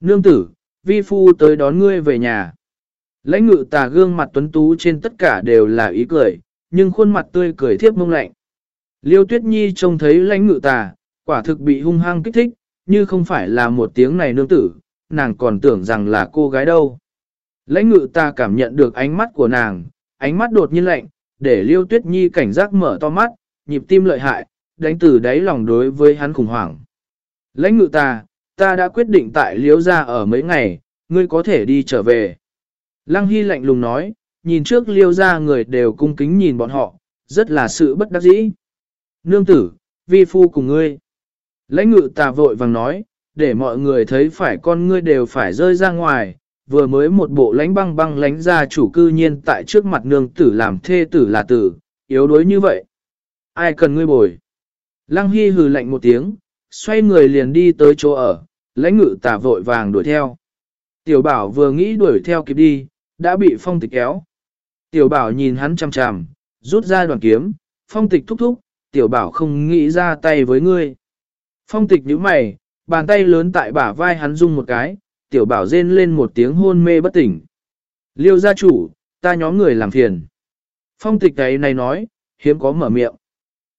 Nương tử, vi phu tới đón ngươi về nhà. Lãnh ngự tà gương mặt tuấn tú trên tất cả đều là ý cười, nhưng khuôn mặt tươi cười thiếp mông lạnh. Liêu Tuyết Nhi trông thấy lãnh ngự tà, quả thực bị hung hăng kích thích, như không phải là một tiếng này nương tử, nàng còn tưởng rằng là cô gái đâu. Lãnh ngự ta cảm nhận được ánh mắt của nàng, ánh mắt đột nhiên lạnh, để Liêu Tuyết Nhi cảnh giác mở to mắt, nhịp tim lợi hại, đánh từ đáy lòng đối với hắn khủng hoảng. Lãnh ngự ta, ta đã quyết định tại liếu ra ở mấy ngày, ngươi có thể đi trở về. Lăng Hy lạnh lùng nói, nhìn trước Liêu ra người đều cung kính nhìn bọn họ, rất là sự bất đắc dĩ. Nương tử, vi phu cùng ngươi. Lãnh ngự tà vội vàng nói, để mọi người thấy phải con ngươi đều phải rơi ra ngoài, vừa mới một bộ lánh băng băng lánh ra chủ cư nhiên tại trước mặt nương tử làm thê tử là tử, yếu đuối như vậy. Ai cần ngươi bồi? Lăng Hy hừ lạnh một tiếng, xoay người liền đi tới chỗ ở, lãnh ngự tả vội vàng đuổi theo. Tiểu bảo vừa nghĩ đuổi theo kịp đi, đã bị phong tịch kéo. Tiểu bảo nhìn hắn chằm chằm, rút ra đoàn kiếm, phong tịch thúc thúc, tiểu bảo không nghĩ ra tay với ngươi. Phong tịch nhíu mày, bàn tay lớn tại bả vai hắn rung một cái, tiểu bảo rên lên một tiếng hôn mê bất tỉnh. Liêu gia chủ, ta nhóm người làm phiền. Phong tịch ấy này nói, hiếm có mở miệng.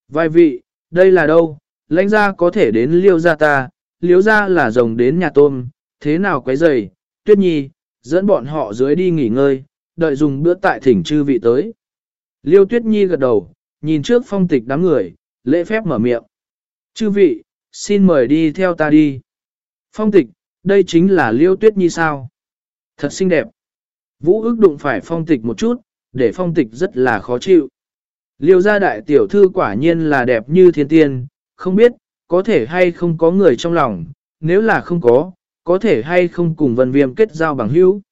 Vài vị, đây là đâu, lãnh gia có thể đến liêu gia ta, liêu gia là rồng đến nhà tôm, thế nào quấy rầy, tuyết nhi, dẫn bọn họ dưới đi nghỉ ngơi, đợi dùng bữa tại thỉnh chư vị tới. Liêu tuyết nhi gật đầu, nhìn trước phong tịch đám người, lễ phép mở miệng. Chư vị, xin mời đi theo ta đi. Phong tịch, đây chính là liêu tuyết nhi sao. Thật xinh đẹp. Vũ ước đụng phải phong tịch một chút, để phong tịch rất là khó chịu. Liêu gia đại tiểu thư quả nhiên là đẹp như thiên tiên, không biết, có thể hay không có người trong lòng, nếu là không có, có thể hay không cùng vân viêm kết giao bằng hữu.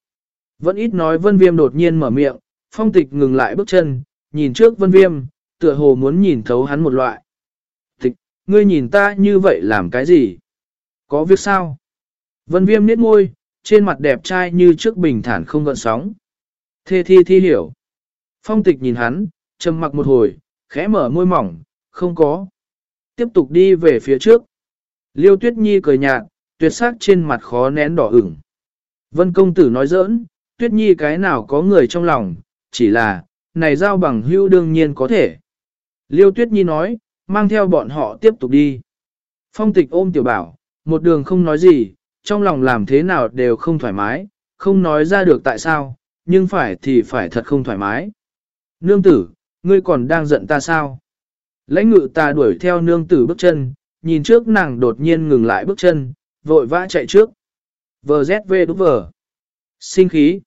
Vẫn ít nói vân viêm đột nhiên mở miệng, phong tịch ngừng lại bước chân, nhìn trước vân viêm, tựa hồ muốn nhìn thấu hắn một loại. Tịch, ngươi nhìn ta như vậy làm cái gì? Có việc sao? Vân viêm niết môi, trên mặt đẹp trai như trước bình thản không gợn sóng. Thê thi thi hiểu. Phong tịch nhìn hắn, trầm mặc một hồi, khẽ mở môi mỏng, không có. Tiếp tục đi về phía trước. Liêu tuyết nhi cười nhạt, tuyệt sắc trên mặt khó nén đỏ ửng. Vân công tử nói giỡn, tuyết nhi cái nào có người trong lòng, chỉ là, này giao bằng hưu đương nhiên có thể. Liêu tuyết nhi nói, mang theo bọn họ tiếp tục đi. Phong tịch ôm tiểu bảo, một đường không nói gì, trong lòng làm thế nào đều không thoải mái, không nói ra được tại sao, nhưng phải thì phải thật không thoải mái. Nương tử, ngươi còn đang giận ta sao? Lãnh ngự ta đuổi theo nương tử bước chân, nhìn trước nàng đột nhiên ngừng lại bước chân, vội vã chạy trước. Vờ ZV đúng vờ. Sinh khí.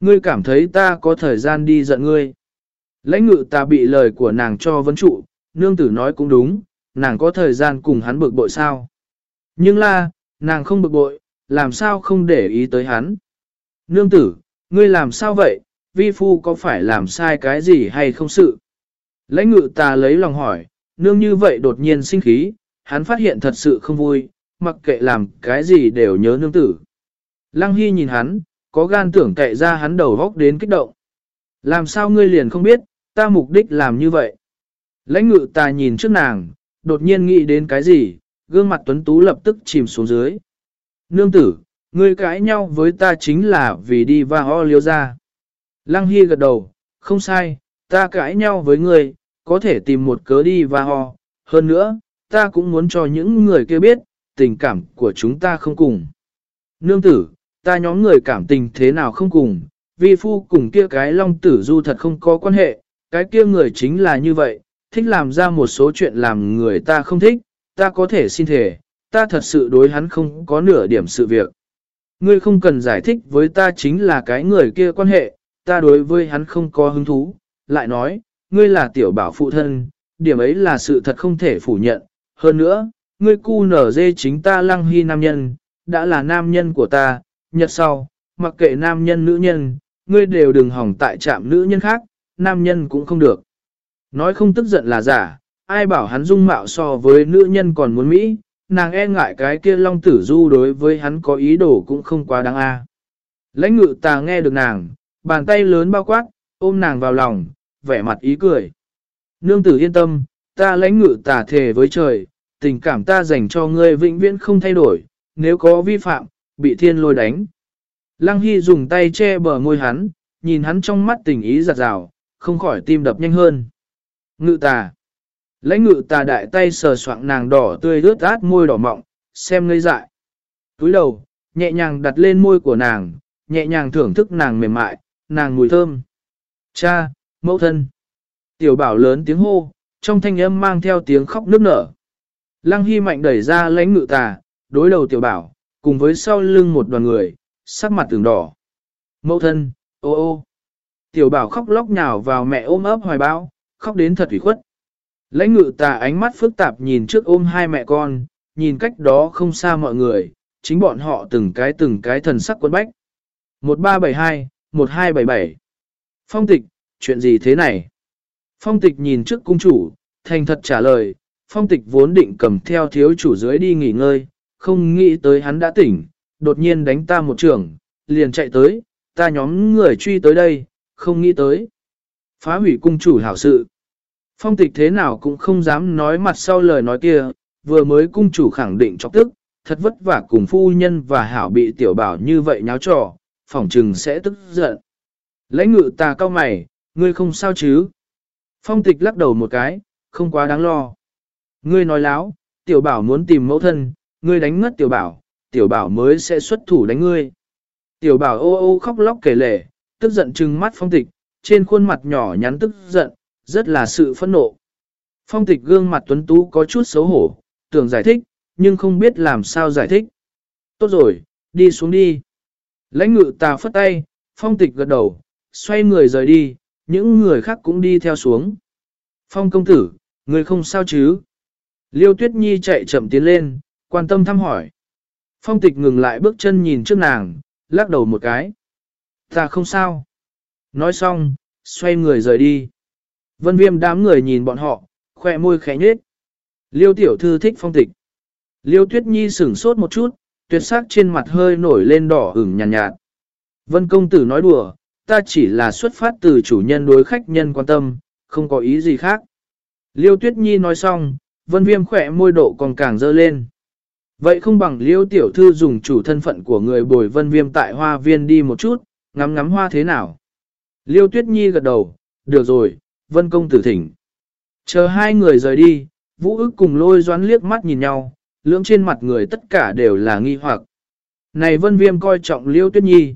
Ngươi cảm thấy ta có thời gian đi giận ngươi. Lãnh ngự ta bị lời của nàng cho vấn trụ, nương tử nói cũng đúng, nàng có thời gian cùng hắn bực bội sao. Nhưng là, nàng không bực bội, làm sao không để ý tới hắn. Nương tử, ngươi làm sao vậy, vi phu có phải làm sai cái gì hay không sự? Lãnh ngự ta lấy lòng hỏi, nương như vậy đột nhiên sinh khí, hắn phát hiện thật sự không vui, mặc kệ làm cái gì đều nhớ nương tử. Lăng Hy nhìn hắn, có gan tưởng kệ ra hắn đầu góc đến kích động. Làm sao ngươi liền không biết, ta mục đích làm như vậy? Lãnh ngự ta nhìn trước nàng, đột nhiên nghĩ đến cái gì, gương mặt tuấn tú lập tức chìm xuống dưới. Nương tử, ngươi cãi nhau với ta chính là vì đi và ho liêu ra. Lăng Hy gật đầu, không sai, ta cãi nhau với ngươi, có thể tìm một cớ đi và ho. Hơn nữa, ta cũng muốn cho những người kia biết, tình cảm của chúng ta không cùng. Nương tử, ta nhóm người cảm tình thế nào không cùng, vi phu cùng kia cái long tử du thật không có quan hệ, cái kia người chính là như vậy, thích làm ra một số chuyện làm người ta không thích, ta có thể xin thể, ta thật sự đối hắn không có nửa điểm sự việc. Ngươi không cần giải thích với ta chính là cái người kia quan hệ, ta đối với hắn không có hứng thú, lại nói, ngươi là tiểu bảo phụ thân, điểm ấy là sự thật không thể phủ nhận. Hơn nữa, ngươi cu nở dê chính ta lăng hy nam nhân, đã là nam nhân của ta, nhật sau, mặc kệ nam nhân nữ nhân, ngươi đều đừng hỏng tại trạm nữ nhân khác, nam nhân cũng không được. Nói không tức giận là giả, ai bảo hắn dung mạo so với nữ nhân còn muốn Mỹ, nàng e ngại cái kia long tử du đối với hắn có ý đồ cũng không quá đáng a. Lãnh ngự ta nghe được nàng, bàn tay lớn bao quát, ôm nàng vào lòng, vẻ mặt ý cười. Nương tử yên tâm, ta lãnh ngự tà thề với trời, tình cảm ta dành cho ngươi vĩnh viễn không thay đổi, nếu có vi phạm, bị thiên lôi đánh. Lăng Hy dùng tay che bờ môi hắn, nhìn hắn trong mắt tình ý giặt rào, không khỏi tim đập nhanh hơn. Ngự tà. Lãnh ngự tà đại tay sờ soạng nàng đỏ tươi rớt át môi đỏ mọng, xem ngây dại. Túi đầu, nhẹ nhàng đặt lên môi của nàng, nhẹ nhàng thưởng thức nàng mềm mại, nàng mùi thơm. Cha, mẫu thân. Tiểu bảo lớn tiếng hô, trong thanh âm mang theo tiếng khóc nức nở. Lăng Hy mạnh đẩy ra lãnh ngự tà, đối đầu tiểu bảo, cùng với sau lưng một đoàn người, sắc mặt từng đỏ. Mẫu thân, ô ô. Tiểu bảo khóc lóc nhào vào mẹ ôm ấp hoài bão, khóc đến thật ủy khuất. Lãnh ngự tà ánh mắt phức tạp nhìn trước ôm hai mẹ con, nhìn cách đó không xa mọi người, chính bọn họ từng cái từng cái thần sắc quân bách. 1372, 1277 Phong tịch, chuyện gì thế này? Phong tịch nhìn trước cung chủ, thành thật trả lời, phong tịch vốn định cầm theo thiếu chủ dưới đi nghỉ ngơi, không nghĩ tới hắn đã tỉnh, đột nhiên đánh ta một trường, liền chạy tới, ta nhóm người truy tới đây, không nghĩ tới. Phá hủy cung chủ hảo sự. Phong tịch thế nào cũng không dám nói mặt sau lời nói kia, vừa mới cung chủ khẳng định chọc tức, thật vất vả cùng phu nhân và hảo bị tiểu bảo như vậy nháo trò, phỏng trừng sẽ tức giận. Lãnh ngự ta cao mày, ngươi không sao chứ? Phong tịch lắc đầu một cái, không quá đáng lo. Ngươi nói láo, tiểu bảo muốn tìm mẫu thân, ngươi đánh ngất tiểu bảo, tiểu bảo mới sẽ xuất thủ đánh ngươi. Tiểu bảo ô ô khóc lóc kể lể, tức giận trừng mắt phong tịch, trên khuôn mặt nhỏ nhắn tức giận, rất là sự phẫn nộ. Phong tịch gương mặt tuấn tú có chút xấu hổ, tưởng giải thích, nhưng không biết làm sao giải thích. Tốt rồi, đi xuống đi. Lãnh ngự tà phất tay, phong tịch gật đầu, xoay người rời đi, những người khác cũng đi theo xuống. Phong công tử, người không sao chứ? Liêu Tuyết Nhi chạy chậm tiến lên, quan tâm thăm hỏi. Phong tịch ngừng lại bước chân nhìn trước nàng, lắc đầu một cái. Ta không sao. Nói xong, xoay người rời đi. Vân viêm đám người nhìn bọn họ, khoe môi khẽ nhếch. Liêu tiểu thư thích phong tịch. Liêu tuyết nhi sửng sốt một chút, tuyệt sắc trên mặt hơi nổi lên đỏ ửng nhàn nhạt, nhạt. Vân công tử nói đùa, ta chỉ là xuất phát từ chủ nhân đối khách nhân quan tâm, không có ý gì khác. Liêu tuyết nhi nói xong, vân viêm khỏe môi độ còn càng dơ lên. Vậy không bằng liêu tiểu thư dùng chủ thân phận của người bồi vân viêm tại hoa viên đi một chút, ngắm ngắm hoa thế nào. Liêu tuyết nhi gật đầu, được rồi, vân công tử thỉnh. Chờ hai người rời đi, vũ ức cùng lôi doán liếc mắt nhìn nhau, lưỡng trên mặt người tất cả đều là nghi hoặc. Này vân viêm coi trọng liêu tuyết nhi.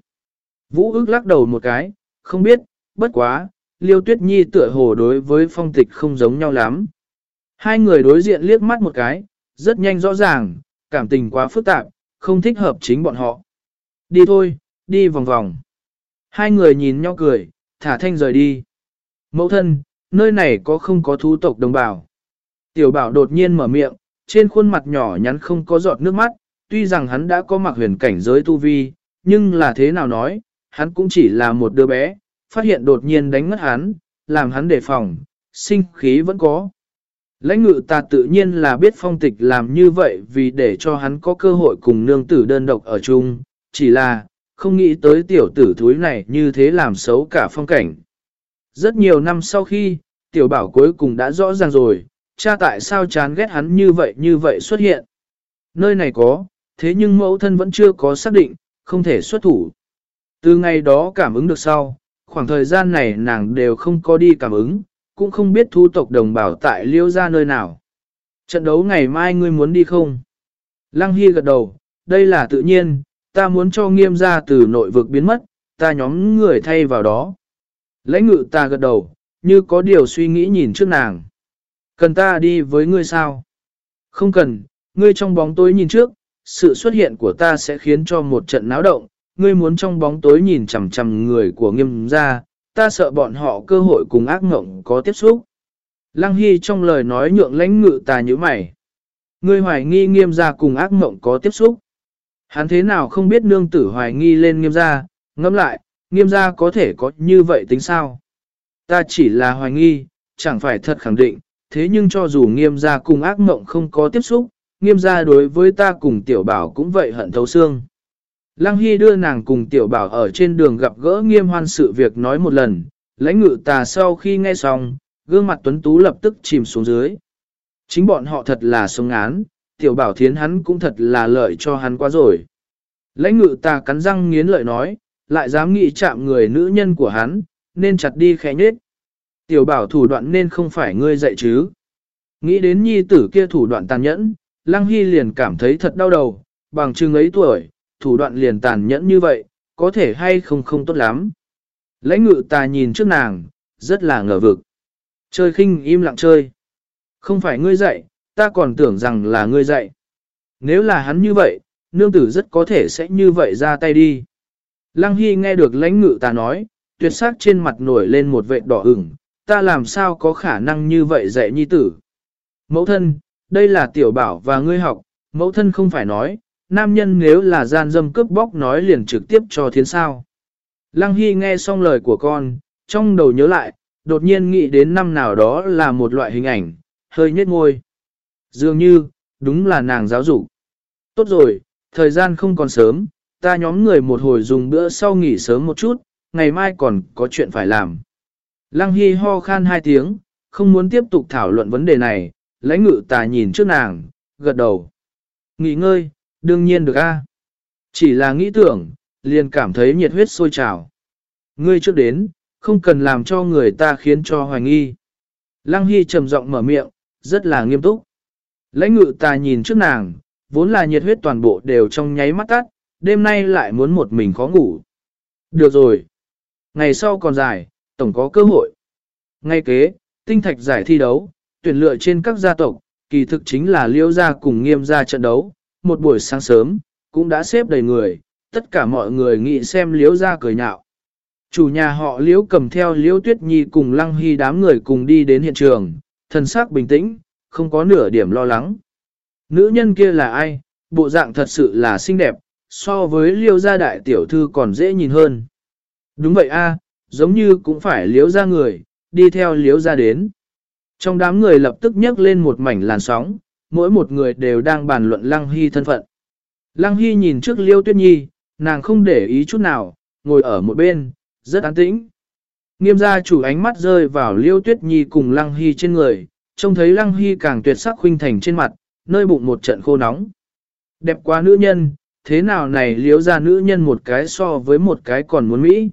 Vũ ước lắc đầu một cái, không biết, bất quá, liêu tuyết nhi tựa hồ đối với phong tịch không giống nhau lắm. Hai người đối diện liếc mắt một cái, rất nhanh rõ ràng, cảm tình quá phức tạp, không thích hợp chính bọn họ. Đi thôi, đi vòng vòng. Hai người nhìn nhau cười, thả thanh rời đi. Mẫu thân, nơi này có không có thú tộc đồng bào. Tiểu bảo đột nhiên mở miệng, trên khuôn mặt nhỏ nhắn không có giọt nước mắt, tuy rằng hắn đã có mặc huyền cảnh giới tu vi, nhưng là thế nào nói, hắn cũng chỉ là một đứa bé, phát hiện đột nhiên đánh mất hắn, làm hắn đề phòng, sinh khí vẫn có. Lãnh ngự ta tự nhiên là biết phong tịch làm như vậy vì để cho hắn có cơ hội cùng nương tử đơn độc ở chung, chỉ là, không nghĩ tới tiểu tử thúi này như thế làm xấu cả phong cảnh. Rất nhiều năm sau khi, tiểu bảo cuối cùng đã rõ ràng rồi, cha tại sao chán ghét hắn như vậy như vậy xuất hiện. Nơi này có, thế nhưng mẫu thân vẫn chưa có xác định, không thể xuất thủ. Từ ngày đó cảm ứng được sau, khoảng thời gian này nàng đều không có đi cảm ứng, cũng không biết thu tộc đồng bào tại liêu ra nơi nào. Trận đấu ngày mai ngươi muốn đi không? Lăng Hy gật đầu, đây là tự nhiên, ta muốn cho nghiêm ra từ nội vực biến mất, ta nhóm người thay vào đó. Lãnh ngự ta gật đầu, như có điều suy nghĩ nhìn trước nàng. Cần ta đi với ngươi sao? Không cần, ngươi trong bóng tối nhìn trước, sự xuất hiện của ta sẽ khiến cho một trận náo động, ngươi muốn trong bóng tối nhìn chằm chằm người của nghiêm gia, ta sợ bọn họ cơ hội cùng ác ngộng có tiếp xúc. Lăng Hy trong lời nói nhượng lãnh ngự ta như mày. Ngươi hoài nghi nghiêm gia cùng ác ngộng có tiếp xúc. Hắn thế nào không biết nương tử hoài nghi lên nghiêm gia, ngẫm lại, nghiêm gia có thể có như vậy tính sao? Ta chỉ là hoài nghi, chẳng phải thật khẳng định, thế nhưng cho dù nghiêm gia cùng ác mộng không có tiếp xúc, nghiêm gia đối với ta cùng tiểu bảo cũng vậy hận thấu xương. Lăng Hy đưa nàng cùng tiểu bảo ở trên đường gặp gỡ nghiêm hoan sự việc nói một lần, lãnh ngự tà sau khi nghe xong, gương mặt tuấn tú lập tức chìm xuống dưới. Chính bọn họ thật là sống án, tiểu bảo thiến hắn cũng thật là lợi cho hắn quá rồi. Lãnh ngự ta cắn răng nghiến lợi nói, lại dám nghĩ chạm người nữ nhân của hắn, nên chặt đi khẽ nhết. Tiểu bảo thủ đoạn nên không phải ngươi dạy chứ. Nghĩ đến nhi tử kia thủ đoạn tàn nhẫn, Lăng Hy liền cảm thấy thật đau đầu, bằng chừng ấy tuổi, thủ đoạn liền tàn nhẫn như vậy, có thể hay không không tốt lắm. Lãnh ngự ta nhìn trước nàng, rất là ngờ vực. Chơi khinh im lặng chơi. Không phải ngươi dạy, ta còn tưởng rằng là ngươi dạy. Nếu là hắn như vậy, nương tử rất có thể sẽ như vậy ra tay đi. Lăng Hy nghe được lãnh ngự ta nói, tuyệt sắc trên mặt nổi lên một vệ đỏ ửng, ta làm sao có khả năng như vậy dạy nhi tử. Mẫu thân, đây là tiểu bảo và ngươi học, mẫu thân không phải nói, nam nhân nếu là gian dâm cướp bóc nói liền trực tiếp cho thiến sao. Lăng Hy nghe xong lời của con, trong đầu nhớ lại, đột nhiên nghĩ đến năm nào đó là một loại hình ảnh, hơi nhếch ngôi. Dường như, đúng là nàng giáo dục. Tốt rồi, thời gian không còn sớm, ta nhóm người một hồi dùng bữa sau nghỉ sớm một chút, ngày mai còn có chuyện phải làm. Lăng Hy ho khan hai tiếng, không muốn tiếp tục thảo luận vấn đề này, lãnh ngự tà nhìn trước nàng, gật đầu. Nghỉ ngơi, đương nhiên được a. Chỉ là nghĩ tưởng, liền cảm thấy nhiệt huyết sôi trào. Ngươi trước đến, không cần làm cho người ta khiến cho hoài nghi. Lăng Hy trầm giọng mở miệng, rất là nghiêm túc. Lãnh ngự ta nhìn trước nàng, vốn là nhiệt huyết toàn bộ đều trong nháy mắt tắt, đêm nay lại muốn một mình khó ngủ. Được rồi. Ngày sau còn dài, tổng có cơ hội. Ngay kế, tinh thạch giải thi đấu, tuyển lựa trên các gia tộc, kỳ thực chính là liêu gia cùng nghiêm gia trận đấu. Một buổi sáng sớm, cũng đã xếp đầy người, tất cả mọi người nghĩ xem liễu gia cười nhạo. Chủ nhà họ liễu cầm theo liễu tuyết nhi cùng lăng hy đám người cùng đi đến hiện trường, thần sắc bình tĩnh, không có nửa điểm lo lắng. Nữ nhân kia là ai, bộ dạng thật sự là xinh đẹp, so với liêu gia đại tiểu thư còn dễ nhìn hơn. Đúng vậy a, giống như cũng phải liếu ra người, đi theo liếu ra đến. Trong đám người lập tức nhấc lên một mảnh làn sóng, mỗi một người đều đang bàn luận Lăng Hy thân phận. Lăng Hy nhìn trước liêu tuyết nhi, nàng không để ý chút nào, ngồi ở một bên, rất an tĩnh. Nghiêm gia chủ ánh mắt rơi vào liêu tuyết nhi cùng Lăng Hy trên người, trông thấy Lăng Hy càng tuyệt sắc khuynh thành trên mặt, nơi bụng một trận khô nóng. Đẹp quá nữ nhân, thế nào này liếu ra nữ nhân một cái so với một cái còn muốn Mỹ.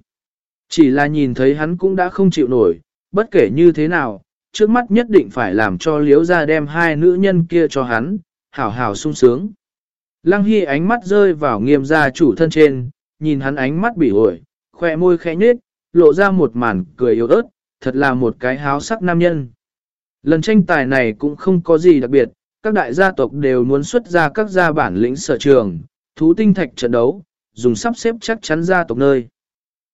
Chỉ là nhìn thấy hắn cũng đã không chịu nổi, bất kể như thế nào, trước mắt nhất định phải làm cho liếu ra đem hai nữ nhân kia cho hắn, hảo hảo sung sướng. Lăng Hy ánh mắt rơi vào nghiêm gia chủ thân trên, nhìn hắn ánh mắt bị ổi, khoe môi khẽ nhếch, lộ ra một màn cười yếu ớt, thật là một cái háo sắc nam nhân. Lần tranh tài này cũng không có gì đặc biệt, các đại gia tộc đều muốn xuất ra các gia bản lĩnh sở trường, thú tinh thạch trận đấu, dùng sắp xếp chắc chắn gia tộc nơi.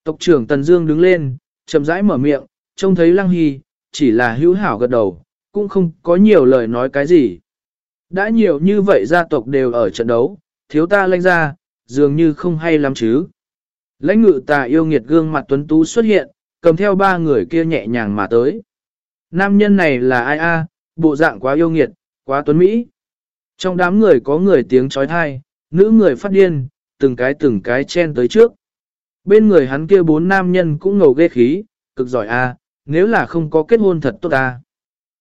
Tộc trưởng Tần Dương đứng lên, chậm rãi mở miệng, trông thấy Lăng Hy, chỉ là hữu hảo gật đầu, cũng không có nhiều lời nói cái gì. Đã nhiều như vậy gia tộc đều ở trận đấu, thiếu ta lãnh ra, dường như không hay lắm chứ. Lãnh ngự tà yêu nghiệt gương mặt tuấn tú xuất hiện, cầm theo ba người kia nhẹ nhàng mà tới. Nam nhân này là ai a? bộ dạng quá yêu nghiệt, quá tuấn Mỹ. Trong đám người có người tiếng trói thai, nữ người phát điên, từng cái từng cái chen tới trước. Bên người hắn kia bốn nam nhân cũng ngầu ghê khí, cực giỏi a, nếu là không có kết hôn thật tốt ta.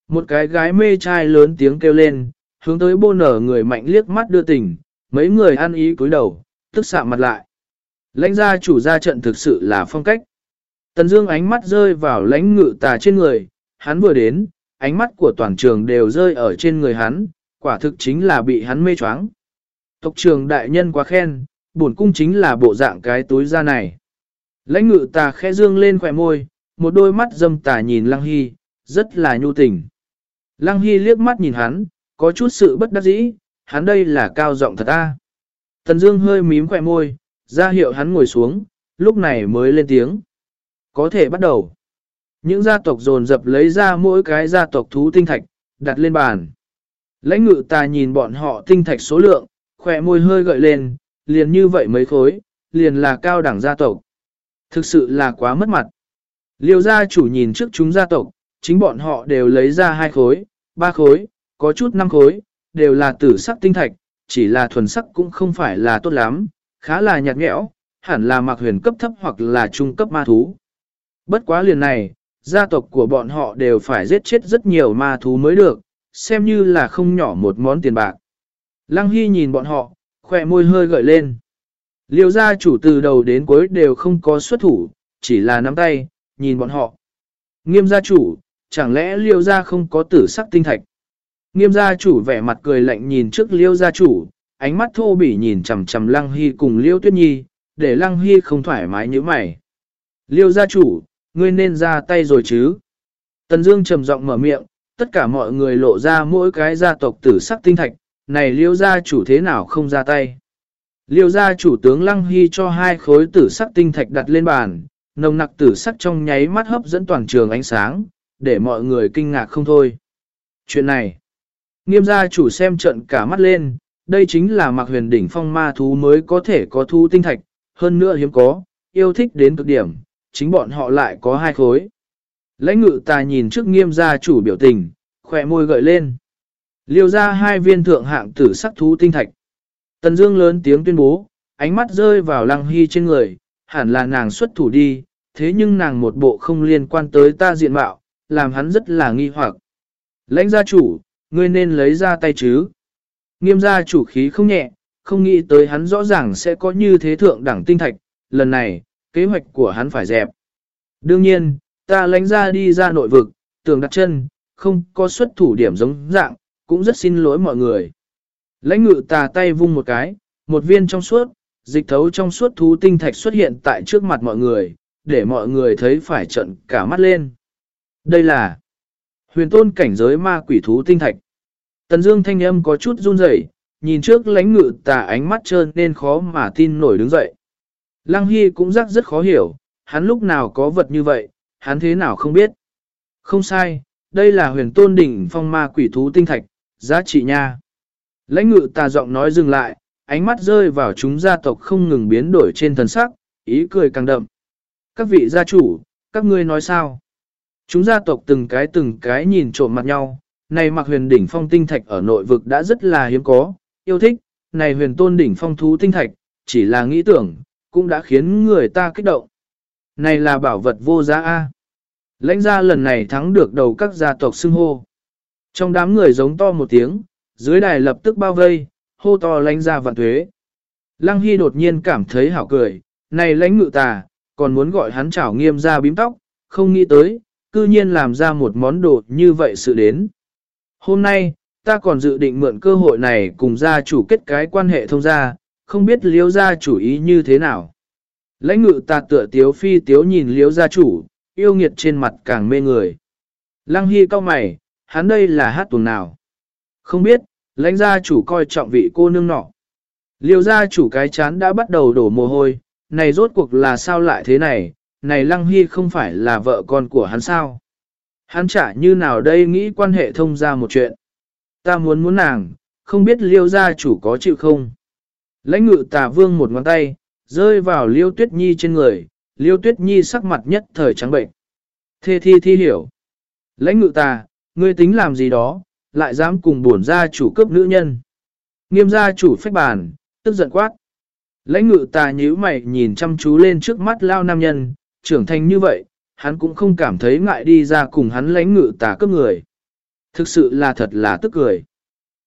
Một cái gái mê trai lớn tiếng kêu lên, hướng tới bô nở người mạnh liếc mắt đưa tình, mấy người ăn ý cúi đầu, tức xạ mặt lại. Lãnh gia chủ gia trận thực sự là phong cách. Tần Dương ánh mắt rơi vào lãnh ngự tà trên người, hắn vừa đến, ánh mắt của toàn trường đều rơi ở trên người hắn, quả thực chính là bị hắn mê choáng. Tộc trường đại nhân quá khen, bổn cung chính là bộ dạng cái túi da này. Lãnh ngự tà khẽ dương lên khỏe môi, một đôi mắt dâm tà nhìn Lăng Hy, rất là nhu tình. Lăng Hy liếc mắt nhìn hắn, có chút sự bất đắc dĩ, hắn đây là cao giọng thật ta. Tần Dương hơi mím khỏe môi, ra hiệu hắn ngồi xuống, lúc này mới lên tiếng. Có thể bắt đầu. Những gia tộc dồn dập lấy ra mỗi cái gia tộc thú tinh thạch, đặt lên bàn. Lãnh ngự ta nhìn bọn họ tinh thạch số lượng, khỏe môi hơi gợi lên, liền như vậy mấy khối, liền là cao đẳng gia tộc. Thực sự là quá mất mặt. Liêu gia chủ nhìn trước chúng gia tộc, chính bọn họ đều lấy ra hai khối, ba khối, có chút năm khối, đều là tử sắc tinh thạch, chỉ là thuần sắc cũng không phải là tốt lắm, khá là nhạt nhẽo, hẳn là mặc huyền cấp thấp hoặc là trung cấp ma thú. Bất quá liền này, gia tộc của bọn họ đều phải giết chết rất nhiều ma thú mới được, xem như là không nhỏ một món tiền bạc. Lăng Hy nhìn bọn họ, khỏe môi hơi gợi lên. Liêu gia chủ từ đầu đến cuối đều không có xuất thủ, chỉ là nắm tay, nhìn bọn họ. Nghiêm gia chủ, chẳng lẽ liêu gia không có tử sắc tinh thạch? Nghiêm gia chủ vẻ mặt cười lạnh nhìn trước liêu gia chủ, ánh mắt thô bỉ nhìn chầm chầm lăng hy cùng liêu tuyết nhi, để lăng hy không thoải mái như mày. Liêu gia chủ, ngươi nên ra tay rồi chứ? Tần Dương trầm giọng mở miệng, tất cả mọi người lộ ra mỗi cái gia tộc tử sắc tinh thạch, này liêu gia chủ thế nào không ra tay? Liêu gia chủ tướng Lăng Hy cho hai khối tử sắc tinh thạch đặt lên bàn, nồng nặc tử sắc trong nháy mắt hấp dẫn toàn trường ánh sáng, để mọi người kinh ngạc không thôi. Chuyện này, nghiêm gia chủ xem trận cả mắt lên, đây chính là mặc huyền đỉnh phong ma thú mới có thể có thu tinh thạch, hơn nữa hiếm có, yêu thích đến cực điểm, chính bọn họ lại có hai khối. Lãnh ngự ta nhìn trước nghiêm gia chủ biểu tình, khỏe môi gợi lên. Liêu ra hai viên thượng hạng tử sắc thú tinh thạch. Tần Dương lớn tiếng tuyên bố, ánh mắt rơi vào lăng hy trên người, hẳn là nàng xuất thủ đi, thế nhưng nàng một bộ không liên quan tới ta diện mạo, làm hắn rất là nghi hoặc. Lãnh gia chủ, ngươi nên lấy ra tay chứ. Nghiêm gia chủ khí không nhẹ, không nghĩ tới hắn rõ ràng sẽ có như thế thượng đẳng tinh thạch, lần này, kế hoạch của hắn phải dẹp. Đương nhiên, ta lãnh ra đi ra nội vực, tường đặt chân, không có xuất thủ điểm giống dạng, cũng rất xin lỗi mọi người. Lãnh ngự tà tay vung một cái, một viên trong suốt, dịch thấu trong suốt thú tinh thạch xuất hiện tại trước mặt mọi người, để mọi người thấy phải trận cả mắt lên. Đây là huyền tôn cảnh giới ma quỷ thú tinh thạch. Tần Dương thanh âm có chút run rẩy, nhìn trước lãnh ngự tà ánh mắt trơn nên khó mà tin nổi đứng dậy. Lăng Hy cũng rắc rất khó hiểu, hắn lúc nào có vật như vậy, hắn thế nào không biết. Không sai, đây là huyền tôn đỉnh phong ma quỷ thú tinh thạch, giá trị nha. Lãnh ngự tà giọng nói dừng lại, ánh mắt rơi vào chúng gia tộc không ngừng biến đổi trên thần sắc, ý cười càng đậm. Các vị gia chủ, các ngươi nói sao? Chúng gia tộc từng cái từng cái nhìn trộm mặt nhau, này mặc huyền đỉnh phong tinh thạch ở nội vực đã rất là hiếm có, yêu thích, này huyền tôn đỉnh phong thú tinh thạch, chỉ là nghĩ tưởng, cũng đã khiến người ta kích động. Này là bảo vật vô giá A. Lãnh gia lần này thắng được đầu các gia tộc xưng hô. Trong đám người giống to một tiếng, dưới đài lập tức bao vây, hô to lánh ra vạn thuế. Lăng Hy đột nhiên cảm thấy hảo cười, này lãnh ngự tà, còn muốn gọi hắn chảo nghiêm ra bím tóc, không nghĩ tới, cư nhiên làm ra một món đồ như vậy sự đến. Hôm nay, ta còn dự định mượn cơ hội này cùng gia chủ kết cái quan hệ thông gia, không biết liếu gia chủ ý như thế nào. Lãnh ngự ta tựa tiếu phi tiếu nhìn liếu gia chủ, yêu nghiệt trên mặt càng mê người. Lăng Hy cao mày, hắn đây là hát tuồng nào? Không biết, lãnh gia chủ coi trọng vị cô nương nọ. Liêu gia chủ cái chán đã bắt đầu đổ mồ hôi, này rốt cuộc là sao lại thế này, này Lăng Hy không phải là vợ con của hắn sao? Hắn chả như nào đây nghĩ quan hệ thông ra một chuyện. Ta muốn muốn nàng, không biết liêu gia chủ có chịu không? Lãnh ngự tà vương một ngón tay, rơi vào liêu tuyết nhi trên người, liêu tuyết nhi sắc mặt nhất thời trắng bệnh. Thê thi thi hiểu. Lãnh ngự tà, ngươi tính làm gì đó, lại dám cùng bổn gia chủ cướp nữ nhân. Nghiêm gia chủ phách bàn, tức giận quát. Lãnh ngự tà nhíu mày nhìn chăm chú lên trước mắt lao nam nhân, trưởng thành như vậy, hắn cũng không cảm thấy ngại đi ra cùng hắn lãnh ngự tà cướp người. Thực sự là thật là tức cười.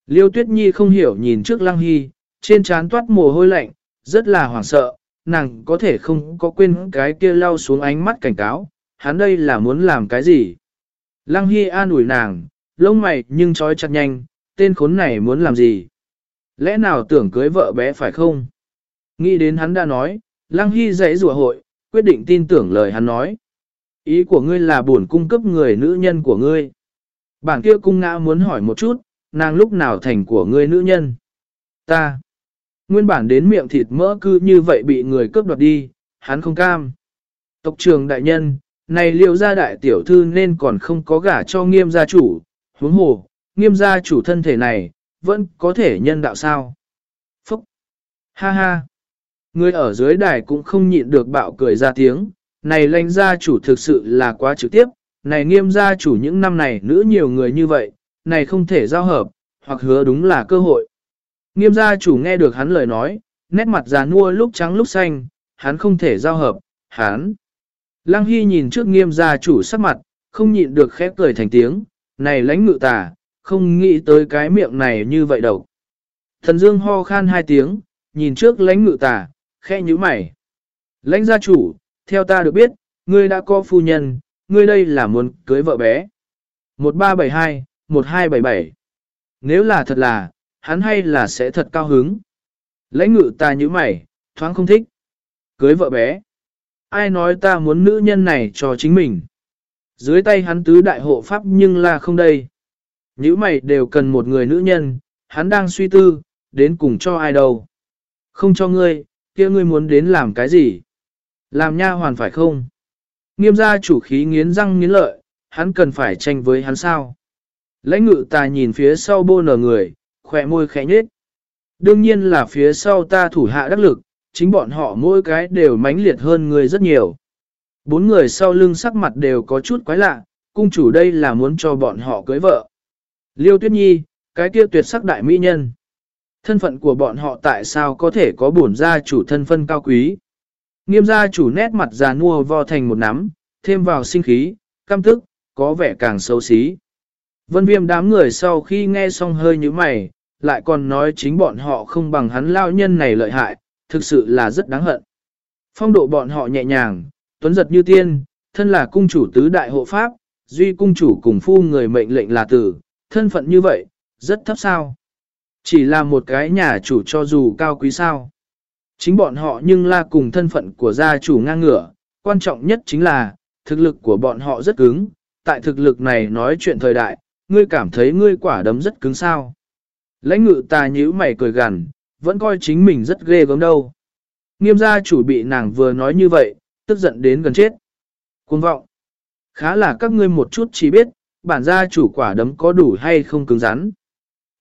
Liêu Tuyết Nhi không hiểu nhìn trước Lăng Hy, trên trán toát mồ hôi lạnh, rất là hoảng sợ, nàng có thể không có quên cái kia lao xuống ánh mắt cảnh cáo, hắn đây là muốn làm cái gì. Lăng Hy an ủi nàng, lông mày nhưng trói chặt nhanh, tên khốn này muốn làm gì? Lẽ nào tưởng cưới vợ bé phải không? Nghĩ đến hắn đã nói, Lăng Hy dãy rủa hội, quyết định tin tưởng lời hắn nói. Ý của ngươi là buồn cung cấp người nữ nhân của ngươi. Bản kia cung ngã muốn hỏi một chút, nàng lúc nào thành của ngươi nữ nhân? Ta. Nguyên bản đến miệng thịt mỡ cư như vậy bị người cướp đoạt đi, hắn không cam. Tộc trường đại nhân, này liệu gia đại tiểu thư nên còn không có gả cho nghiêm gia chủ, huống hồ, nghiêm gia chủ thân thể này, vẫn có thể nhân đạo sao. Phúc! Ha ha! Người ở dưới đài cũng không nhịn được bạo cười ra tiếng, này lãnh gia chủ thực sự là quá trực tiếp, này nghiêm gia chủ những năm này nữ nhiều người như vậy, này không thể giao hợp, hoặc hứa đúng là cơ hội. Nghiêm gia chủ nghe được hắn lời nói, nét mặt già nua lúc trắng lúc xanh, hắn không thể giao hợp, hắn. Lăng Hy nhìn trước nghiêm gia chủ sắc mặt, không nhịn được khép cười thành tiếng, này lãnh ngự tà, không nghĩ tới cái miệng này như vậy đâu. Thần Dương ho khan hai tiếng, nhìn trước lãnh ngự tà, khe nhíu mày. Lãnh gia chủ, theo ta được biết, ngươi đã có phu nhân, ngươi đây là muốn cưới vợ bé. 1372, 1277. Nếu là thật là, hắn hay là sẽ thật cao hứng. Lãnh ngự ta như mày, thoáng không thích. Cưới vợ bé. Ai nói ta muốn nữ nhân này cho chính mình. Dưới tay hắn tứ đại hộ pháp nhưng là không đây. Những mày đều cần một người nữ nhân, hắn đang suy tư, đến cùng cho ai đâu. Không cho ngươi, kia ngươi muốn đến làm cái gì? Làm nha hoàn phải không? Nghiêm gia chủ khí nghiến răng nghiến lợi, hắn cần phải tranh với hắn sao? Lãnh ngự ta nhìn phía sau bô nở người, khỏe môi khẽ nhết. Đương nhiên là phía sau ta thủ hạ đắc lực, chính bọn họ mỗi cái đều mãnh liệt hơn người rất nhiều. Bốn người sau lưng sắc mặt đều có chút quái lạ, cung chủ đây là muốn cho bọn họ cưới vợ. Liêu Tuyết Nhi, cái kia tuyệt sắc đại mỹ nhân. Thân phận của bọn họ tại sao có thể có bổn gia chủ thân phân cao quý. Nghiêm gia chủ nét mặt già nua vo thành một nắm, thêm vào sinh khí, căm tức, có vẻ càng xấu xí. Vân viêm đám người sau khi nghe xong hơi như mày, lại còn nói chính bọn họ không bằng hắn lao nhân này lợi hại, thực sự là rất đáng hận. Phong độ bọn họ nhẹ nhàng, tuấn giật như tiên, thân là cung chủ tứ đại hộ pháp, duy cung chủ cùng phu người mệnh lệnh là tử, thân phận như vậy, rất thấp sao. Chỉ là một cái nhà chủ cho dù cao quý sao. Chính bọn họ nhưng là cùng thân phận của gia chủ ngang ngửa, quan trọng nhất chính là, thực lực của bọn họ rất cứng, tại thực lực này nói chuyện thời đại, ngươi cảm thấy ngươi quả đấm rất cứng sao. Lãnh ngự ta nhíu mày cười gằn, vẫn coi chính mình rất ghê gớm đâu. Nghiêm gia chủ bị nàng vừa nói như vậy, tức giận đến gần chết. Cuồng vọng. Khá là các ngươi một chút chỉ biết, bản gia chủ quả đấm có đủ hay không cứng rắn.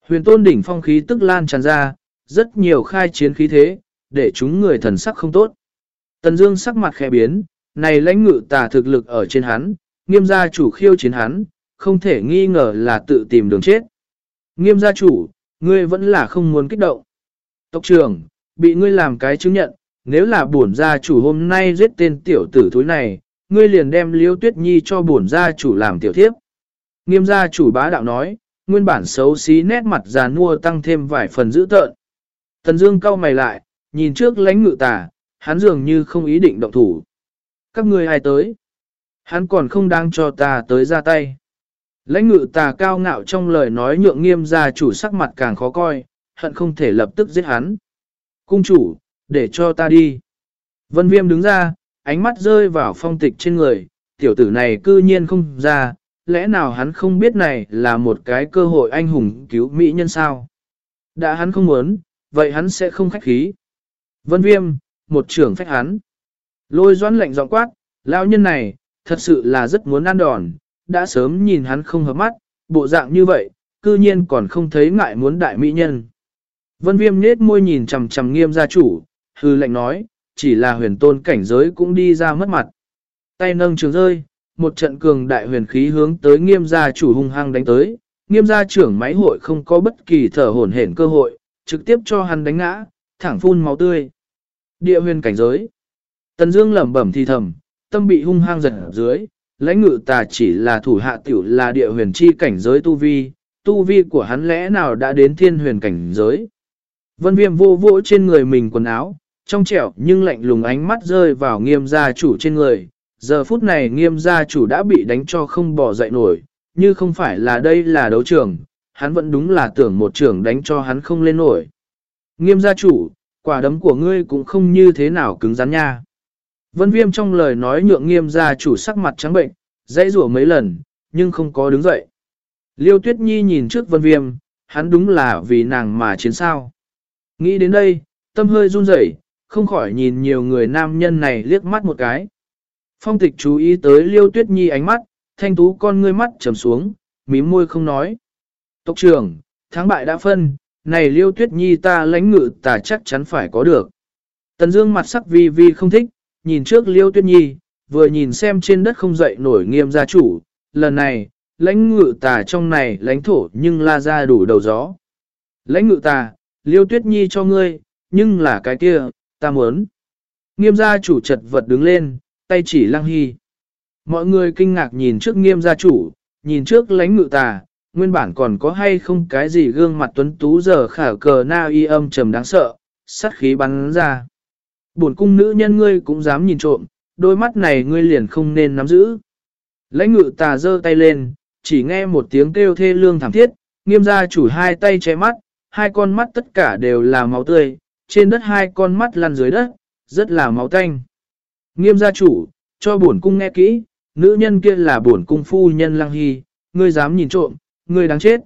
Huyền tôn đỉnh phong khí tức lan tràn ra, rất nhiều khai chiến khí thế, để chúng người thần sắc không tốt. Tần Dương sắc mặt khẽ biến, này lãnh ngự tà thực lực ở trên hắn, nghiêm gia chủ khiêu chiến hắn, không thể nghi ngờ là tự tìm đường chết. Nghiêm gia chủ, ngươi vẫn là không muốn kích động. Tộc trưởng, bị ngươi làm cái chứng nhận, nếu là bổn gia chủ hôm nay giết tên tiểu tử thối này, ngươi liền đem liêu tuyết nhi cho bổn gia chủ làm tiểu thiếp. Nghiêm gia chủ bá đạo nói, nguyên bản xấu xí nét mặt già nua tăng thêm vài phần dữ tợn. Tần Dương cau mày lại, nhìn trước lãnh ngự tà, hắn dường như không ý định động thủ. Các ngươi ai tới? Hắn còn không đang cho ta tới ra tay. Lãnh ngự tà cao ngạo trong lời nói nhượng nghiêm gia chủ sắc mặt càng khó coi, hận không thể lập tức giết hắn. Cung chủ, để cho ta đi. Vân viêm đứng ra, ánh mắt rơi vào phong tịch trên người, tiểu tử này cư nhiên không ra, lẽ nào hắn không biết này là một cái cơ hội anh hùng cứu mỹ nhân sao? Đã hắn không muốn, vậy hắn sẽ không khách khí. Vân viêm, một trưởng phách hắn. Lôi doãn lệnh giọng quát, lao nhân này, thật sự là rất muốn ăn đòn, đã sớm nhìn hắn không hợp mắt, bộ dạng như vậy, cư nhiên còn không thấy ngại muốn đại mỹ nhân. Vân viêm nết môi nhìn chầm chầm nghiêm gia chủ, hư lệnh nói, chỉ là huyền tôn cảnh giới cũng đi ra mất mặt. Tay nâng trường rơi, một trận cường đại huyền khí hướng tới nghiêm gia chủ hung hăng đánh tới, nghiêm gia trưởng máy hội không có bất kỳ thở hổn hển cơ hội, trực tiếp cho hắn đánh ngã, thẳng phun máu tươi. Địa huyền cảnh giới. Tần Dương lẩm bẩm thì thầm, tâm bị hung hăng giật ở dưới, lãnh ngự tà chỉ là thủ hạ tiểu là địa huyền chi cảnh giới tu vi, tu vi của hắn lẽ nào đã đến thiên huyền cảnh giới. Vân viêm vô vỗ trên người mình quần áo, trong trẻo nhưng lạnh lùng ánh mắt rơi vào nghiêm gia chủ trên người. Giờ phút này nghiêm gia chủ đã bị đánh cho không bỏ dậy nổi, như không phải là đây là đấu trường, hắn vẫn đúng là tưởng một trưởng đánh cho hắn không lên nổi. Nghiêm gia chủ, quả đấm của ngươi cũng không như thế nào cứng rắn nha. Vân viêm trong lời nói nhượng nghiêm gia chủ sắc mặt trắng bệnh, dãy rủa mấy lần, nhưng không có đứng dậy. Liêu Tuyết Nhi nhìn trước vân viêm, hắn đúng là vì nàng mà chiến sao. Nghĩ đến đây, tâm hơi run rẩy, không khỏi nhìn nhiều người nam nhân này liếc mắt một cái. Phong tịch chú ý tới Liêu Tuyết Nhi ánh mắt, thanh tú con ngươi mắt trầm xuống, mím môi không nói. Tộc trưởng, thắng bại đã phân, này Liêu Tuyết Nhi ta lãnh ngự ta chắc chắn phải có được. Tần Dương mặt sắc vi vi không thích, nhìn trước Liêu Tuyết Nhi, vừa nhìn xem trên đất không dậy nổi nghiêm gia chủ, lần này, lãnh ngự tà trong này lãnh thổ nhưng la ra đủ đầu gió. Lãnh ngự tà, Liêu Tuyết Nhi cho ngươi, nhưng là cái kia, ta muốn. Nghiêm gia chủ chật vật đứng lên, tay chỉ lăng hy. Mọi người kinh ngạc nhìn trước nghiêm gia chủ, nhìn trước lãnh ngự tà, nguyên bản còn có hay không cái gì gương mặt tuấn tú giờ khả cờ na y âm trầm đáng sợ, sát khí bắn ra. Bổn cung nữ nhân ngươi cũng dám nhìn trộm, đôi mắt này ngươi liền không nên nắm giữ. Lãnh ngự tà giơ tay lên, chỉ nghe một tiếng kêu thê lương thảm thiết, nghiêm gia chủ hai tay che mắt, hai con mắt tất cả đều là máu tươi, trên đất hai con mắt lăn dưới đất, rất là máu tanh. Nghiêm gia chủ, cho bổn cung nghe kỹ, nữ nhân kia là bổn cung phu nhân lăng hy, ngươi dám nhìn trộm, ngươi đáng chết.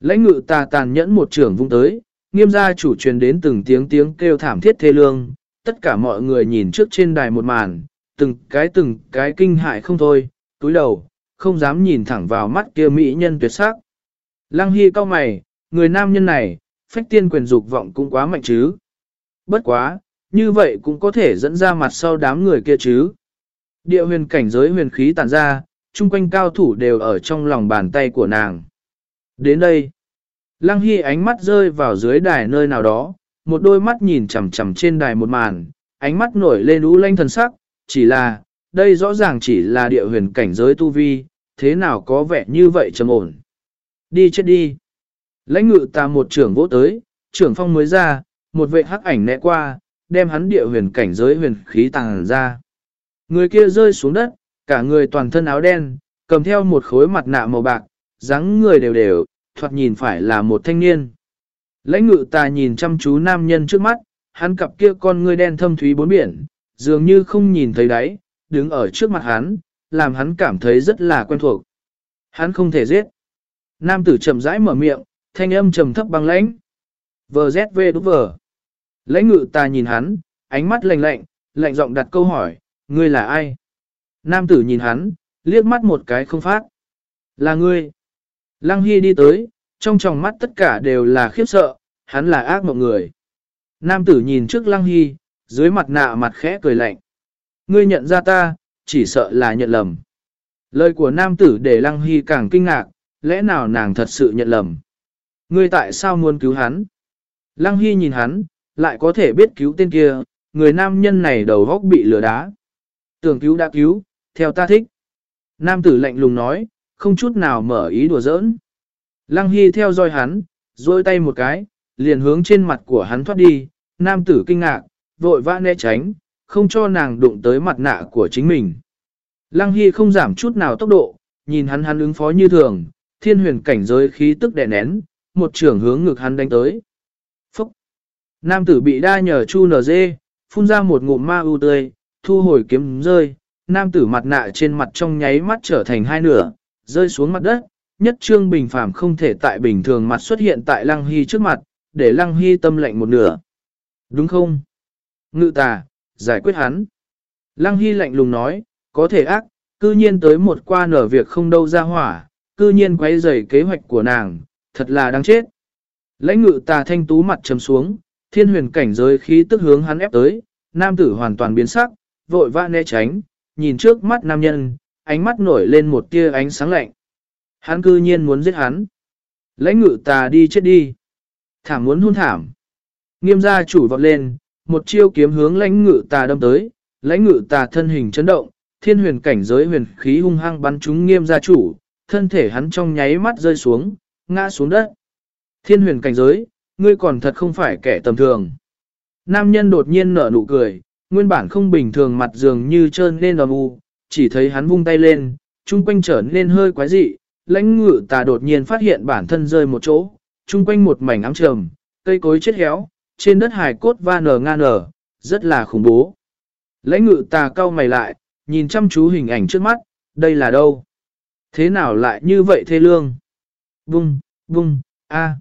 Lãnh ngự tà tàn nhẫn một trưởng vung tới, nghiêm gia chủ truyền đến từng tiếng tiếng kêu thảm thiết thê lương, tất cả mọi người nhìn trước trên đài một màn, từng cái từng cái kinh hại không thôi, túi đầu, không dám nhìn thẳng vào mắt kia mỹ nhân tuyệt sắc. Lăng Hy cao mày, người nam nhân này, phách tiên quyền dục vọng cũng quá mạnh chứ. Bất quá, như vậy cũng có thể dẫn ra mặt sau đám người kia chứ. Địa huyền cảnh giới huyền khí tản ra, chung quanh cao thủ đều ở trong lòng bàn tay của nàng. Đến đây, Lăng Hy ánh mắt rơi vào dưới đài nơi nào đó, một đôi mắt nhìn chằm chằm trên đài một màn, ánh mắt nổi lên ú lanh thần sắc, chỉ là, đây rõ ràng chỉ là địa huyền cảnh giới tu vi, thế nào có vẻ như vậy trầm ổn. Đi chết đi. Lãnh ngự ta một trưởng vỗ tới, trưởng phong mới ra, một vệ hắc ảnh né qua, đem hắn địa huyền cảnh giới huyền khí tàng ra. Người kia rơi xuống đất, cả người toàn thân áo đen, cầm theo một khối mặt nạ màu bạc, dáng người đều đều, thoạt nhìn phải là một thanh niên. Lãnh ngự ta nhìn chăm chú nam nhân trước mắt, hắn cặp kia con người đen thâm thúy bốn biển, dường như không nhìn thấy đáy, đứng ở trước mặt hắn, làm hắn cảm thấy rất là quen thuộc. Hắn không thể giết. Nam tử chậm rãi mở miệng, thanh âm trầm thấp băng lãnh. vờ zv đúng vờ. Lãnh ngự ta nhìn hắn, ánh mắt lạnh lạnh, lạnh giọng đặt câu hỏi, ngươi là ai? Nam tử nhìn hắn, liếc mắt một cái không phát. Là ngươi. Lăng Hy đi tới, trong tròng mắt tất cả đều là khiếp sợ, hắn là ác mộng người. Nam tử nhìn trước Lăng Hy, dưới mặt nạ mặt khẽ cười lạnh. Ngươi nhận ra ta, chỉ sợ là nhận lầm. Lời của nam tử để Lăng Hy càng kinh ngạc, lẽ nào nàng thật sự nhận lầm. Ngươi tại sao muốn cứu hắn? Lăng Hy nhìn hắn, lại có thể biết cứu tên kia, người nam nhân này đầu góc bị lửa đá. Tưởng cứu đã cứu, theo ta thích. Nam tử lạnh lùng nói, không chút nào mở ý đùa giỡn. Lăng Hy theo dõi hắn, dôi tay một cái, liền hướng trên mặt của hắn thoát đi, nam tử kinh ngạc, vội vã né tránh, không cho nàng đụng tới mặt nạ của chính mình. Lăng Hy không giảm chút nào tốc độ, nhìn hắn hắn ứng phó như thường, thiên huyền cảnh giới khí tức đè nén, một trưởng hướng ngực hắn đánh tới. Nam tử bị đa nhờ chu nở dê, phun ra một ngụm ma ưu tươi, thu hồi kiếm rơi, nam tử mặt nạ trên mặt trong nháy mắt trở thành hai nửa, rơi xuống mặt đất, nhất trương bình phàm không thể tại bình thường mặt xuất hiện tại lăng hy trước mặt, để lăng hy tâm lệnh một nửa. Đúng không? Ngự tà, giải quyết hắn. Lăng hy lạnh lùng nói, có thể ác, cư nhiên tới một qua nở việc không đâu ra hỏa, cư nhiên quấy rầy kế hoạch của nàng, thật là đáng chết. Lãnh ngự tà thanh tú mặt trầm xuống, thiên huyền cảnh giới khí tức hướng hắn ép tới, nam tử hoàn toàn biến sắc, vội vã né tránh, nhìn trước mắt nam nhân, ánh mắt nổi lên một tia ánh sáng lạnh. Hắn cư nhiên muốn giết hắn. Lãnh ngự tà đi chết đi. Thảm muốn hôn thảm. Nghiêm gia chủ vọt lên, một chiêu kiếm hướng lãnh ngự tà đâm tới, lãnh ngự tà thân hình chấn động, thiên huyền cảnh giới huyền khí hung hăng bắn trúng nghiêm gia chủ, thân thể hắn trong nháy mắt rơi xuống, ngã xuống đất. Thiên huyền cảnh giới, ngươi còn thật không phải kẻ tầm thường. Nam nhân đột nhiên nở nụ cười, nguyên bản không bình thường mặt dường như trơn lên đòn u, chỉ thấy hắn vung tay lên, chung quanh trở nên hơi quái dị, lãnh ngự tà đột nhiên phát hiện bản thân rơi một chỗ, chung quanh một mảnh ám trầm, cây cối chết héo, trên đất hài cốt va nở nga nở, rất là khủng bố. Lãnh ngự tà cau mày lại, nhìn chăm chú hình ảnh trước mắt, đây là đâu? Thế nào lại như vậy thê lương? Bung, bung, a.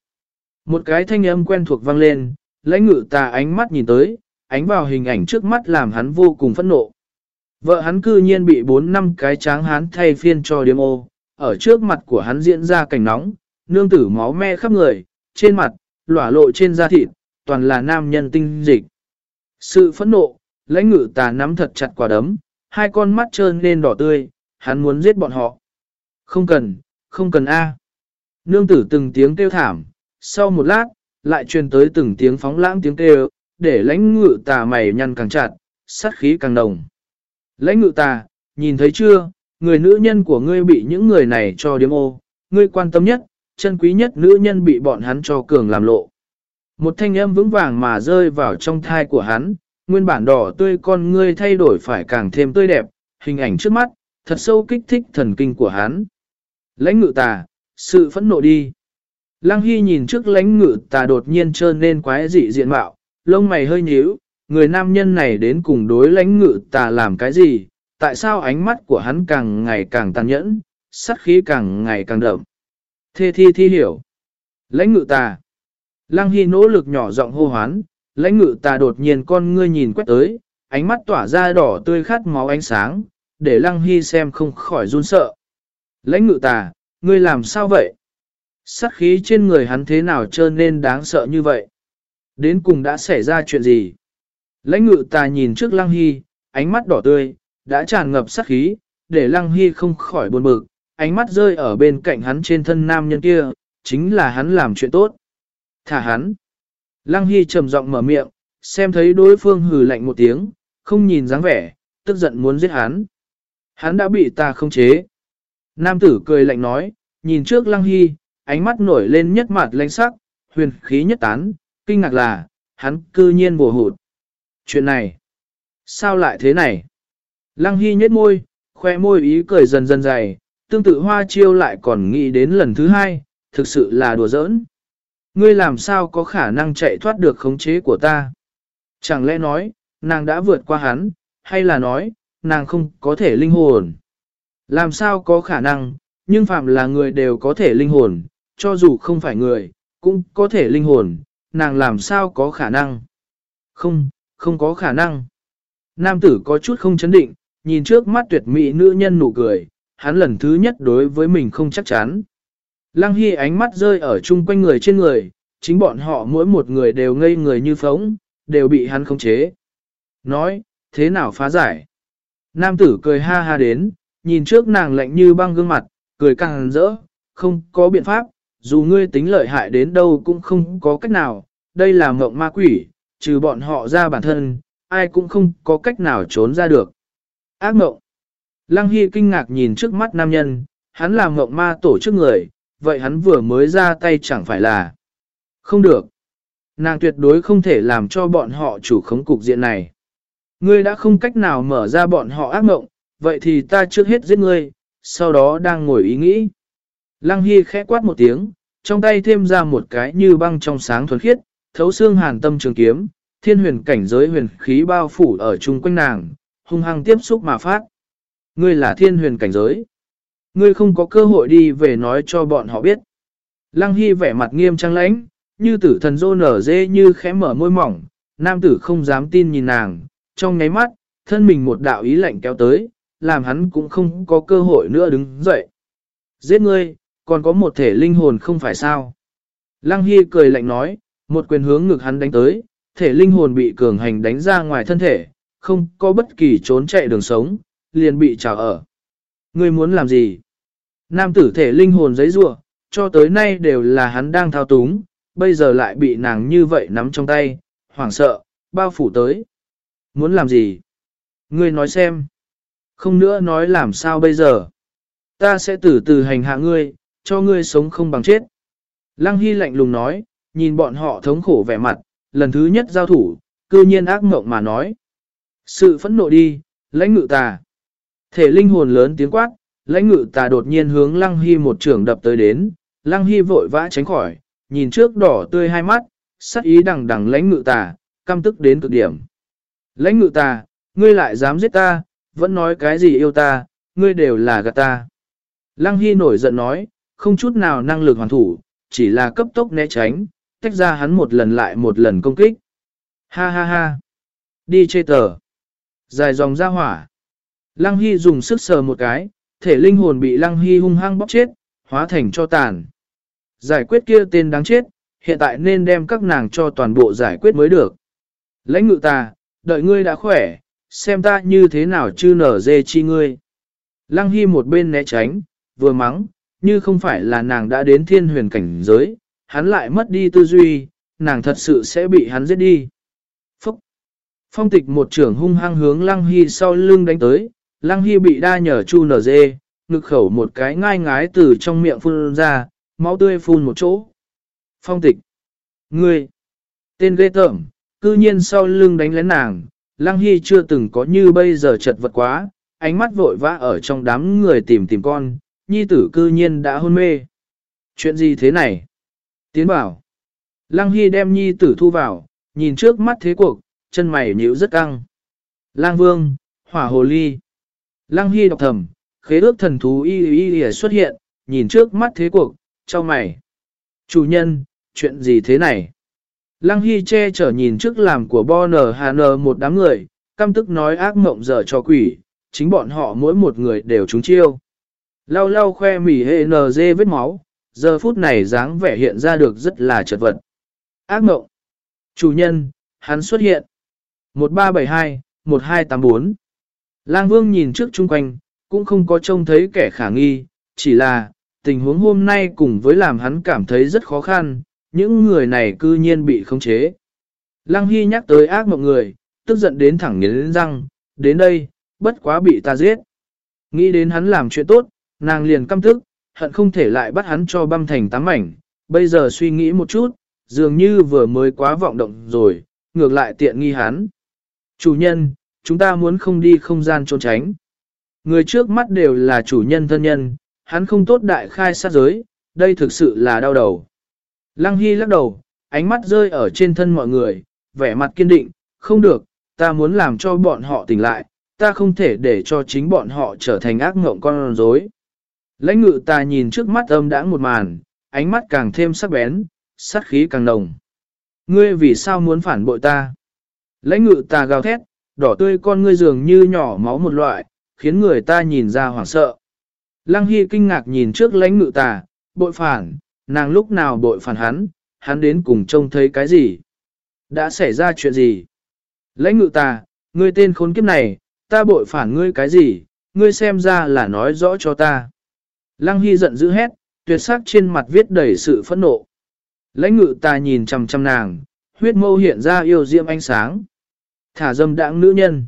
Một cái thanh âm quen thuộc vang lên, lãnh ngự tà ánh mắt nhìn tới, ánh vào hình ảnh trước mắt làm hắn vô cùng phẫn nộ. Vợ hắn cư nhiên bị bốn năm cái tráng hán thay phiên cho điếm ô, ở trước mặt của hắn diễn ra cảnh nóng, nương tử máu me khắp người, trên mặt, lỏa lộ trên da thịt, toàn là nam nhân tinh dịch. Sự phẫn nộ, lãnh ngự tà nắm thật chặt quả đấm, hai con mắt trơn lên đỏ tươi, hắn muốn giết bọn họ. Không cần, không cần A. Nương tử từng tiếng kêu thảm, sau một lát, lại truyền tới từng tiếng phóng lãng tiếng kêu, để lãnh ngự tà mày nhăn càng chặt, sát khí càng đồng. Lãnh ngự tà, nhìn thấy chưa, người nữ nhân của ngươi bị những người này cho điếm ô, ngươi quan tâm nhất, chân quý nhất nữ nhân bị bọn hắn cho cường làm lộ. Một thanh âm vững vàng mà rơi vào trong thai của hắn, nguyên bản đỏ tươi con ngươi thay đổi phải càng thêm tươi đẹp, hình ảnh trước mắt, thật sâu kích thích thần kinh của hắn. Lãnh ngự tà, sự phẫn nộ đi. Lăng Hy nhìn trước lãnh ngự tà đột nhiên trơn nên quái dị diện mạo, lông mày hơi nhíu, người nam nhân này đến cùng đối lãnh ngự tà làm cái gì, tại sao ánh mắt của hắn càng ngày càng tàn nhẫn, sát khí càng ngày càng đậm. Thê thi thi hiểu. Lãnh ngự tà. Lăng Hy nỗ lực nhỏ giọng hô hoán, lãnh ngự tà đột nhiên con ngươi nhìn quét tới, ánh mắt tỏa ra đỏ tươi khát máu ánh sáng, để Lăng Hy xem không khỏi run sợ. Lãnh ngự tà, ngươi làm sao vậy? Sát khí trên người hắn thế nào trơn nên đáng sợ như vậy? Đến cùng đã xảy ra chuyện gì? Lãnh ngự tà nhìn trước Lăng Hy, ánh mắt đỏ tươi, đã tràn ngập sát khí, để Lăng Hy không khỏi buồn bực, ánh mắt rơi ở bên cạnh hắn trên thân nam nhân kia, chính là hắn làm chuyện tốt. Thả hắn. Lăng Hy trầm giọng mở miệng, xem thấy đối phương hừ lạnh một tiếng, không nhìn dáng vẻ, tức giận muốn giết hắn. Hắn đã bị ta không chế. Nam tử cười lạnh nói, nhìn trước Lăng Hy, ánh mắt nổi lên nhất mặt lanh sắc, huyền khí nhất tán, kinh ngạc là, hắn cư nhiên bùa hụt. Chuyện này, sao lại thế này? Lăng Hy nhếch môi, khoe môi ý cười dần dần dày, tương tự hoa chiêu lại còn nghĩ đến lần thứ hai, thực sự là đùa giỡn. Ngươi làm sao có khả năng chạy thoát được khống chế của ta? Chẳng lẽ nói, nàng đã vượt qua hắn, hay là nói, nàng không có thể linh hồn? Làm sao có khả năng, nhưng phạm là người đều có thể linh hồn, cho dù không phải người, cũng có thể linh hồn, nàng làm sao có khả năng? Không, không có khả năng. Nam tử có chút không chấn định, nhìn trước mắt tuyệt mỹ nữ nhân nụ cười, hắn lần thứ nhất đối với mình không chắc chắn. Lăng Hy ánh mắt rơi ở chung quanh người trên người, chính bọn họ mỗi một người đều ngây người như phóng, đều bị hắn khống chế. Nói, thế nào phá giải? Nam tử cười ha ha đến, nhìn trước nàng lạnh như băng gương mặt, cười càng rỡ, không có biện pháp, dù ngươi tính lợi hại đến đâu cũng không có cách nào, đây là mộng ma quỷ, trừ bọn họ ra bản thân, ai cũng không có cách nào trốn ra được. Ác mộng. Lăng Hy kinh ngạc nhìn trước mắt nam nhân, hắn là mộng ma tổ chức người, vậy hắn vừa mới ra tay chẳng phải là... Không được. Nàng tuyệt đối không thể làm cho bọn họ chủ khống cục diện này. Ngươi đã không cách nào mở ra bọn họ ác mộng, vậy thì ta trước hết giết ngươi, sau đó đang ngồi ý nghĩ. Lăng Hy khẽ quát một tiếng, trong tay thêm ra một cái như băng trong sáng thuần khiết, thấu xương hàn tâm trường kiếm, thiên huyền cảnh giới huyền khí bao phủ ở chung quanh nàng, hung hăng tiếp xúc mà phát. Ngươi là thiên huyền cảnh giới. Ngươi không có cơ hội đi về nói cho bọn họ biết. Lăng Hy vẻ mặt nghiêm trang lãnh, như tử thần rô nở dê như khẽ mở môi mỏng, nam tử không dám tin nhìn nàng, trong nháy mắt, thân mình một đạo ý lạnh kéo tới, làm hắn cũng không có cơ hội nữa đứng dậy. Giết ngươi, còn có một thể linh hồn không phải sao. Lăng Hy cười lạnh nói, một quyền hướng ngực hắn đánh tới, thể linh hồn bị cường hành đánh ra ngoài thân thể, không có bất kỳ trốn chạy đường sống, liền bị trào ở. Ngươi muốn làm gì? Nam tử thể linh hồn giấy rua, cho tới nay đều là hắn đang thao túng, bây giờ lại bị nàng như vậy nắm trong tay, hoảng sợ, bao phủ tới. Muốn làm gì? Ngươi nói xem. Không nữa nói làm sao bây giờ. Ta sẽ từ từ hành hạ ngươi, cho ngươi sống không bằng chết. Lăng Hy lạnh lùng nói, nhìn bọn họ thống khổ vẻ mặt, lần thứ nhất giao thủ, cư nhiên ác mộng mà nói. Sự phẫn nộ đi, lãnh ngự tà. Thể linh hồn lớn tiếng quát, lãnh ngự tà đột nhiên hướng Lăng Hy một trường đập tới đến, Lăng Hy vội vã tránh khỏi, nhìn trước đỏ tươi hai mắt, sắc ý đằng đằng lãnh ngự tà, căm tức đến cực điểm. Lãnh ngự tà, ngươi lại dám giết ta, vẫn nói cái gì yêu ta, ngươi đều là gạt ta. Lăng Hy nổi giận nói, không chút nào năng lực hoàn thủ, chỉ là cấp tốc né tránh, tách ra hắn một lần lại một lần công kích. Ha ha ha. Đi chê tờ. Dài dòng ra hỏa. Lăng Hy dùng sức sờ một cái, thể linh hồn bị Lăng Hy hung hăng bóc chết, hóa thành cho tàn. Giải quyết kia tên đáng chết, hiện tại nên đem các nàng cho toàn bộ giải quyết mới được. Lãnh ngự ta, đợi ngươi đã khỏe, xem ta như thế nào chư nở dê chi ngươi. Lăng Hy một bên né tránh, vừa mắng, như không phải là nàng đã đến thiên huyền cảnh giới, hắn lại mất đi tư duy, nàng thật sự sẽ bị hắn giết đi. Phúc! Phong tịch một trưởng hung hăng hướng Lăng Hy sau lưng đánh tới, Lăng Hy bị đa nhở chu nở dê, ngực khẩu một cái ngai ngái từ trong miệng phun ra, máu tươi phun một chỗ. Phong tịch! Ngươi! Tên ghê tởm, cư nhiên sau lưng đánh lén nàng, Lăng Hy chưa từng có như bây giờ chật vật quá, ánh mắt vội vã ở trong đám người tìm tìm con, nhi tử cư nhiên đã hôn mê. Chuyện gì thế này? Tiến bảo. Lăng Hy đem nhi tử thu vào, nhìn trước mắt thế cuộc, chân mày nhíu rất căng. Lang Vương, Hỏa Hồ Ly. Lăng Hy đọc thầm, khế ước thần thú y y y xuất hiện, nhìn trước mắt thế cuộc, cho mày. Chủ nhân, chuyện gì thế này? Lăng Hy che chở nhìn trước làm của Bonner Nở một đám người, căm tức nói ác mộng dở cho quỷ, chính bọn họ mỗi một người đều trúng chiêu. Lau lau khoe mỉ hệ NG vết máu, giờ phút này dáng vẻ hiện ra được rất là chật vật. Ác mộng. Chủ nhân, hắn xuất hiện. 1372, 1284. Lang Vương nhìn trước chung quanh, cũng không có trông thấy kẻ khả nghi, chỉ là, tình huống hôm nay cùng với làm hắn cảm thấy rất khó khăn, những người này cư nhiên bị khống chế. Lăng Hy nhắc tới ác mộng người, tức giận đến thẳng nghiến răng, đến đây, bất quá bị ta giết. Nghĩ đến hắn làm chuyện tốt, nàng liền căm tức, hận không thể lại bắt hắn cho băm thành tám mảnh, bây giờ suy nghĩ một chút, dường như vừa mới quá vọng động rồi, ngược lại tiện nghi hắn. Chủ nhân, chúng ta muốn không đi không gian trốn tránh. Người trước mắt đều là chủ nhân thân nhân, hắn không tốt đại khai sát giới, đây thực sự là đau đầu. Lăng Hy lắc đầu, ánh mắt rơi ở trên thân mọi người, vẻ mặt kiên định, không được, ta muốn làm cho bọn họ tỉnh lại, ta không thể để cho chính bọn họ trở thành ác ngộng con rối. Lãnh ngự ta nhìn trước mắt âm đãng một màn, ánh mắt càng thêm sắc bén, sát khí càng nồng. Ngươi vì sao muốn phản bội ta? Lãnh ngự ta gào thét, đỏ tươi con ngươi dường như nhỏ máu một loại, khiến người ta nhìn ra hoảng sợ. Lăng Hy kinh ngạc nhìn trước lãnh ngự ta, bội phản, nàng lúc nào bội phản hắn, hắn đến cùng trông thấy cái gì? Đã xảy ra chuyện gì? Lãnh ngự ta, ngươi tên khốn kiếp này, ta bội phản ngươi cái gì, ngươi xem ra là nói rõ cho ta. Lăng Hy giận dữ hét, tuyệt sắc trên mặt viết đầy sự phẫn nộ. Lãnh ngự ta nhìn chằm chằm nàng, huyết mâu hiện ra yêu diệm ánh sáng. Thả dâm đãng nữ nhân.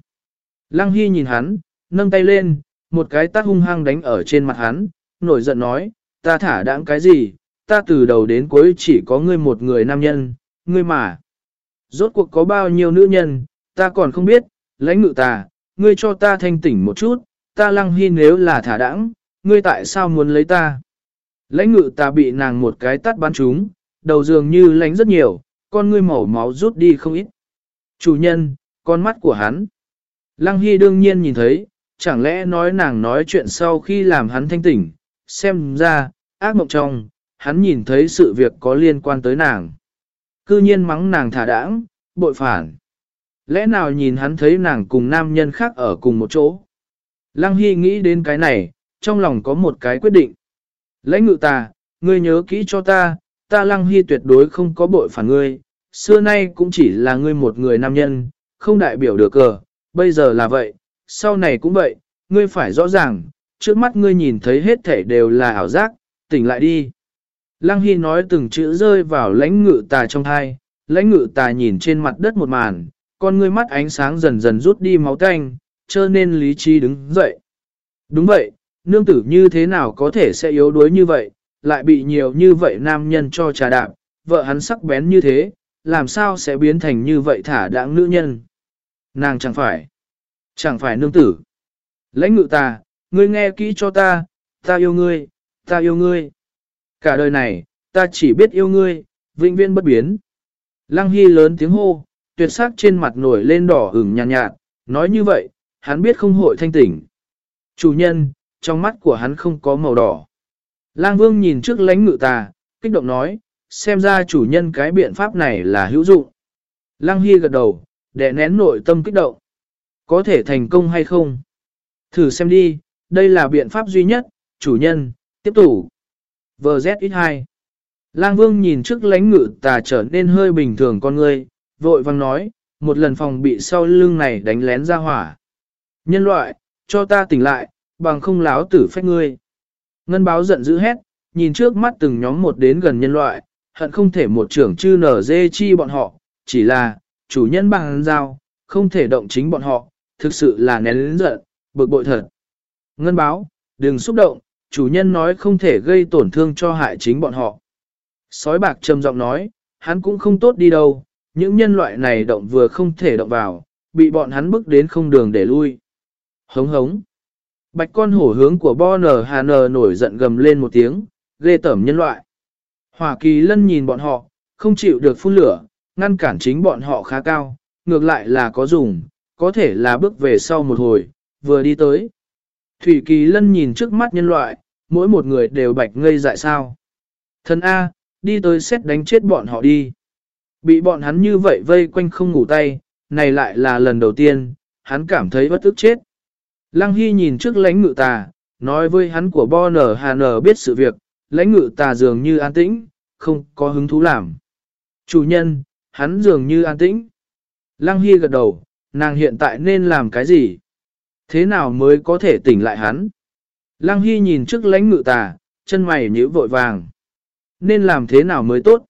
Lăng Hy nhìn hắn, nâng tay lên, một cái tát hung hăng đánh ở trên mặt hắn, nổi giận nói, ta thả đãng cái gì, ta từ đầu đến cuối chỉ có ngươi một người nam nhân, ngươi mà. Rốt cuộc có bao nhiêu nữ nhân, ta còn không biết, lãnh ngự ta, ngươi cho ta thanh tỉnh một chút, ta lăng hy nếu là thả đãng, ngươi tại sao muốn lấy ta? Lãnh ngự ta bị nàng một cái tắt bắn trúng, đầu dường như lánh rất nhiều, con ngươi màu máu rút đi không ít. Chủ nhân, con mắt của hắn. Lăng Hy đương nhiên nhìn thấy, chẳng lẽ nói nàng nói chuyện sau khi làm hắn thanh tỉnh, xem ra, ác mộng trong, hắn nhìn thấy sự việc có liên quan tới nàng. Cư nhiên mắng nàng thả đãng, bội phản. Lẽ nào nhìn hắn thấy nàng cùng nam nhân khác ở cùng một chỗ? Lăng Hy nghĩ đến cái này, trong lòng có một cái quyết định. Lãnh ngự ta, ngươi nhớ kỹ cho ta, ta Lăng Hy tuyệt đối không có bội phản ngươi, xưa nay cũng chỉ là ngươi một người nam nhân, không đại biểu được cờ, bây giờ là vậy, sau này cũng vậy, ngươi phải rõ ràng, trước mắt ngươi nhìn thấy hết thể đều là ảo giác, tỉnh lại đi. Lăng Hy nói từng chữ rơi vào lãnh ngự tà trong thai, lãnh ngự tà nhìn trên mặt đất một màn, con ngươi mắt ánh sáng dần dần rút đi máu tanh, cho nên lý trí đứng dậy. Đúng vậy, nương tử như thế nào có thể sẽ yếu đuối như vậy, lại bị nhiều như vậy nam nhân cho trà đạp, vợ hắn sắc bén như thế, làm sao sẽ biến thành như vậy thả đãng nữ nhân. Nàng chẳng phải, chẳng phải nương tử. Lãnh ngự ta, ngươi nghe kỹ cho ta, ta yêu ngươi, ta yêu ngươi. Cả đời này, ta chỉ biết yêu ngươi, vĩnh viễn bất biến. Lăng Hy lớn tiếng hô, tuyệt sắc trên mặt nổi lên đỏ ửng nhàn nhạt, nhạt, nói như vậy, hắn biết không hội thanh tỉnh. Chủ nhân, trong mắt của hắn không có màu đỏ. Lang Vương nhìn trước lãnh ngự tà, kích động nói, xem ra chủ nhân cái biện pháp này là hữu dụng. Lăng Hy gật đầu, để nén nội tâm kích động. Có thể thành công hay không? Thử xem đi, đây là biện pháp duy nhất, chủ nhân, tiếp tục. VZX2 Lang Vương nhìn trước lãnh ngự tà trở nên hơi bình thường con người, vội vang nói, một lần phòng bị sau lưng này đánh lén ra hỏa. Nhân loại, cho ta tỉnh lại, bằng không láo tử phách ngươi. Ngân báo giận dữ hét, nhìn trước mắt từng nhóm một đến gần nhân loại, hận không thể một trưởng chư nở dê chi bọn họ, chỉ là, chủ nhân bằng giao, không thể động chính bọn họ, thực sự là nén lĩnh giận, bực bội thật. Ngân báo, đừng xúc động, chủ nhân nói không thể gây tổn thương cho hại chính bọn họ. Sói bạc trầm giọng nói, hắn cũng không tốt đi đâu, những nhân loại này động vừa không thể động vào, bị bọn hắn bức đến không đường để lui. Hống hống. Bạch con hổ hướng của Bo nờ Hà nờ nổi giận gầm lên một tiếng, ghê tẩm nhân loại. Hỏa kỳ lân nhìn bọn họ, không chịu được phun lửa, ngăn cản chính bọn họ khá cao, ngược lại là có dùng, có thể là bước về sau một hồi, vừa đi tới. Thủy kỳ lân nhìn trước mắt nhân loại, mỗi một người đều bạch ngây dại sao. Thần A, đi tới xét đánh chết bọn họ đi. Bị bọn hắn như vậy vây quanh không ngủ tay, này lại là lần đầu tiên, hắn cảm thấy bất ức chết. Lăng Hy nhìn trước lãnh ngự tà, nói với hắn của Bo Nở Hà Nở biết sự việc, lãnh ngự tà dường như an tĩnh, không có hứng thú làm. Chủ nhân, hắn dường như an tĩnh. Lăng Hy gật đầu, nàng hiện tại nên làm cái gì? Thế nào mới có thể tỉnh lại hắn? Lăng Hy nhìn trước lãnh ngự tà, chân mày nhíu vội vàng. Nên làm thế nào mới tốt?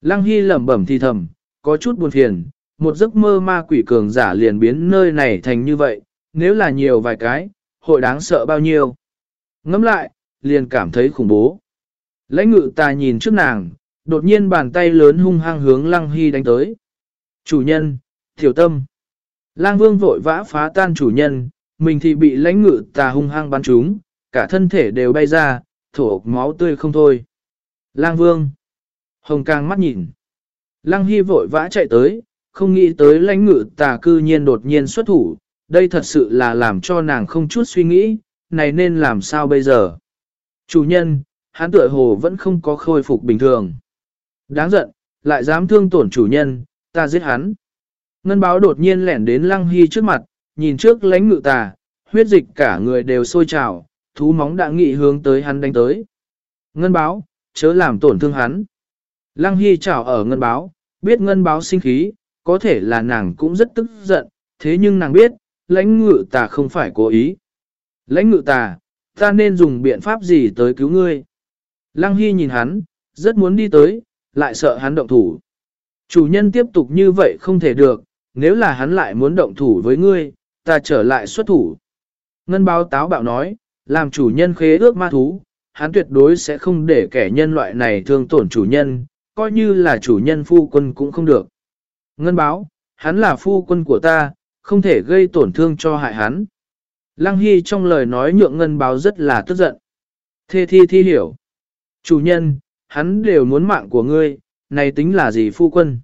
Lăng Hy lẩm bẩm thì thầm, có chút buồn phiền, một giấc mơ ma quỷ cường giả liền biến nơi này thành như vậy, nếu là nhiều vài cái, hội đáng sợ bao nhiêu. Ngắm lại, liền cảm thấy khủng bố. Lãnh ngự ta nhìn trước nàng, đột nhiên bàn tay lớn hung hăng hướng Lăng Hy đánh tới. Chủ nhân, tiểu tâm. Lang vương vội vã phá tan chủ nhân, mình thì bị lãnh ngự tà hung hăng bắn trúng, cả thân thể đều bay ra, thổ máu tươi không thôi. Lang vương. Hồng càng mắt nhìn. Lăng Hy vội vã chạy tới, không nghĩ tới lãnh ngự tà cư nhiên đột nhiên xuất thủ, đây thật sự là làm cho nàng không chút suy nghĩ, này nên làm sao bây giờ. Chủ nhân, hắn tựa hồ vẫn không có khôi phục bình thường. Đáng giận, lại dám thương tổn chủ nhân, ta giết hắn. Ngân báo đột nhiên lẻn đến lăng hy trước mặt, nhìn trước lãnh ngự tà, huyết dịch cả người đều sôi trào, thú móng đã nghị hướng tới hắn đánh tới. Ngân báo, chớ làm tổn thương hắn. Lăng hy chảo ở ngân báo, biết ngân báo sinh khí, có thể là nàng cũng rất tức giận, thế nhưng nàng biết, lãnh ngự tà không phải cố ý. Lãnh ngự tà, ta nên dùng biện pháp gì tới cứu ngươi? Lăng Hy nhìn hắn, rất muốn đi tới, lại sợ hắn động thủ. Chủ nhân tiếp tục như vậy không thể được, nếu là hắn lại muốn động thủ với ngươi, ta trở lại xuất thủ. Ngân báo táo bạo nói, làm chủ nhân khế ước ma thú, hắn tuyệt đối sẽ không để kẻ nhân loại này thương tổn chủ nhân, coi như là chủ nhân phu quân cũng không được. Ngân báo, hắn là phu quân của ta, không thể gây tổn thương cho hại hắn. Lăng Hy trong lời nói nhượng ngân báo rất là tức giận. Thê thi thi hiểu. Chủ nhân, hắn đều muốn mạng của ngươi, này tính là gì phu quân?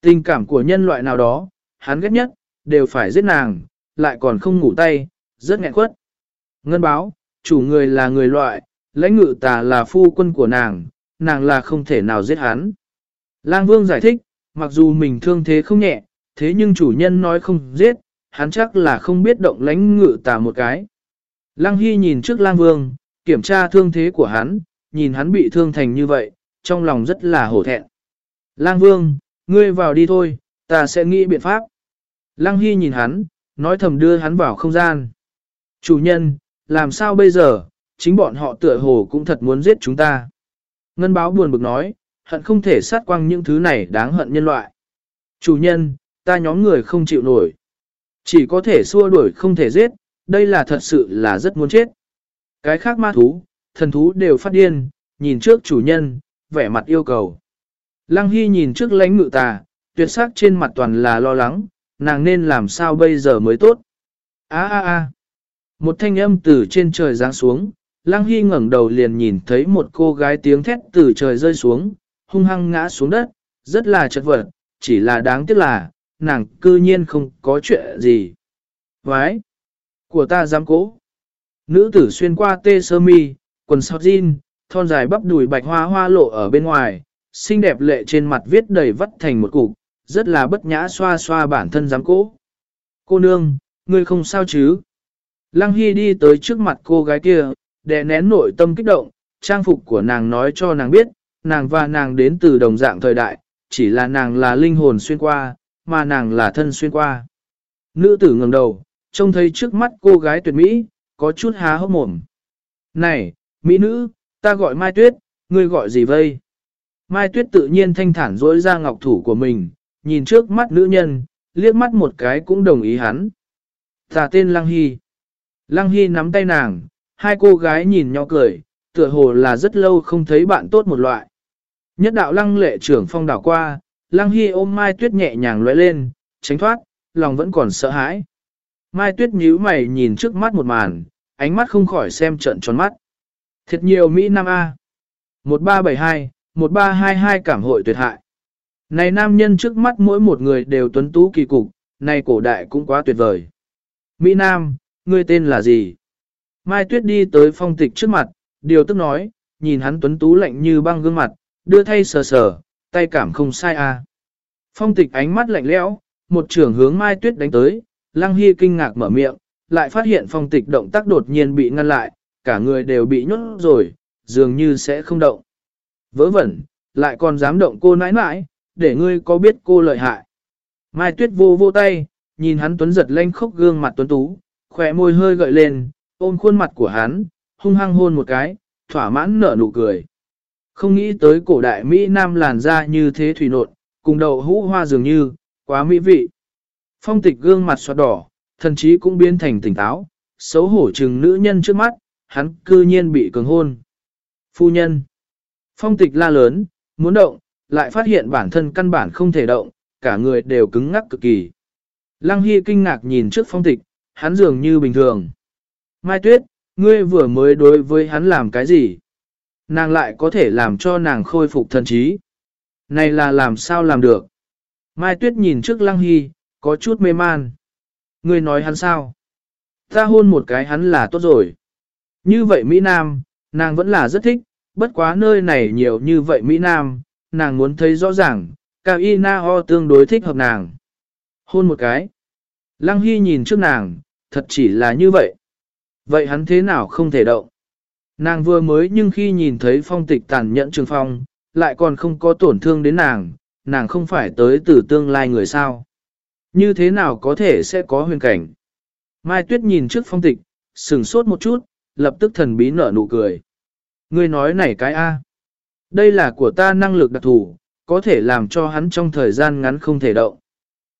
Tình cảm của nhân loại nào đó, hắn ghét nhất, đều phải giết nàng, lại còn không ngủ tay, rất nghẹn quất. Ngân báo, chủ người là người loại, lãnh ngự tà là phu quân của nàng, nàng là không thể nào giết hắn. Lang Vương giải thích, mặc dù mình thương thế không nhẹ, thế nhưng chủ nhân nói không giết, hắn chắc là không biết động lãnh ngự tà một cái. Lăng Hy nhìn trước Lang Vương, kiểm tra thương thế của hắn, nhìn hắn bị thương thành như vậy, trong lòng rất là hổ thẹn. Lang Vương, ngươi vào đi thôi, ta sẽ nghĩ biện pháp. Lăng Hy nhìn hắn, nói thầm đưa hắn vào không gian. Chủ nhân, làm sao bây giờ, chính bọn họ tựa hồ cũng thật muốn giết chúng ta. Ngân báo buồn bực nói, hận không thể sát quăng những thứ này đáng hận nhân loại. Chủ nhân, ta nhóm người không chịu nổi. Chỉ có thể xua đuổi không thể giết, đây là thật sự là rất muốn chết. Cái khác ma thú, thần thú đều phát điên, nhìn trước chủ nhân, vẻ mặt yêu cầu. Lăng Hy nhìn trước lãnh ngự tà, tuyệt sắc trên mặt toàn là lo lắng, nàng nên làm sao bây giờ mới tốt. Á á á. Một thanh âm từ trên trời giáng xuống, Lăng Hy ngẩng đầu liền nhìn thấy một cô gái tiếng thét từ trời rơi xuống, hung hăng ngã xuống đất, rất là chật vật, chỉ là đáng tiếc là, nàng cư nhiên không có chuyện gì. Vái! Của ta dám cố. Nữ tử xuyên qua tê sơ mi, quần sọt jean, thon dài bắp đùi bạch hoa hoa lộ ở bên ngoài, xinh đẹp lệ trên mặt viết đầy vắt thành một cục, rất là bất nhã xoa xoa bản thân dám cố. Cô nương, ngươi không sao chứ? Lăng Hy đi tới trước mặt cô gái kia, để nén nội tâm kích động, trang phục của nàng nói cho nàng biết, nàng và nàng đến từ đồng dạng thời đại, chỉ là nàng là linh hồn xuyên qua, mà nàng là thân xuyên qua. Nữ tử ngẩng đầu, trông thấy trước mắt cô gái tuyệt mỹ, có chút há hốc mồm. Này, mỹ nữ, ta gọi Mai Tuyết, ngươi gọi gì vây? Mai Tuyết tự nhiên thanh thản rỗi ra ngọc thủ của mình, nhìn trước mắt nữ nhân, liếc mắt một cái cũng đồng ý hắn. Ta tên Lăng Hy. Lăng Hy nắm tay nàng, hai cô gái nhìn nhau cười, tựa hồ là rất lâu không thấy bạn tốt một loại. Nhất đạo lăng lệ trưởng phong đảo qua, lăng hy ôm mai tuyết nhẹ nhàng lóe lên, tránh thoát, lòng vẫn còn sợ hãi. Mai Tuyết nhíu mày nhìn trước mắt một màn, ánh mắt không khỏi xem trận tròn mắt. Thiệt nhiều Mỹ Nam A. 1372, 1322 cảm hội tuyệt hại. Này nam nhân trước mắt mỗi một người đều tuấn tú kỳ cục, này cổ đại cũng quá tuyệt vời. Mỹ Nam, ngươi tên là gì? Mai Tuyết đi tới phong tịch trước mặt, điều tức nói, nhìn hắn tuấn tú lạnh như băng gương mặt, đưa thay sờ sờ, tay cảm không sai à. Phong tịch ánh mắt lạnh lẽo, một trưởng hướng Mai Tuyết đánh tới, Lăng Hy kinh ngạc mở miệng, lại phát hiện phong tịch động tác đột nhiên bị ngăn lại, cả người đều bị nhốt rồi, dường như sẽ không động. Vớ vẩn, lại còn dám động cô nãi nãi, để ngươi có biết cô lợi hại. Mai Tuyết vô vô tay, nhìn hắn tuấn giật lanh khốc gương mặt tuấn tú, khỏe môi hơi gợi lên, ôm khuôn mặt của hắn, hung hăng hôn một cái, thỏa mãn nở nụ cười. Không nghĩ tới cổ đại Mỹ Nam làn da như thế thủy nộn, cùng đầu hũ hoa dường như, quá mỹ vị. Phong tịch gương mặt xoát đỏ, thần chí cũng biến thành tỉnh táo, xấu hổ chừng nữ nhân trước mắt, hắn cư nhiên bị cường hôn. Phu nhân. Phong tịch la lớn, muốn động, lại phát hiện bản thân căn bản không thể động, cả người đều cứng ngắc cực kỳ. Lăng Hy kinh ngạc nhìn trước phong tịch, hắn dường như bình thường. Mai Tuyết, ngươi vừa mới đối với hắn làm cái gì? Nàng lại có thể làm cho nàng khôi phục thần trí. Này là làm sao làm được? Mai Tuyết nhìn trước Lăng Hy, có chút mê man. Ngươi nói hắn sao? Ta hôn một cái hắn là tốt rồi. Như vậy Mỹ Nam, nàng vẫn là rất thích, bất quá nơi này nhiều như vậy Mỹ Nam, nàng muốn thấy rõ ràng, Cao Y Na Ho tương đối thích hợp nàng. Hôn một cái. Lăng Hy nhìn trước nàng, thật chỉ là như vậy. Vậy hắn thế nào không thể động? Nàng vừa mới nhưng khi nhìn thấy phong tịch tàn nhẫn trường phong, lại còn không có tổn thương đến nàng, nàng không phải tới từ tương lai người sao. Như thế nào có thể sẽ có huyền cảnh? Mai Tuyết nhìn trước phong tịch, sừng sốt một chút, lập tức thần bí nở nụ cười. Ngươi nói này cái A. Đây là của ta năng lực đặc thù, có thể làm cho hắn trong thời gian ngắn không thể động.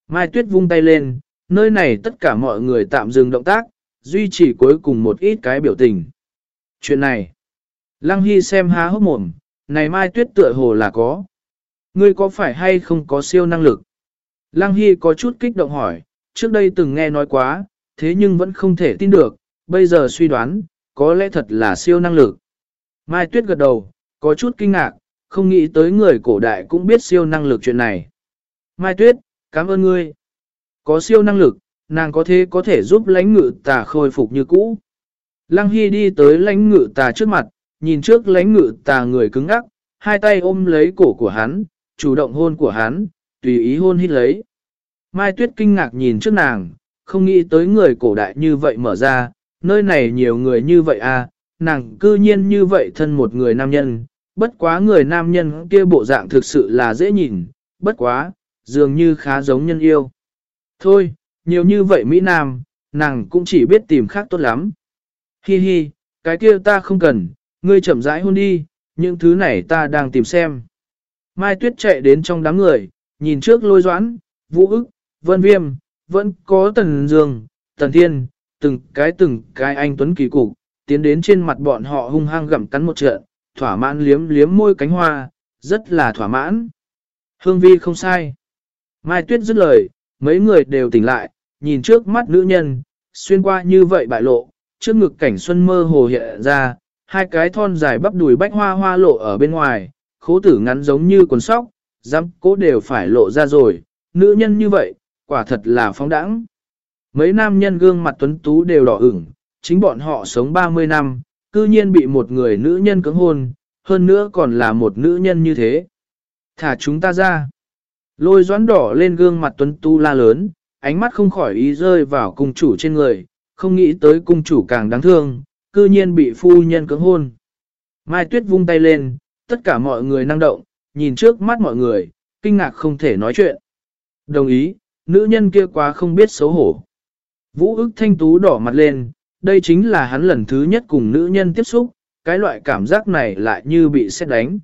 Mai Tuyết vung tay lên, nơi này tất cả mọi người tạm dừng động tác, duy trì cuối cùng một ít cái biểu tình. Chuyện này, Lăng Hy xem há hốc mồm, này Mai Tuyết tựa hồ là có. Ngươi có phải hay không có siêu năng lực? Lăng Hy có chút kích động hỏi, trước đây từng nghe nói quá, thế nhưng vẫn không thể tin được, bây giờ suy đoán, có lẽ thật là siêu năng lực. Mai Tuyết gật đầu, có chút kinh ngạc, không nghĩ tới người cổ đại cũng biết siêu năng lực chuyện này. Mai Tuyết, cảm ơn ngươi. Có siêu năng lực, nàng có thế có thể giúp lãnh ngự tà khôi phục như cũ. Lăng Hy đi tới lãnh ngự tà trước mặt, nhìn trước lãnh ngự tà người cứng ngắc, hai tay ôm lấy cổ của hắn, chủ động hôn của hắn, tùy ý hôn hít lấy. Mai Tuyết kinh ngạc nhìn trước nàng, không nghĩ tới người cổ đại như vậy mở ra, nơi này nhiều người như vậy à, nàng cư nhiên như vậy thân một người nam nhân, bất quá người nam nhân kia bộ dạng thực sự là dễ nhìn, bất quá, dường như khá giống nhân yêu. Thôi, nhiều như vậy Mỹ Nam, nàng cũng chỉ biết tìm khác tốt lắm. Hi hi, cái kia ta không cần, ngươi chậm rãi hôn đi, những thứ này ta đang tìm xem. Mai Tuyết chạy đến trong đám người, nhìn trước lôi doãn, vũ ức, vân viêm, vẫn có tần dương, tần thiên, từng cái từng cái anh tuấn kỳ cục, tiến đến trên mặt bọn họ hung hăng gặm cắn một trận, thỏa mãn liếm liếm môi cánh hoa, rất là thỏa mãn. Hương vi không sai. Mai Tuyết dứt lời, mấy người đều tỉnh lại, nhìn trước mắt nữ nhân, xuyên qua như vậy bại lộ, trước ngực cảnh xuân mơ hồ hiện ra, hai cái thon dài bắp đùi bách hoa hoa lộ ở bên ngoài, khố tử ngắn giống như quần sóc, dám cố đều phải lộ ra rồi, nữ nhân như vậy, quả thật là phóng đẳng. Mấy nam nhân gương mặt tuấn tú đều đỏ ửng, chính bọn họ sống 30 năm, cư nhiên bị một người nữ nhân cưỡng hôn, hơn nữa còn là một nữ nhân như thế. Thả chúng ta ra. Lôi doãn đỏ lên gương mặt tuấn tu la lớn, ánh mắt không khỏi ý rơi vào cung chủ trên người, không nghĩ tới cung chủ càng đáng thương, cư nhiên bị phu nhân cưỡng hôn. Mai tuyết vung tay lên, tất cả mọi người năng động, nhìn trước mắt mọi người, kinh ngạc không thể nói chuyện. Đồng ý, nữ nhân kia quá không biết xấu hổ. Vũ ức thanh tú đỏ mặt lên, đây chính là hắn lần thứ nhất cùng nữ nhân tiếp xúc, cái loại cảm giác này lại như bị xét đánh.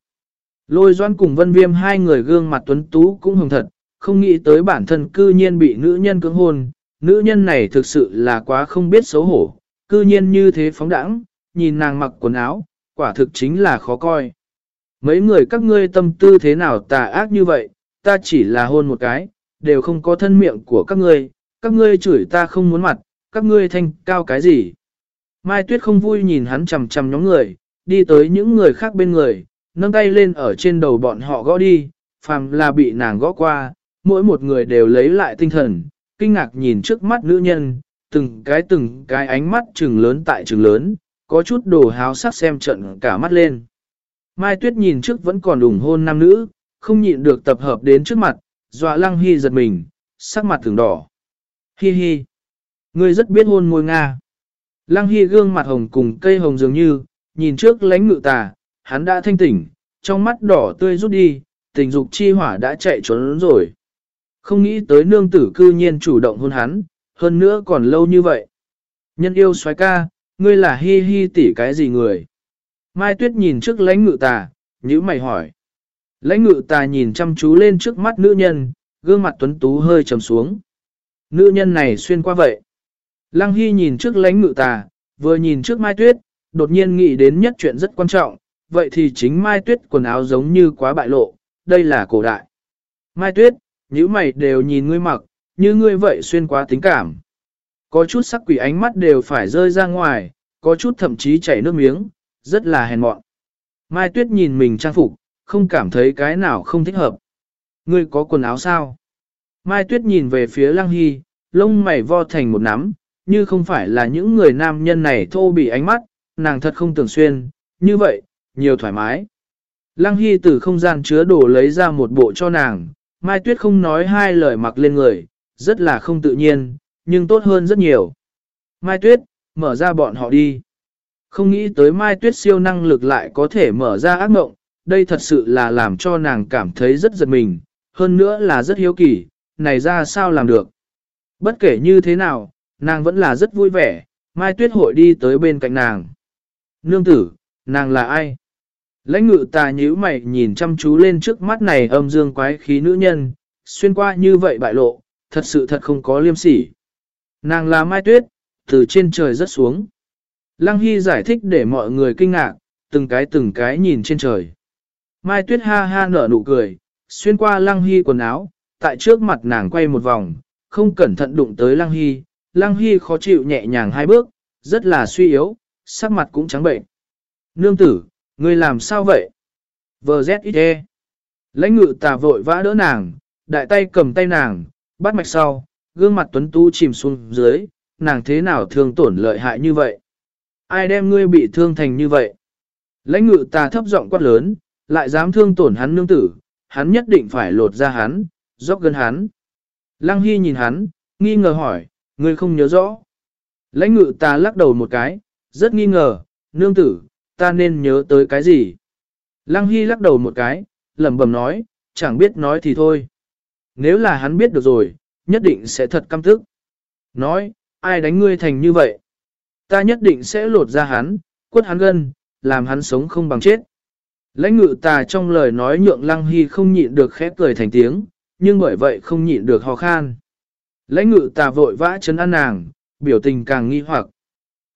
Lôi doan cùng vân viêm hai người gương mặt tuấn tú cũng hồng thật, không nghĩ tới bản thân cư nhiên bị nữ nhân cưỡng hôn, nữ nhân này thực sự là quá không biết xấu hổ, cư nhiên như thế phóng đẳng, nhìn nàng mặc quần áo, quả thực chính là khó coi. Mấy người các ngươi tâm tư thế nào tà ác như vậy, ta chỉ là hôn một cái, đều không có thân miệng của các ngươi, các ngươi chửi ta không muốn mặt, các ngươi thanh cao cái gì. Mai Tuyết không vui nhìn hắn chầm chầm nhóm người, đi tới những người khác bên người, nâng tay lên ở trên đầu bọn họ gõ đi, phàm là bị nàng gõ qua, mỗi một người đều lấy lại tinh thần, kinh ngạc nhìn trước mắt nữ nhân, từng cái từng cái ánh mắt trừng lớn tại trừng lớn, có chút đồ háo sắc xem trận cả mắt lên. Mai Tuyết nhìn trước vẫn còn đùng hôn nam nữ, không nhịn được tập hợp đến trước mặt, dọa lăng hy giật mình, sắc mặt thường đỏ. Hi hi, ngươi rất biết hôn môi Nga. Lăng hy gương mặt hồng cùng cây hồng dường như, nhìn trước lánh ngự tà, hắn đã thanh tỉnh, trong mắt đỏ tươi rút đi, tình dục chi hỏa đã chạy trốn rồi. Không nghĩ tới nương tử cư nhiên chủ động hôn hắn, hơn nữa còn lâu như vậy. Nhân yêu xoái ca, ngươi là hi hi tỷ cái gì người? Mai Tuyết nhìn trước lãnh ngự tà, nhữ mày hỏi. Lãnh ngự tà nhìn chăm chú lên trước mắt nữ nhân, gương mặt tuấn tú hơi trầm xuống. Nữ nhân này xuyên qua vậy. Lăng Hy nhìn trước lãnh ngự tà, vừa nhìn trước Mai Tuyết, đột nhiên nghĩ đến nhất chuyện rất quan trọng, vậy thì chính Mai Tuyết quần áo giống như quá bại lộ, đây là cổ đại. Mai Tuyết, nhíu mày đều nhìn ngươi mặc, như ngươi vậy xuyên quá tính cảm. Có chút sắc quỷ ánh mắt đều phải rơi ra ngoài, có chút thậm chí chảy nước miếng, rất là hèn mọn. Mai Tuyết nhìn mình trang phục, không cảm thấy cái nào không thích hợp. Ngươi có quần áo sao? Mai Tuyết nhìn về phía Lăng Hy, lông mày vo thành một nắm, như không phải là những người nam nhân này thô bị ánh mắt, nàng thật không tưởng xuyên, như vậy, nhiều thoải mái. Lăng Hy từ không gian chứa đồ lấy ra một bộ cho nàng, Mai Tuyết không nói hai lời mặc lên người, rất là không tự nhiên, nhưng tốt hơn rất nhiều. Mai Tuyết, mở ra bọn họ đi. Không nghĩ tới Mai Tuyết siêu năng lực lại có thể mở ra ác mộng, đây thật sự là làm cho nàng cảm thấy rất giật mình, hơn nữa là rất hiếu kỳ, này ra sao làm được. Bất kể như thế nào, nàng vẫn là rất vui vẻ, Mai Tuyết hội đi tới bên cạnh nàng. Nương tử, nàng là ai? Lãnh ngự tà nhíu mày nhìn chăm chú lên trước mắt này âm dương quái khí nữ nhân, xuyên qua như vậy bại lộ, thật sự thật không có liêm sỉ. Nàng là Mai Tuyết, từ trên trời rất xuống. Lăng Hy giải thích để mọi người kinh ngạc, từng cái từng cái nhìn trên trời. Mai Tuyết ha ha nở nụ cười, xuyên qua Lăng Hy quần áo, tại trước mặt nàng quay một vòng, không cẩn thận đụng tới Lăng Hy. Lăng Hy khó chịu nhẹ nhàng hai bước, rất là suy yếu, sắc mặt cũng trắng bệnh. Nương tử, ngươi làm sao vậy? Vờ z. E. Lãnh ngự tà vội vã đỡ nàng, đại tay cầm tay nàng, bắt mạch sau, gương mặt tuấn tu chìm xuống dưới, nàng thế nào thương tổn lợi hại như vậy? Ai đem ngươi bị thương thành như vậy? Lãnh ngự tà thấp giọng quát lớn, lại dám thương tổn hắn nương tử, hắn nhất định phải lột ra hắn, dốc gần hắn. Lăng Hy nhìn hắn, nghi ngờ hỏi, ngươi không nhớ rõ. Lãnh ngự tà lắc đầu một cái, rất nghi ngờ, nương tử, ta nên nhớ tới cái gì? Lăng Hy lắc đầu một cái, lẩm bẩm nói, chẳng biết nói thì thôi. Nếu là hắn biết được rồi, nhất định sẽ thật căm tức. Nói, ai đánh ngươi thành như vậy? Ta nhất định sẽ lột ra hắn, quất hắn gân, làm hắn sống không bằng chết. Lãnh ngự tà trong lời nói nhượng Lăng Hy không nhịn được khép cười thành tiếng, nhưng bởi vậy không nhịn được ho khan. Lãnh ngự tà vội vã chấn an nàng, biểu tình càng nghi hoặc.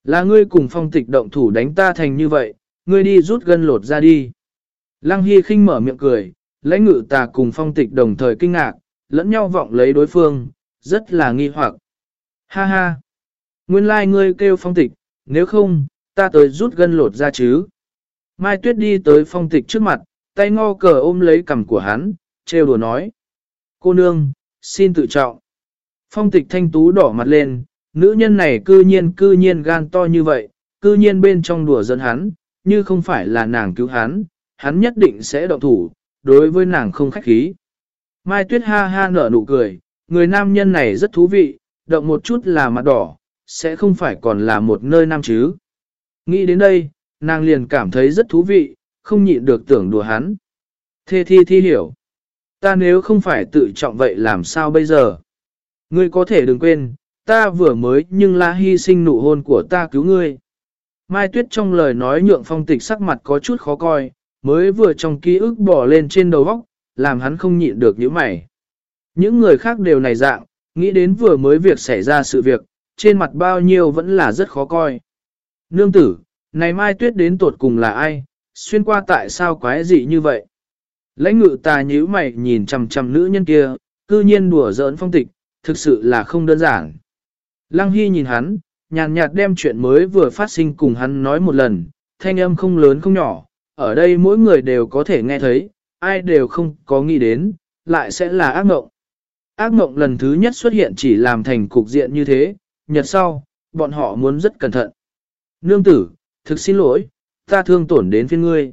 Là ngươi cùng phong tịch động thủ đánh ta thành như vậy, ngươi đi rút gân lột ra đi. Lăng Hy khinh mở miệng cười, lãnh ngự tà cùng phong tịch đồng thời kinh ngạc, lẫn nhau vọng lấy đối phương, rất là nghi hoặc. Ha ha! Nguyên lai like ngươi kêu phong tịch, nếu không, ta tới rút gân lột ra chứ. Mai Tuyết đi tới phong tịch trước mặt, tay ngo cờ ôm lấy cằm của hắn, trêu đùa nói. Cô nương, xin tự trọng. Phong tịch thanh tú đỏ mặt lên, nữ nhân này cư nhiên cư nhiên gan to như vậy, cư nhiên bên trong đùa dẫn hắn, như không phải là nàng cứu hắn, hắn nhất định sẽ động thủ, đối với nàng không khách khí. Mai Tuyết ha ha nở nụ cười, người nam nhân này rất thú vị, động một chút là mặt đỏ, sẽ không phải còn là một nơi nam chứ. Nghĩ đến đây, nàng liền cảm thấy rất thú vị, không nhịn được tưởng đùa hắn. Thê thi thi hiểu. Ta nếu không phải tự trọng vậy làm sao bây giờ? Ngươi có thể đừng quên, ta vừa mới nhưng là hy sinh nụ hôn của ta cứu ngươi. Mai Tuyết trong lời nói nhượng phong tịch sắc mặt có chút khó coi, mới vừa trong ký ức bỏ lên trên đầu vóc, làm hắn không nhịn được những mày. Những người khác đều này dạng, nghĩ đến vừa mới việc xảy ra sự việc, trên mặt bao nhiêu vẫn là rất khó coi. Nương tử, này Mai Tuyết đến tột cùng là ai, xuyên qua tại sao quái dị như vậy? Lãnh ngự ta nhíu mày nhìn chằm chằm nữ nhân kia, cư nhiên đùa giỡn phong tịch, thực sự là không đơn giản. Lăng Hy nhìn hắn, nhàn nhạt đem chuyện mới vừa phát sinh cùng hắn nói một lần, thanh âm không lớn không nhỏ, ở đây mỗi người đều có thể nghe thấy, ai đều không có nghĩ đến, lại sẽ là ác mộng. Ác mộng lần thứ nhất xuất hiện chỉ làm thành cục diện như thế, nhật sau, bọn họ muốn rất cẩn thận. Nương tử, thực xin lỗi, ta thương tổn đến phiên ngươi.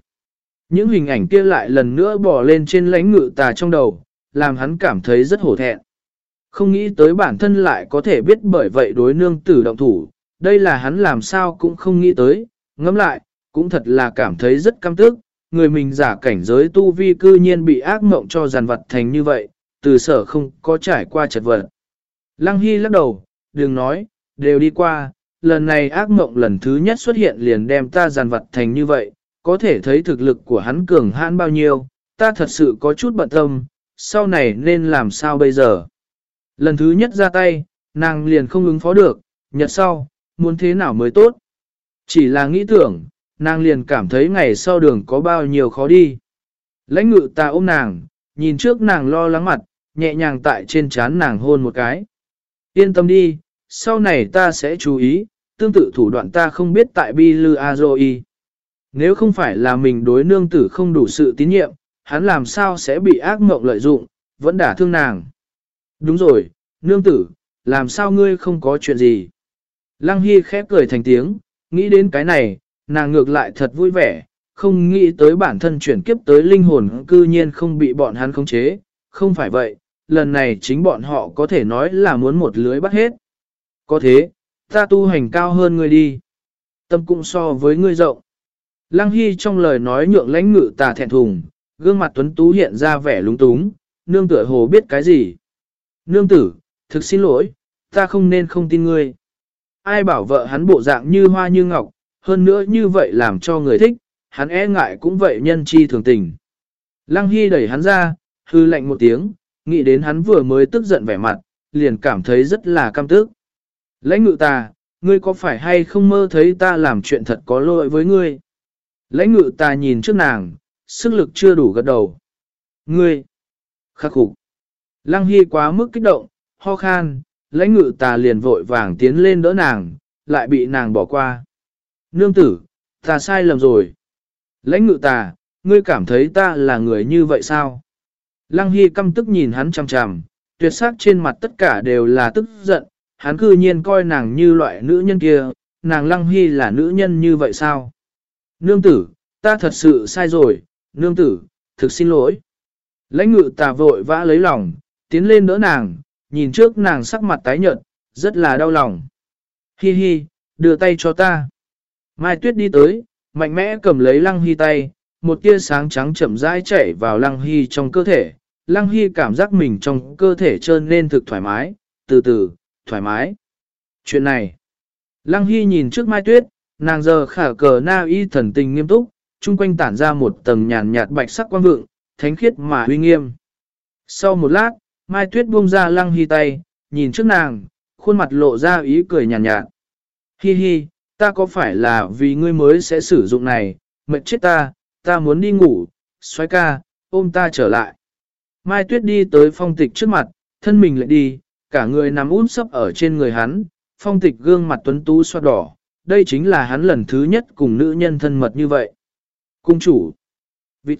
Những hình ảnh kia lại lần nữa bỏ lên trên lãnh ngự tà trong đầu, làm hắn cảm thấy rất hổ thẹn. Không nghĩ tới bản thân lại có thể biết bởi vậy đối nương tử động thủ, đây là hắn làm sao cũng không nghĩ tới, ngẫm lại, cũng thật là cảm thấy rất căm tức, người mình giả cảnh giới tu vi cư nhiên bị ác mộng cho giàn vật thành như vậy, từ sở không có trải qua chật vật. Lăng Hy lắc đầu, đừng nói, đều đi qua, lần này ác mộng lần thứ nhất xuất hiện liền đem ta giàn vật thành như vậy, có thể thấy thực lực của hắn cường hãn bao nhiêu, ta thật sự có chút bận tâm, sau này nên làm sao bây giờ. Lần thứ nhất ra tay, nàng liền không ứng phó được, nhật sau, muốn thế nào mới tốt. Chỉ là nghĩ tưởng, nàng liền cảm thấy ngày sau đường có bao nhiêu khó đi. Lãnh ngự ta ôm nàng, nhìn trước nàng lo lắng mặt, nhẹ nhàng tại trên trán nàng hôn một cái. Yên tâm đi, sau này ta sẽ chú ý, tương tự thủ đoạn ta không biết tại Bi Lư A Doi. Nếu không phải là mình đối nương tử không đủ sự tín nhiệm, hắn làm sao sẽ bị ác mộng lợi dụng, vẫn đả thương nàng. Đúng rồi, nương tử, làm sao ngươi không có chuyện gì. Lăng Hy khép cười thành tiếng, nghĩ đến cái này, nàng ngược lại thật vui vẻ, không nghĩ tới bản thân chuyển kiếp tới linh hồn cư nhiên không bị bọn hắn khống chế, không phải vậy, lần này chính bọn họ có thể nói là muốn một lưới bắt hết. Có thế, ta tu hành cao hơn ngươi đi. Tâm cũng so với ngươi rộng. Lăng Hy trong lời nói nhượng lãnh ngự tà thẹn thùng, gương mặt tuấn tú hiện ra vẻ lúng túng, nương tựa hồ biết cái gì. Nương tử, thực xin lỗi, ta không nên không tin ngươi. Ai bảo vợ hắn bộ dạng như hoa như ngọc, hơn nữa như vậy làm cho người thích, hắn e ngại cũng vậy nhân chi thường tình. Lăng Hy đẩy hắn ra, hư lạnh một tiếng, nghĩ đến hắn vừa mới tức giận vẻ mặt, liền cảm thấy rất là căm tức. Lãnh ngự ta, ngươi có phải hay không mơ thấy ta làm chuyện thật có lỗi với ngươi? Lãnh ngự ta nhìn trước nàng, sức lực chưa đủ gật đầu. Ngươi! Khắc phục! Lăng Hy quá mức kích động, ho khan, lãnh ngự tà liền vội vàng tiến lên đỡ nàng, lại bị nàng bỏ qua. Nương tử, ta sai lầm rồi. Lãnh ngự tà, ngươi cảm thấy ta là người như vậy sao? Lăng Hy căm tức nhìn hắn chằm chằm, tuyệt sắc trên mặt tất cả đều là tức giận, hắn cư nhiên coi nàng như loại nữ nhân kia, nàng Lăng Hy là nữ nhân như vậy sao? Nương tử, ta thật sự sai rồi, nương tử, thực xin lỗi. Lãnh ngự tà vội vã lấy lòng, tiến lên đỡ nàng, nhìn trước nàng sắc mặt tái nhợt, rất là đau lòng. Hi hi, đưa tay cho ta. Mai tuyết đi tới, mạnh mẽ cầm lấy lăng hy tay, một tia sáng trắng chậm rãi chảy vào lăng hy trong cơ thể. Lăng hy cảm giác mình trong cơ thể trơn nên thực thoải mái, từ từ, thoải mái. Chuyện này, lăng hy nhìn trước mai tuyết, nàng giờ khả cờ na y thần tình nghiêm túc, chung quanh tản ra một tầng nhàn nhạt bạch sắc quang vượng, thánh khiết mà uy nghiêm. Sau một lát, Mai Tuyết buông ra lăng hy tay, nhìn trước nàng, khuôn mặt lộ ra ý cười nhàn nhạt. Hi hi, ta có phải là vì ngươi mới sẽ sử dụng này, mệt chết ta, ta muốn đi ngủ, xoay ca, ôm ta trở lại. Mai Tuyết đi tới phong tịch trước mặt, thân mình lại đi, cả người nằm út sấp ở trên người hắn, phong tịch gương mặt tuấn tú xoát đỏ, đây chính là hắn lần thứ nhất cùng nữ nhân thân mật như vậy. Cung chủ. Vịt.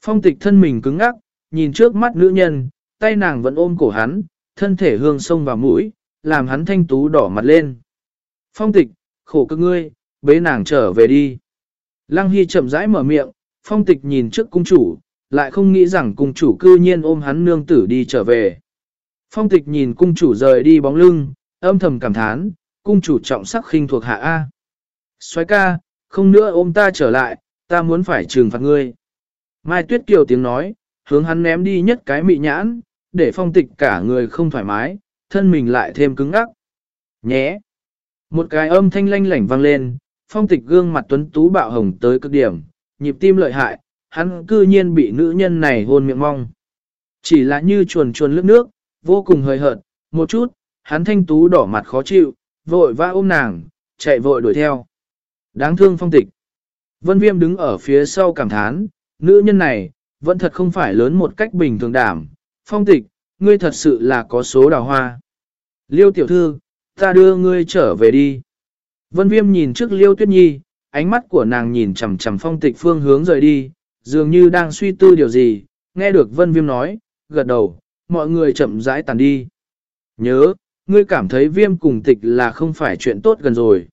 Phong tịch thân mình cứng ngắc, nhìn trước mắt nữ nhân, tay nàng vẫn ôm cổ hắn, thân thể hương sông vào mũi, làm hắn thanh tú đỏ mặt lên. Phong tịch, khổ cực ngươi, bế nàng trở về đi. Lăng Hy chậm rãi mở miệng, phong tịch nhìn trước cung chủ, lại không nghĩ rằng cung chủ cư nhiên ôm hắn nương tử đi trở về. Phong tịch nhìn cung chủ rời đi bóng lưng, âm thầm cảm thán, cung chủ trọng sắc khinh thuộc hạ A. Xoái ca, không nữa ôm ta trở lại, ta muốn phải trừng phạt ngươi. Mai Tuyết Kiều tiếng nói, hướng hắn ném đi nhất cái mị nhãn, để phong tịch cả người không thoải mái, thân mình lại thêm cứng ngắc. Nhé! Một cái âm thanh lanh lảnh vang lên, phong tịch gương mặt tuấn tú bạo hồng tới cực điểm, nhịp tim lợi hại, hắn cư nhiên bị nữ nhân này hôn miệng mong. Chỉ là như chuồn chuồn lướt nước, vô cùng hơi hợt, một chút, hắn thanh tú đỏ mặt khó chịu, vội vã ôm nàng, chạy vội đuổi theo. Đáng thương phong tịch. Vân Viêm đứng ở phía sau cảm thán, nữ nhân này, vẫn thật không phải lớn một cách bình thường đảm. Phong tịch, ngươi thật sự là có số đào hoa. Liêu tiểu thư, ta đưa ngươi trở về đi. Vân Viêm nhìn trước Liêu Tuyết Nhi, ánh mắt của nàng nhìn chằm chằm phong tịch phương hướng rời đi, dường như đang suy tư điều gì, nghe được Vân Viêm nói, gật đầu, mọi người chậm rãi tàn đi. Nhớ, ngươi cảm thấy viêm cùng tịch là không phải chuyện tốt gần rồi.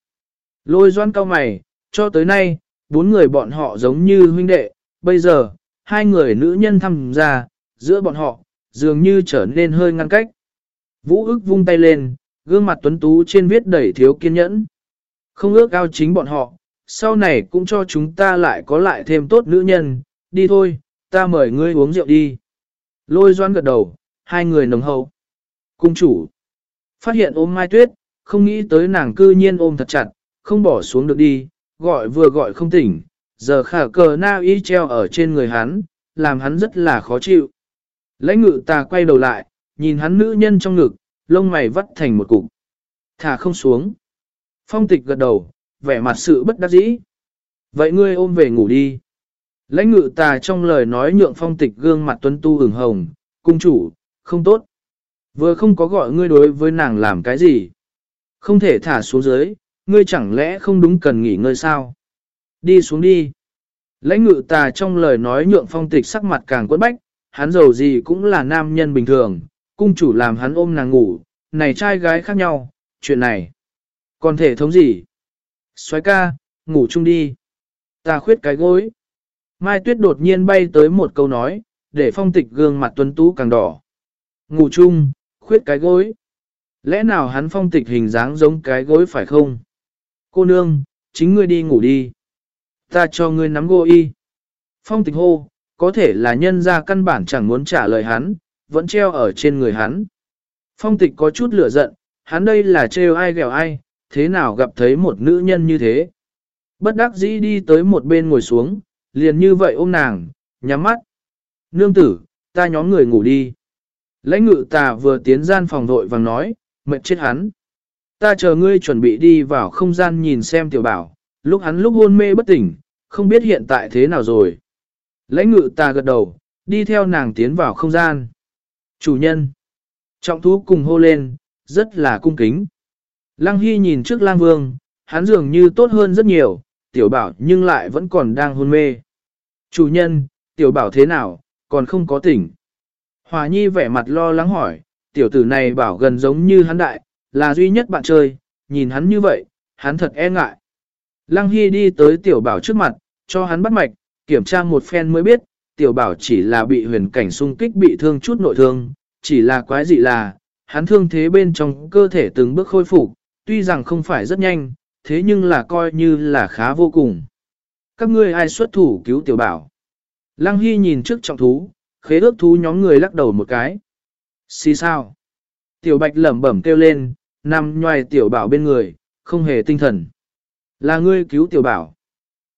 Lôi doan cao mày, cho tới nay, bốn người bọn họ giống như huynh đệ, bây giờ, hai người nữ nhân tham gia, giữa bọn họ, dường như trở nên hơi ngăn cách. Vũ ức vung tay lên, gương mặt tuấn tú trên viết đầy thiếu kiên nhẫn. Không ước ao chính bọn họ, sau này cũng cho chúng ta lại có lại thêm tốt nữ nhân, đi thôi, ta mời ngươi uống rượu đi. Lôi doan gật đầu, hai người nồng hậu. Cung chủ, phát hiện ôm mai tuyết, không nghĩ tới nàng cư nhiên ôm thật chặt, không bỏ xuống được đi, gọi vừa gọi không tỉnh, giờ khả cờ na y treo ở trên người hắn, làm hắn rất là khó chịu. Lãnh ngự ta quay đầu lại, nhìn hắn nữ nhân trong ngực, lông mày vắt thành một cục. Thả không xuống. Phong tịch gật đầu, vẻ mặt sự bất đắc dĩ. Vậy ngươi ôm về ngủ đi. Lãnh ngự tà trong lời nói nhượng phong tịch gương mặt tuấn tu ửng hồng, cung chủ, không tốt. Vừa không có gọi ngươi đối với nàng làm cái gì. Không thể thả xuống dưới, ngươi chẳng lẽ không đúng cần nghỉ ngơi sao? Đi xuống đi. Lãnh ngự tà trong lời nói nhượng phong tịch sắc mặt càng quất bách, hắn giàu gì cũng là nam nhân bình thường, cung chủ làm hắn ôm nàng ngủ, này trai gái khác nhau, chuyện này. Còn thể thống gì? Xoái ca, ngủ chung đi. Ta khuyết cái gối. Mai Tuyết đột nhiên bay tới một câu nói, để phong tịch gương mặt tuấn tú càng đỏ. Ngủ chung, khuyết cái gối. Lẽ nào hắn phong tịch hình dáng giống cái gối phải không? Cô nương, chính ngươi đi ngủ đi. Ta cho ngươi nắm gô y. Phong tịch hô, có thể là nhân ra căn bản chẳng muốn trả lời hắn, vẫn treo ở trên người hắn. Phong tịch có chút lửa giận, hắn đây là trêu ai ghẹo ai, thế nào gặp thấy một nữ nhân như thế. Bất đắc dĩ đi tới một bên ngồi xuống, liền như vậy ôm nàng, nhắm mắt. Nương tử, ta nhóm người ngủ đi. Lãnh ngự tà vừa tiến gian phòng đội vàng nói, mệt chết hắn. Ta chờ ngươi chuẩn bị đi vào không gian nhìn xem tiểu bảo, lúc hắn lúc hôn mê bất tỉnh, không biết hiện tại thế nào rồi. Lãnh ngự ta gật đầu, đi theo nàng tiến vào không gian. Chủ nhân. Trọng thú cùng hô lên, rất là cung kính. Lăng Hy nhìn trước lang vương, hắn dường như tốt hơn rất nhiều, tiểu bảo nhưng lại vẫn còn đang hôn mê. Chủ nhân, tiểu bảo thế nào, còn không có tỉnh. Hòa nhi vẻ mặt lo lắng hỏi, tiểu tử này bảo gần giống như hắn đại, là duy nhất bạn chơi, nhìn hắn như vậy, hắn thật e ngại. Lăng Hy đi tới tiểu bảo trước mặt, cho hắn bắt mạch, kiểm tra một phen mới biết, tiểu bảo chỉ là bị huyền cảnh xung kích bị thương chút nội thương, chỉ là quái dị là, hắn thương thế bên trong cơ thể từng bước khôi phục, tuy rằng không phải rất nhanh, thế nhưng là coi như là khá vô cùng. Các ngươi ai xuất thủ cứu tiểu bảo? Lăng Hy nhìn trước trọng thú, khế ước thú nhóm người lắc đầu một cái. Xì sao? Tiểu bạch lẩm bẩm kêu lên, nằm ngoài tiểu bảo bên người, không hề tinh thần. Là ngươi cứu tiểu bảo.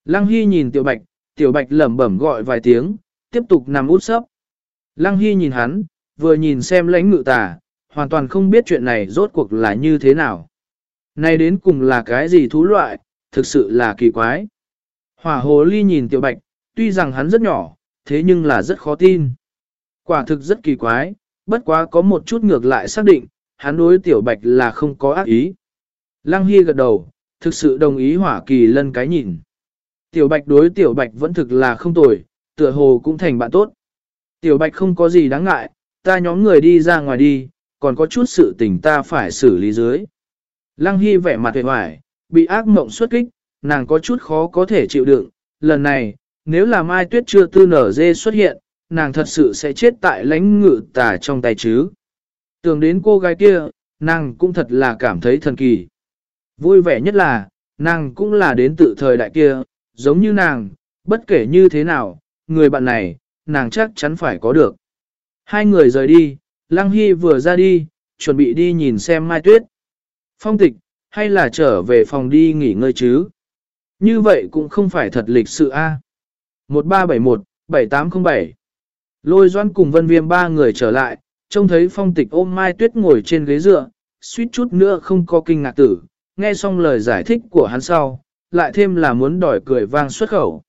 Lăng Hy nhìn tiểu bạch, tiểu bạch lẩm bẩm gọi vài tiếng, tiếp tục nằm út sấp. Lăng Hy nhìn hắn, vừa nhìn xem lãnh ngự tà, hoàn toàn không biết chuyện này rốt cuộc là như thế nào. Này đến cùng là cái gì thú loại, thực sự là kỳ quái. Hỏa hồ ly nhìn tiểu bạch, tuy rằng hắn rất nhỏ, thế nhưng là rất khó tin. Quả thực rất kỳ quái, bất quá có một chút ngược lại xác định, hắn đối tiểu bạch là không có ác ý. Lăng Hy gật đầu, thực sự đồng ý hỏa kỳ lân cái nhìn. Tiểu bạch đối tiểu bạch vẫn thực là không tồi, tựa hồ cũng thành bạn tốt. Tiểu bạch không có gì đáng ngại, ta nhóm người đi ra ngoài đi, còn có chút sự tình ta phải xử lý dưới. Lăng Hy vẻ mặt hề hoài, bị ác mộng xuất kích, nàng có chút khó có thể chịu đựng. Lần này, nếu là Mai Tuyết chưa tư nở dê xuất hiện, nàng thật sự sẽ chết tại lãnh ngự tà trong tay chứ. Tưởng đến cô gái kia, nàng cũng thật là cảm thấy thần kỳ. Vui vẻ nhất là, nàng cũng là đến tự thời đại kia, giống như nàng, bất kể như thế nào, người bạn này, nàng chắc chắn phải có được. Hai người rời đi, Lăng Hy vừa ra đi, chuẩn bị đi nhìn xem Mai Tuyết. Phong tịch, hay là trở về phòng đi nghỉ ngơi chứ? Như vậy cũng không phải thật lịch sự A. 1371-7807 Lôi doan cùng vân viêm ba người trở lại, trông thấy phong tịch ôm Mai Tuyết ngồi trên ghế dựa, suýt chút nữa không có kinh ngạc tử, nghe xong lời giải thích của hắn sau, lại thêm là muốn đòi cười vang xuất khẩu.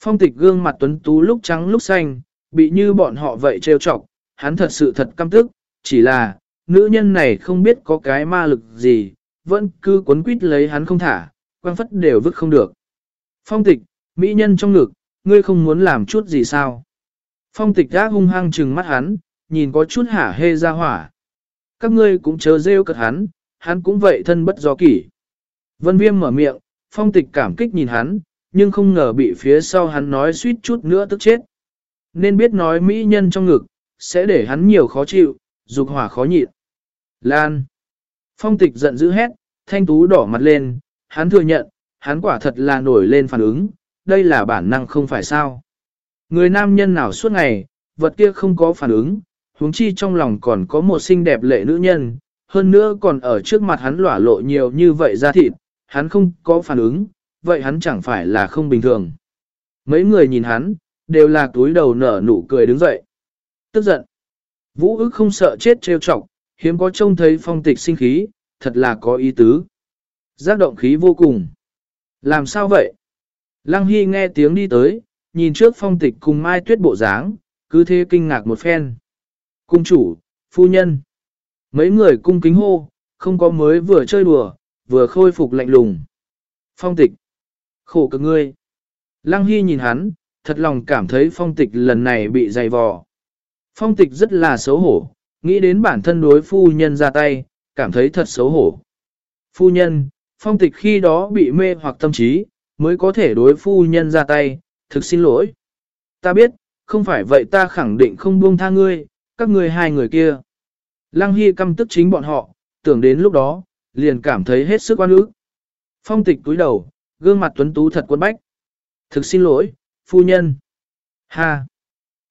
Phong tịch gương mặt tuấn tú lúc trắng lúc xanh, bị như bọn họ vậy trêu chọc, hắn thật sự thật căm tức, chỉ là, nữ nhân này không biết có cái ma lực gì, vẫn cứ quấn quýt lấy hắn không thả, quang phất đều vứt không được. Phong tịch, mỹ nhân trong ngực, ngươi không muốn làm chút gì sao? Phong tịch đã hung hăng trừng mắt hắn, nhìn có chút hả hê ra hỏa. Các ngươi cũng chớ rêu cật hắn, hắn cũng vậy thân bất do kỷ. Vân viêm mở miệng, phong tịch cảm kích nhìn hắn, nhưng không ngờ bị phía sau hắn nói suýt chút nữa tức chết. Nên biết nói mỹ nhân trong ngực, sẽ để hắn nhiều khó chịu, dục hỏa khó nhịn. Lan. Phong tịch giận dữ hét, thanh tú đỏ mặt lên, hắn thừa nhận, hắn quả thật là nổi lên phản ứng, đây là bản năng không phải sao. Người nam nhân nào suốt ngày, vật kia không có phản ứng, huống chi trong lòng còn có một xinh đẹp lệ nữ nhân, hơn nữa còn ở trước mặt hắn lỏa lộ nhiều như vậy ra thịt, hắn không có phản ứng, vậy hắn chẳng phải là không bình thường. Mấy người nhìn hắn, đều là túi đầu nở nụ cười đứng dậy. Tức giận. Vũ ức không sợ chết trêu chọc, hiếm có trông thấy phong tịch sinh khí, thật là có ý tứ. Giác động khí vô cùng. Làm sao vậy? Lăng Hy nghe tiếng đi tới, nhìn trước phong tịch cùng Mai Tuyết bộ dáng, cứ thế kinh ngạc một phen. Cung chủ, phu nhân. Mấy người cung kính hô, không có mới vừa chơi đùa, vừa khôi phục lạnh lùng. Phong tịch. Khổ cực ngươi. Lăng Hy nhìn hắn, thật lòng cảm thấy phong tịch lần này bị dày vò. Phong tịch rất là xấu hổ, nghĩ đến bản thân đối phu nhân ra tay, cảm thấy thật xấu hổ. Phu nhân, phong tịch khi đó bị mê hoặc tâm trí, mới có thể đối phu nhân ra tay, thực xin lỗi. Ta biết, không phải vậy ta khẳng định không buông tha ngươi, các ngươi hai người kia. Lăng Hy căm tức chính bọn họ, tưởng đến lúc đó, liền cảm thấy hết sức oan ức. Phong tịch túi đầu, gương mặt tuấn tú thật quân bách. Thực xin lỗi, phu nhân. Ha!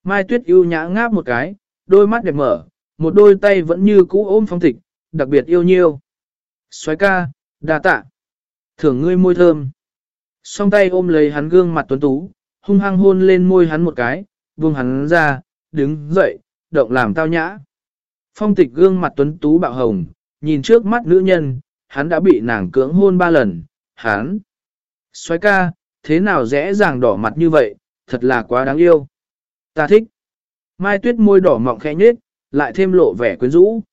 Mai Tuyết yêu nhã ngáp một cái, đôi mắt đẹp mở, một đôi tay vẫn như cũ ôm phong tịch, đặc biệt yêu nhiêu. Xoái ca, đa tạ. Thưởng ngươi môi thơm. Song tay ôm lấy hắn gương mặt tuấn tú, hung hăng hôn lên môi hắn một cái, buông hắn ra, đứng dậy, động làm tao nhã. Phong tịch gương mặt tuấn tú bạo hồng, nhìn trước mắt nữ nhân, hắn đã bị nàng cưỡng hôn ba lần, hắn. Xoái ca, thế nào dễ dàng đỏ mặt như vậy, thật là quá đáng yêu. Ta thích. Mai tuyết môi đỏ mọng khẽ nhết, lại thêm lộ vẻ quyến rũ.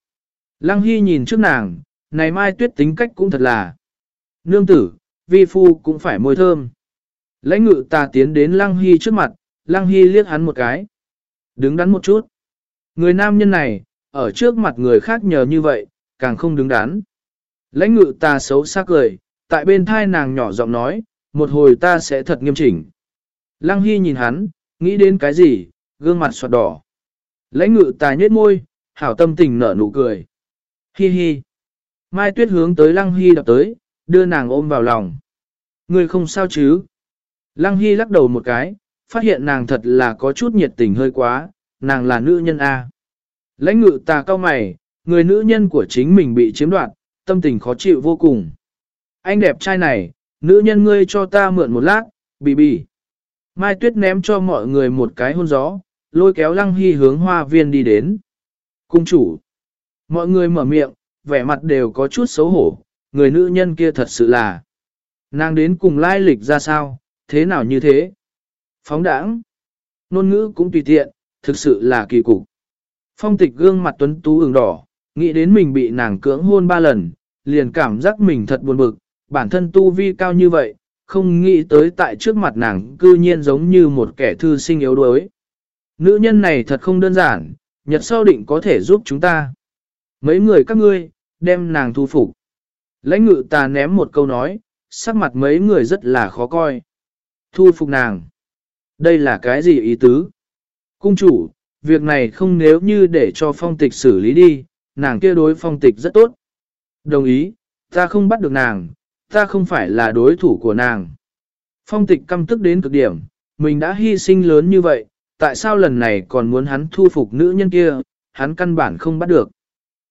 Lăng Hy nhìn trước nàng, này Mai tuyết tính cách cũng thật là. Nương tử, vi phu cũng phải môi thơm. Lãnh ngự ta tiến đến Lăng Hy trước mặt, Lăng Hy liếc hắn một cái. Đứng đắn một chút. Người nam nhân này, ở trước mặt người khác nhờ như vậy, càng không đứng đắn. Lãnh ngự ta xấu sắc cười, tại bên thai nàng nhỏ giọng nói, một hồi ta sẽ thật nghiêm chỉnh. Lăng Hy nhìn hắn, nghĩ đến cái gì, gương mặt soạt đỏ. Lãnh ngự ta nhết môi, hảo tâm tình nở nụ cười. Hi hi. Mai tuyết hướng tới Lăng Hy đập tới, đưa nàng ôm vào lòng. Người không sao chứ? Lăng Hy lắc đầu một cái, phát hiện nàng thật là có chút nhiệt tình hơi quá, nàng là nữ nhân A. Lãnh ngự ta cao mày, người nữ nhân của chính mình bị chiếm đoạt, tâm tình khó chịu vô cùng. Anh đẹp trai này, nữ nhân ngươi cho ta mượn một lát, bì bì. Mai Tuyết ném cho mọi người một cái hôn gió, lôi kéo Lăng Hy hướng hoa viên đi đến. Cung chủ. Mọi người mở miệng, vẻ mặt đều có chút xấu hổ, người nữ nhân kia thật sự là. Nàng đến cùng lai lịch ra sao, thế nào như thế? Phóng đãng. Nôn ngữ cũng tùy tiện, thực sự là kỳ cục. Phong tịch gương mặt tuấn tú ửng đỏ, nghĩ đến mình bị nàng cưỡng hôn ba lần, liền cảm giác mình thật buồn bực, bản thân tu vi cao như vậy, không nghĩ tới tại trước mặt nàng cư nhiên giống như một kẻ thư sinh yếu đuối. Nữ nhân này thật không đơn giản, nhật sau định có thể giúp chúng ta. Mấy người các ngươi, đem nàng thu phục. Lãnh ngự ta ném một câu nói, sắc mặt mấy người rất là khó coi. Thu phục nàng. Đây là cái gì ý tứ? Cung chủ, việc này không nếu như để cho phong tịch xử lý đi, nàng kia đối phong tịch rất tốt. Đồng ý, ta không bắt được nàng, ta không phải là đối thủ của nàng. Phong tịch căm tức đến cực điểm, mình đã hy sinh lớn như vậy, tại sao lần này còn muốn hắn thu phục nữ nhân kia, hắn căn bản không bắt được.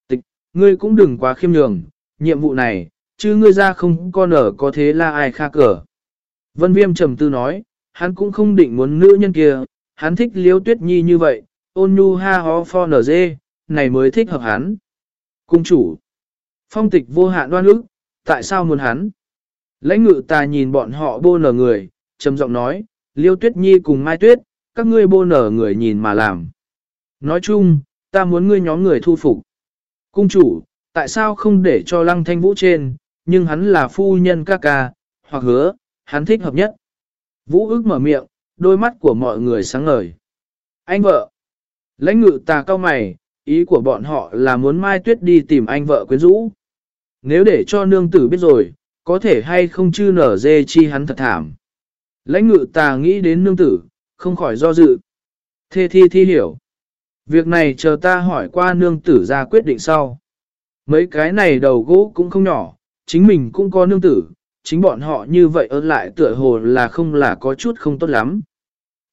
Tịch, ngươi cũng đừng quá khiêm nhường, nhiệm vụ này, chứ ngươi ra không con ở có thế là ai kha cờ. Vân Viêm trầm tư nói, hắn cũng không định muốn nữ nhân kia, hắn thích liêu tuyết nhi như vậy, ôn nhu ha ho for nở dê, này mới thích hợp hắn. Cung chủ, phong tịch vô hạn đoan ức, tại sao muốn hắn? Lãnh ngự ta nhìn bọn họ bô nở người, trầm giọng nói, liêu tuyết nhi cùng mai tuyết, các ngươi bô nở người nhìn mà làm. Nói chung, Ta muốn ngươi nhóm người thu phục. Cung chủ, tại sao không để cho lăng thanh vũ trên, nhưng hắn là phu nhân ca ca, hoặc hứa, hắn thích hợp nhất. Vũ ức mở miệng, đôi mắt của mọi người sáng ngời. Anh vợ. Lãnh ngự ta cao mày, ý của bọn họ là muốn Mai Tuyết đi tìm anh vợ quyến rũ. Nếu để cho nương tử biết rồi, có thể hay không chư nở dê chi hắn thật thảm. Lãnh ngự tà nghĩ đến nương tử, không khỏi do dự. Thê thi thi hiểu. Việc này chờ ta hỏi qua nương tử ra quyết định sau. Mấy cái này đầu gỗ cũng không nhỏ, chính mình cũng có nương tử, chính bọn họ như vậy ơn lại tựa hồ là không là có chút không tốt lắm.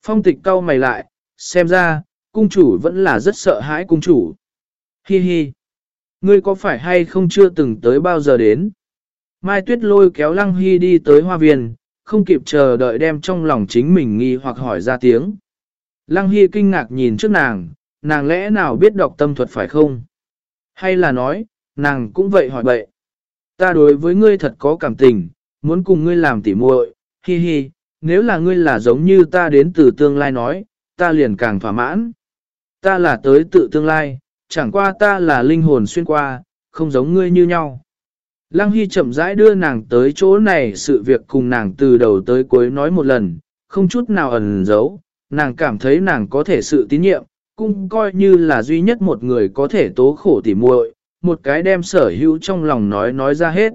Phong tịch cau mày lại, xem ra, cung chủ vẫn là rất sợ hãi cung chủ. Hi hi. Ngươi có phải hay không chưa từng tới bao giờ đến? Mai Tuyết lôi kéo Lăng Hy đi tới hoa viên, không kịp chờ đợi đem trong lòng chính mình nghi hoặc hỏi ra tiếng. Lăng Hy kinh ngạc nhìn trước nàng, nàng lẽ nào biết đọc tâm thuật phải không? Hay là nói, nàng cũng vậy hỏi bậy. Ta đối với ngươi thật có cảm tình, muốn cùng ngươi làm tỉ muội, hi hi, nếu là ngươi là giống như ta đến từ tương lai nói, ta liền càng thỏa mãn. Ta là tới tự tương lai, chẳng qua ta là linh hồn xuyên qua, không giống ngươi như nhau. Lăng Hy chậm rãi đưa nàng tới chỗ này sự việc cùng nàng từ đầu tới cuối nói một lần, không chút nào ẩn giấu, nàng cảm thấy nàng có thể sự tín nhiệm, cũng coi như là duy nhất một người có thể tố khổ tỉ muội, một cái đem sở hữu trong lòng nói nói ra hết.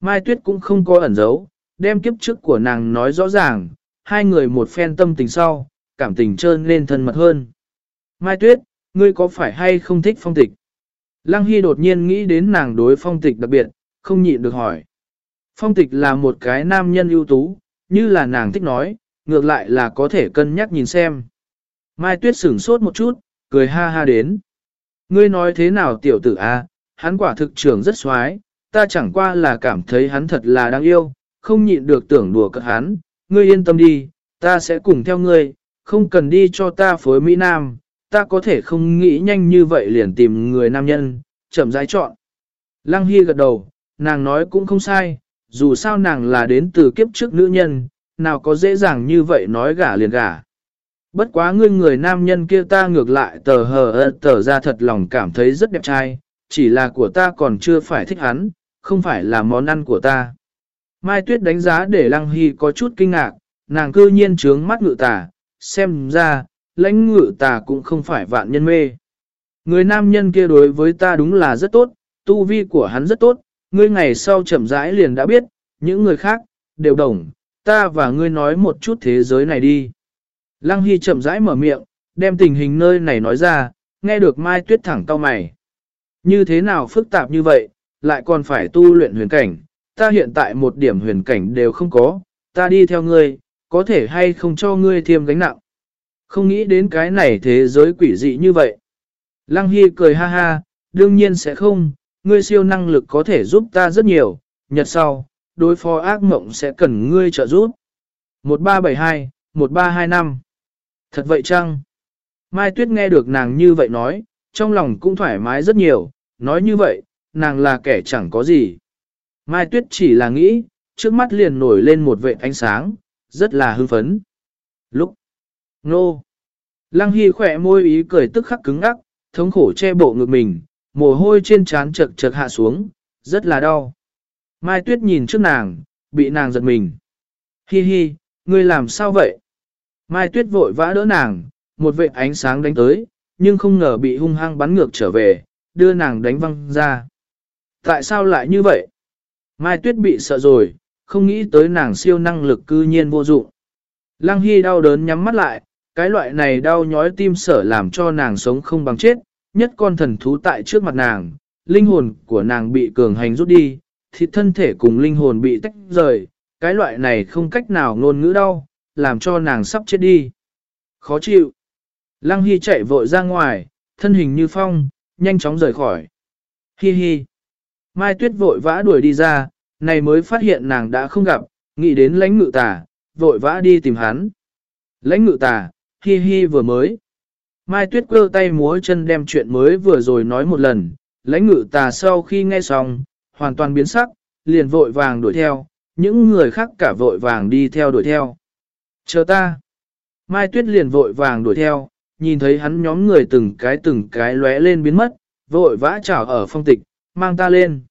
Mai Tuyết cũng không có ẩn giấu, đem kiếp trước của nàng nói rõ ràng, hai người một phen tâm tình sau, cảm tình trơn lên thân mật hơn. Mai Tuyết, ngươi có phải hay không thích phong tịch? Lăng Hy đột nhiên nghĩ đến nàng đối phong tịch đặc biệt, không nhịn được hỏi. Phong tịch là một cái nam nhân ưu tú, như là nàng thích nói, ngược lại là có thể cân nhắc nhìn xem. Mai Tuyết sửng sốt một chút, cười ha ha đến. Ngươi nói thế nào tiểu tử a? hắn quả thực trưởng rất xoái, ta chẳng qua là cảm thấy hắn thật là đáng yêu, không nhịn được tưởng đùa cợt hắn, ngươi yên tâm đi, ta sẽ cùng theo ngươi, không cần đi cho ta phối Mỹ Nam, ta có thể không nghĩ nhanh như vậy liền tìm người nam nhân, chậm rãi chọn. Lăng Hy gật đầu, nàng nói cũng không sai, dù sao nàng là đến từ kiếp trước nữ nhân, nào có dễ dàng như vậy nói gả liền gả. Bất quá ngươi người nam nhân kia ta ngược lại tờ hờ tờ ra thật lòng cảm thấy rất đẹp trai, chỉ là của ta còn chưa phải thích hắn, không phải là món ăn của ta. Mai Tuyết đánh giá để Lăng Hy có chút kinh ngạc, nàng cư nhiên trướng mắt ngự tả, xem ra, lãnh ngự ta cũng không phải vạn nhân mê. Người nam nhân kia đối với ta đúng là rất tốt, tu vi của hắn rất tốt, ngươi ngày sau chậm rãi liền đã biết, những người khác, đều đồng, ta và ngươi nói một chút thế giới này đi. Lăng Hy chậm rãi mở miệng, đem tình hình nơi này nói ra, nghe được Mai Tuyết thẳng cau mày. Như thế nào phức tạp như vậy, lại còn phải tu luyện huyền cảnh, ta hiện tại một điểm huyền cảnh đều không có, ta đi theo ngươi, có thể hay không cho ngươi thêm gánh nặng. Không nghĩ đến cái này thế giới quỷ dị như vậy. Lăng Hy cười ha ha, đương nhiên sẽ không, ngươi siêu năng lực có thể giúp ta rất nhiều, nhật sau, đối phó ác mộng sẽ cần ngươi trợ giúp. 1372, 1325 Thật vậy chăng? Mai Tuyết nghe được nàng như vậy nói, trong lòng cũng thoải mái rất nhiều, nói như vậy, nàng là kẻ chẳng có gì. Mai Tuyết chỉ là nghĩ, trước mắt liền nổi lên một vệ ánh sáng, rất là hưng phấn. Lúc Nô Lăng Hy khỏe môi ý cười tức khắc cứng ngắc, thống khổ che bộ ngực mình, mồ hôi trên trán chật chật hạ xuống, rất là đau. Mai Tuyết nhìn trước nàng, bị nàng giật mình. Hi hi, ngươi làm sao vậy? Mai Tuyết vội vã đỡ nàng, một vệ ánh sáng đánh tới, nhưng không ngờ bị hung hăng bắn ngược trở về, đưa nàng đánh văng ra. Tại sao lại như vậy? Mai Tuyết bị sợ rồi, không nghĩ tới nàng siêu năng lực cư nhiên vô dụng. Lăng Hy đau đớn nhắm mắt lại, cái loại này đau nhói tim sở làm cho nàng sống không bằng chết, nhất con thần thú tại trước mặt nàng, linh hồn của nàng bị cường hành rút đi, thịt thân thể cùng linh hồn bị tách rời, cái loại này không cách nào ngôn ngữ đau, làm cho nàng sắp chết đi. Khó chịu. Lăng Hy chạy vội ra ngoài, thân hình như phong, nhanh chóng rời khỏi. Hi hi. Mai Tuyết vội vã đuổi đi ra, này mới phát hiện nàng đã không gặp, nghĩ đến lãnh ngự tà, vội vã đi tìm hắn. Lãnh ngự tà, hi hi vừa mới. Mai Tuyết quơ tay múa chân đem chuyện mới vừa rồi nói một lần, lãnh ngự tà sau khi nghe xong, hoàn toàn biến sắc, liền vội vàng đuổi theo, những người khác cả vội vàng đi theo đuổi theo. Chờ ta. Mai Tuyết liền vội vàng đuổi theo, nhìn thấy hắn nhóm người từng cái từng cái lóe lên biến mất, vội vã chảo ở phong tịch, mang ta lên.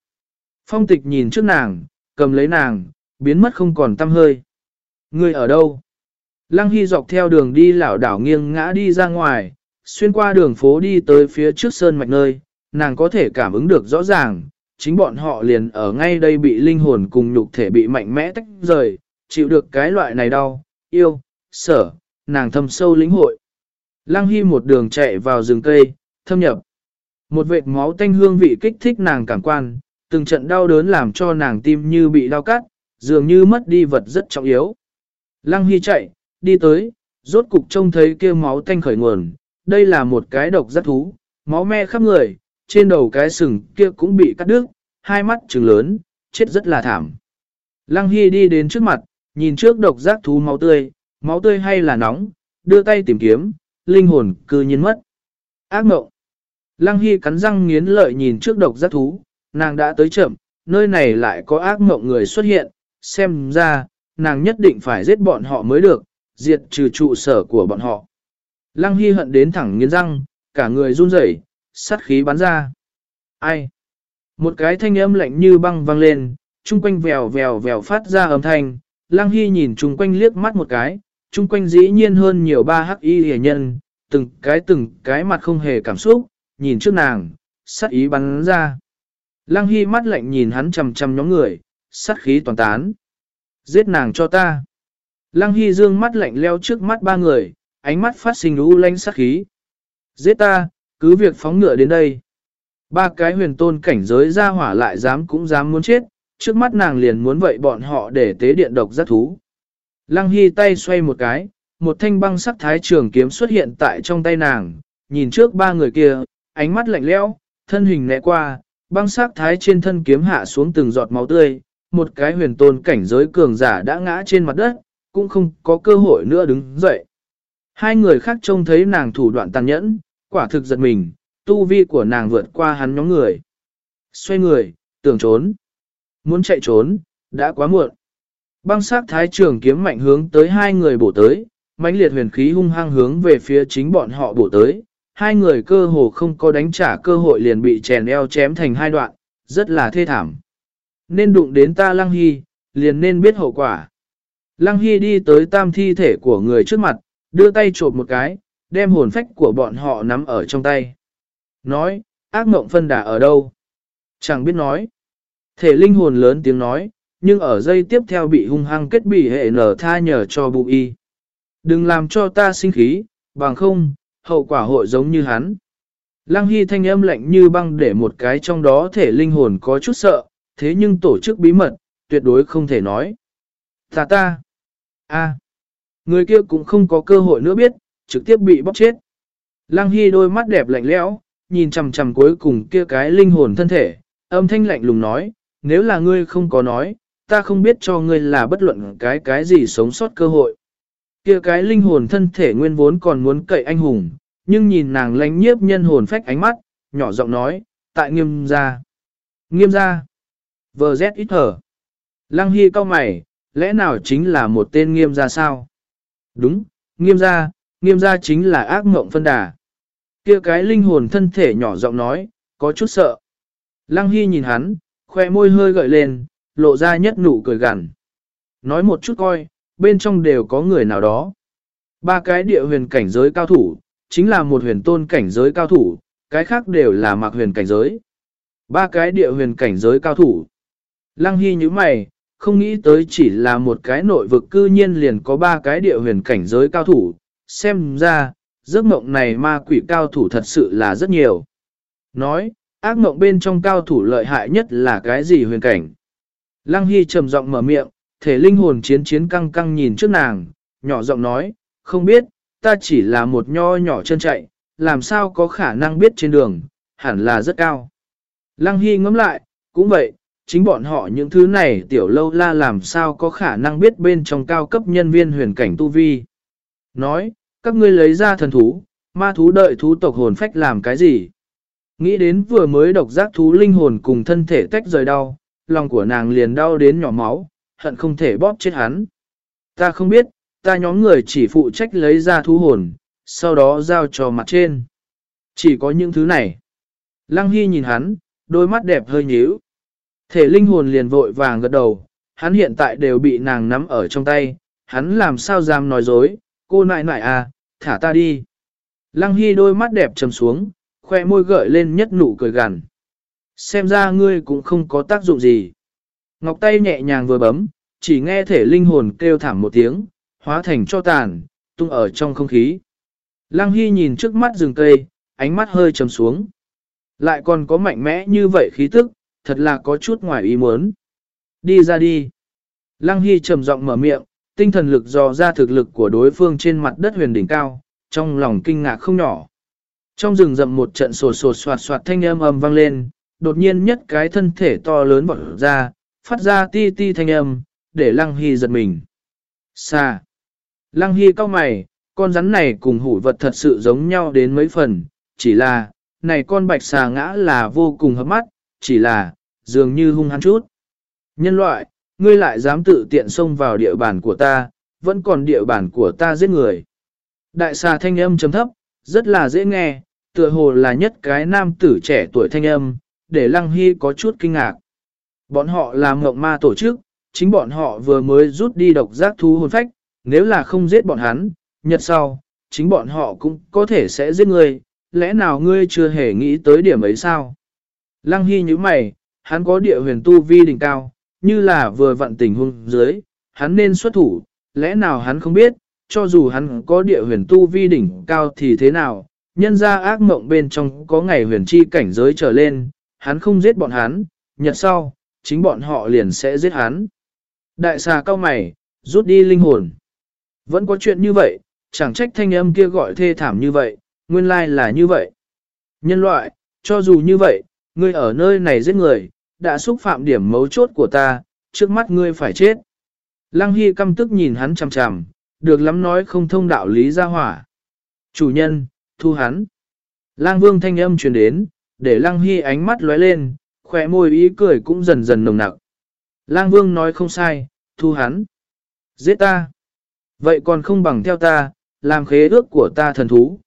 Phong tịch nhìn trước nàng, cầm lấy nàng, biến mất không còn tâm hơi. Người ở đâu? Lăng Hy dọc theo đường đi lảo đảo nghiêng ngã đi ra ngoài, xuyên qua đường phố đi tới phía trước sơn mạch nơi, nàng có thể cảm ứng được rõ ràng, chính bọn họ liền ở ngay đây bị linh hồn cùng nhục thể bị mạnh mẽ tách rời, chịu được cái loại này đau, yêu, sở, nàng thâm sâu lĩnh hội. Lăng Hy một đường chạy vào rừng cây, thâm nhập. Một vệt máu tanh hương vị kích thích nàng cảm quan, từng trận đau đớn làm cho nàng tim như bị đau cắt, dường như mất đi vật rất trọng yếu. Lăng Hy chạy, đi tới, rốt cục trông thấy kia máu tanh khởi nguồn, đây là một cái độc giác thú, máu me khắp người, trên đầu cái sừng kia cũng bị cắt đứt, hai mắt trừng lớn, chết rất là thảm. Lăng Hy đi đến trước mặt, nhìn trước độc giác thú máu tươi, máu tươi hay là nóng, đưa tay tìm kiếm, linh hồn cư nhiên mất. Ác mộng. Lăng Hy cắn răng nghiến lợi nhìn trước độc giác thú, nàng đã tới chậm, nơi này lại có ác mộng người xuất hiện, xem ra, nàng nhất định phải giết bọn họ mới được, diệt trừ trụ sở của bọn họ. Lăng Hy hận đến thẳng nghiến răng, cả người run rẩy, sát khí bắn ra. Ai? Một cái thanh âm lạnh như băng vang lên, chung quanh vèo vèo vèo phát ra âm thanh, Lăng Hy nhìn chung quanh liếc mắt một cái, chung quanh dĩ nhiên hơn nhiều ba hắc y hề nhân, từng cái từng cái mặt không hề cảm xúc, nhìn trước nàng, sát ý bắn ra. Lăng Hy mắt lạnh nhìn hắn chầm chầm nhóm người, sát khí toàn tán. Giết nàng cho ta. Lăng Hy dương mắt lạnh leo trước mắt ba người, ánh mắt phát sinh u lanh sát khí. Giết ta, cứ việc phóng ngựa đến đây. Ba cái huyền tôn cảnh giới ra hỏa lại dám cũng dám muốn chết, trước mắt nàng liền muốn vậy bọn họ để tế điện độc giác thú. Lăng Hy tay xoay một cái, một thanh băng sắc thái trường kiếm xuất hiện tại trong tay nàng, nhìn trước ba người kia, ánh mắt lạnh lẽo, thân hình nẹ qua, băng sắc thái trên thân kiếm hạ xuống từng giọt máu tươi, một cái huyền tôn cảnh giới cường giả đã ngã trên mặt đất, cũng không có cơ hội nữa đứng dậy. Hai người khác trông thấy nàng thủ đoạn tàn nhẫn, quả thực giật mình, tu vi của nàng vượt qua hắn nhóm người. Xoay người, tưởng trốn. Muốn chạy trốn, đã quá muộn. Băng sát thái trường kiếm mạnh hướng tới hai người bổ tới, mãnh liệt huyền khí hung hăng hướng về phía chính bọn họ bổ tới. Hai người cơ hồ không có đánh trả cơ hội liền bị chèn eo chém thành hai đoạn, rất là thê thảm. Nên đụng đến ta Lăng Hy, liền nên biết hậu quả. Lăng Hy đi tới tam thi thể của người trước mặt, đưa tay trộm một cái, đem hồn phách của bọn họ nắm ở trong tay. Nói, ác mộng phân đà ở đâu? Chẳng biết nói. Thể linh hồn lớn tiếng nói, nhưng ở dây tiếp theo bị hung hăng kết bị hệ nở tha nhờ cho bụ y. Đừng làm cho ta sinh khí, bằng không, hậu quả hội giống như hắn. Lăng Hy thanh âm lạnh như băng để một cái trong đó thể linh hồn có chút sợ, thế nhưng tổ chức bí mật, tuyệt đối không thể nói. Ta ta, a, người kia cũng không có cơ hội nữa biết, trực tiếp bị bóc chết. Lăng Hy đôi mắt đẹp lạnh lẽo, nhìn chằm chằm cuối cùng kia cái linh hồn thân thể, âm thanh lạnh lùng nói, nếu là ngươi không có nói, ta không biết cho ngươi là bất luận cái cái gì sống sót cơ hội. Kia cái linh hồn thân thể nguyên vốn còn muốn cậy anh hùng, nhưng nhìn nàng lánh nhiếp nhân hồn phách ánh mắt, nhỏ giọng nói, tại nghiêm gia. Nghiêm gia. Vờ z ít thở. Lăng Hy cao mày, lẽ nào chính là một tên nghiêm gia sao? Đúng, nghiêm gia, nghiêm gia chính là ác mộng phân đà. Kia cái linh hồn thân thể nhỏ giọng nói, có chút sợ. Lăng Hy nhìn hắn, khoe môi hơi gợi lên, lộ ra nhất nụ cười gằn. Nói một chút coi, bên trong đều có người nào đó. Ba cái địa huyền cảnh giới cao thủ, chính là một huyền tôn cảnh giới cao thủ, cái khác đều là mặc huyền cảnh giới. Ba cái địa huyền cảnh giới cao thủ. Lăng Hy như mày, không nghĩ tới chỉ là một cái nội vực cư nhiên liền có ba cái địa huyền cảnh giới cao thủ. Xem ra, giấc mộng này ma quỷ cao thủ thật sự là rất nhiều. Nói, ác mộng bên trong cao thủ lợi hại nhất là cái gì huyền cảnh? Lăng Hy trầm giọng mở miệng, thể linh hồn chiến chiến căng căng nhìn trước nàng, nhỏ giọng nói, không biết, ta chỉ là một nho nhỏ chân chạy, làm sao có khả năng biết trên đường, hẳn là rất cao. Lăng Hy ngẫm lại, cũng vậy, chính bọn họ những thứ này tiểu lâu la làm sao có khả năng biết bên trong cao cấp nhân viên huyền cảnh tu vi. Nói, các ngươi lấy ra thần thú, ma thú đợi thú tộc hồn phách làm cái gì? Nghĩ đến vừa mới độc giác thú linh hồn cùng thân thể tách rời đau, lòng của nàng liền đau đến nhỏ máu, hận không thể bóp chết hắn. Ta không biết, ta nhóm người chỉ phụ trách lấy ra thú hồn, sau đó giao cho mặt trên. Chỉ có những thứ này. Lăng Hy nhìn hắn, đôi mắt đẹp hơi nhíu. Thể linh hồn liền vội vàng gật đầu, hắn hiện tại đều bị nàng nắm ở trong tay, hắn làm sao dám nói dối, cô nại nại à, thả ta đi. Lăng Hy đôi mắt đẹp trầm xuống, khoe môi gợi lên nhất nụ cười gằn. Xem ra ngươi cũng không có tác dụng gì. Ngọc tay nhẹ nhàng vừa bấm, chỉ nghe thể linh hồn kêu thảm một tiếng, hóa thành cho tàn, tung ở trong không khí. Lăng Hy nhìn trước mắt rừng cây, ánh mắt hơi trầm xuống. Lại còn có mạnh mẽ như vậy khí tức, thật là có chút ngoài ý muốn. Đi ra đi. Lăng Hy trầm giọng mở miệng, tinh thần lực dò ra thực lực của đối phương trên mặt đất huyền đỉnh cao, trong lòng kinh ngạc không nhỏ. Trong rừng rậm một trận sột sột soạt soạt thanh âm ầm vang lên, đột nhiên nhất cái thân thể to lớn bật ra, phát ra ti ti thanh âm, để Lăng Hy giật mình. Xa. Lăng Hy cao mày, con rắn này cùng hủ vật thật sự giống nhau đến mấy phần, chỉ là, này con bạch xà ngã là vô cùng hấp mắt, chỉ là, dường như hung hăng chút. Nhân loại, ngươi lại dám tự tiện xông vào địa bàn của ta, vẫn còn địa bàn của ta giết người. Đại xà thanh âm chấm thấp, rất là dễ nghe, tựa hồ là nhất cái nam tử trẻ tuổi thanh âm, để Lăng Hy có chút kinh ngạc. Bọn họ làm mộng ma tổ chức, chính bọn họ vừa mới rút đi độc giác thú hồn phách, nếu là không giết bọn hắn, nhật sau, chính bọn họ cũng có thể sẽ giết ngươi, lẽ nào ngươi chưa hề nghĩ tới điểm ấy sao? Lăng Hy như mày, hắn có địa huyền tu vi đỉnh cao, như là vừa vận tình huống dưới, hắn nên xuất thủ, lẽ nào hắn không biết, cho dù hắn có địa huyền tu vi đỉnh cao thì thế nào, nhân ra ác mộng bên trong có ngày huyền chi cảnh giới trở lên, hắn không giết bọn hắn, nhật sau, chính bọn họ liền sẽ giết hắn. Đại xà cao mày, rút đi linh hồn. Vẫn có chuyện như vậy, chẳng trách thanh âm kia gọi thê thảm như vậy, nguyên lai là như vậy. Nhân loại, cho dù như vậy, ngươi ở nơi này giết người, đã xúc phạm điểm mấu chốt của ta, trước mắt ngươi phải chết. Lăng Hy căm tức nhìn hắn chằm chằm, được lắm nói không thông đạo lý ra hỏa. Chủ nhân, thu hắn. Lang Vương thanh âm truyền đến, để Lăng Hy ánh mắt lóe lên, khỏe môi ý cười cũng dần dần nồng nặc. Lang Vương nói không sai, thu hắn. Giết ta. Vậy còn không bằng theo ta, làm khế ước của ta thần thú.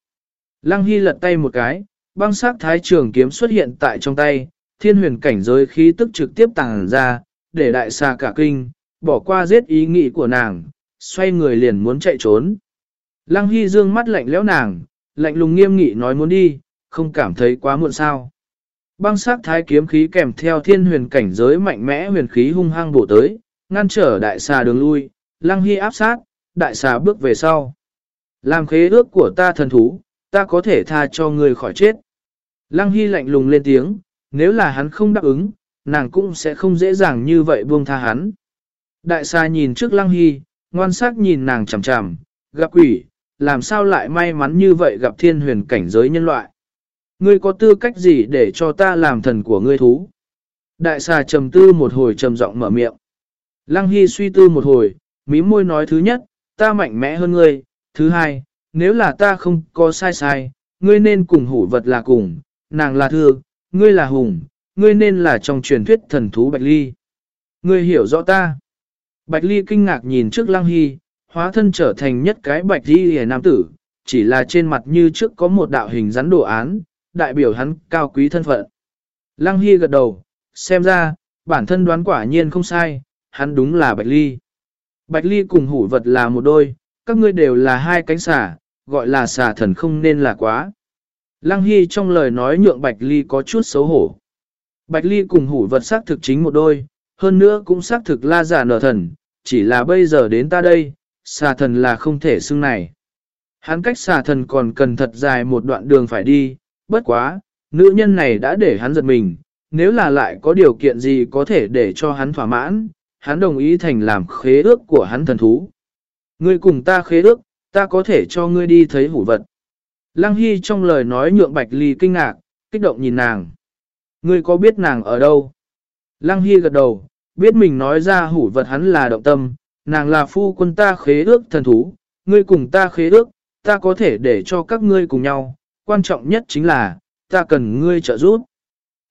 Lăng Hy lật tay một cái, băng sắc thái trường kiếm xuất hiện tại trong tay, thiên huyền cảnh giới khí tức trực tiếp tàng ra, để đại xa cả kinh, bỏ qua giết ý nghĩ của nàng, xoay người liền muốn chạy trốn. Lăng Hy dương mắt lạnh lẽo nàng, lạnh lùng nghiêm nghị nói muốn đi, không cảm thấy quá muộn sao. Băng sắc thái kiếm khí kèm theo thiên huyền cảnh giới mạnh mẽ huyền khí hung hăng bổ tới, ngăn trở đại xà đường lui, Lăng Hy áp sát, đại xà bước về sau. Làm khế ước của ta thần thú, ta có thể tha cho người khỏi chết. Lăng Hy lạnh lùng lên tiếng, nếu là hắn không đáp ứng, nàng cũng sẽ không dễ dàng như vậy buông tha hắn. Đại xa nhìn trước Lăng Hy, ngoan sắc nhìn nàng chằm chằm, gặp quỷ, làm sao lại may mắn như vậy gặp thiên huyền cảnh giới nhân loại. Ngươi có tư cách gì để cho ta làm thần của ngươi thú? Đại xà trầm tư một hồi trầm giọng mở miệng. Lăng Hy suy tư một hồi, mí môi nói thứ nhất, ta mạnh mẽ hơn ngươi, thứ hai, nếu là ta không có sai sai, ngươi nên cùng hủ vật là cùng, nàng là thư, ngươi là hùng, ngươi nên là trong truyền thuyết thần thú Bạch Ly. Ngươi hiểu rõ ta. Bạch Ly kinh ngạc nhìn trước Lăng Hy, hóa thân trở thành nhất cái Bạch Ly hề nam tử, chỉ là trên mặt như trước có một đạo hình rắn đồ án, đại biểu hắn cao quý thân phận. Lăng Hy gật đầu, xem ra, bản thân đoán quả nhiên không sai, hắn đúng là Bạch Ly. Bạch Ly cùng hủ vật là một đôi, các ngươi đều là hai cánh xà, gọi là xà thần không nên là quá. Lăng Hy trong lời nói nhượng Bạch Ly có chút xấu hổ. Bạch Ly cùng hủ vật xác thực chính một đôi, hơn nữa cũng xác thực la giả nở thần, chỉ là bây giờ đến ta đây, xà thần là không thể xưng này. Hắn cách xà thần còn cần thật dài một đoạn đường phải đi, bất quá, nữ nhân này đã để hắn giật mình, nếu là lại có điều kiện gì có thể để cho hắn thỏa mãn, hắn đồng ý thành làm khế ước của hắn thần thú. Ngươi cùng ta khế ước, ta có thể cho ngươi đi thấy hủ vật. Lăng Hy trong lời nói nhượng Bạch Ly kinh ngạc, kích động nhìn nàng. Ngươi có biết nàng ở đâu? Lăng Hy gật đầu, biết mình nói ra hủ vật hắn là động tâm, nàng là phu quân ta khế ước thần thú, ngươi cùng ta khế ước, ta có thể để cho các ngươi cùng nhau, quan trọng nhất chính là, ta cần ngươi trợ giúp.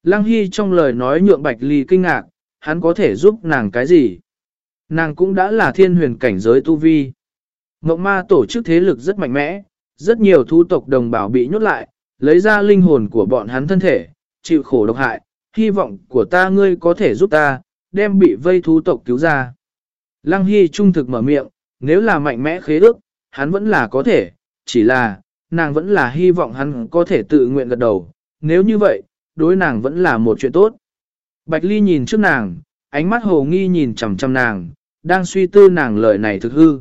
Lăng Hy trong lời nói nhượng Bạch Ly kinh ngạc, hắn có thể giúp nàng cái gì? Nàng cũng đã là thiên huyền cảnh giới tu vi. Mộng ma tổ chức thế lực rất mạnh mẽ, rất nhiều thú tộc đồng bào bị nhốt lại, lấy ra linh hồn của bọn hắn thân thể, chịu khổ độc hại, hy vọng của ta ngươi có thể giúp ta, đem bị vây thú tộc cứu ra. Lăng Hy trung thực mở miệng, nếu là mạnh mẽ khế ước, hắn vẫn là có thể, chỉ là, nàng vẫn là hy vọng hắn có thể tự nguyện gật đầu, nếu như vậy, đối nàng vẫn là một chuyện tốt. Bạch Ly nhìn trước nàng, ánh mắt hồ nghi nhìn chằm chằm nàng, đang suy tư nàng lời này thực hư.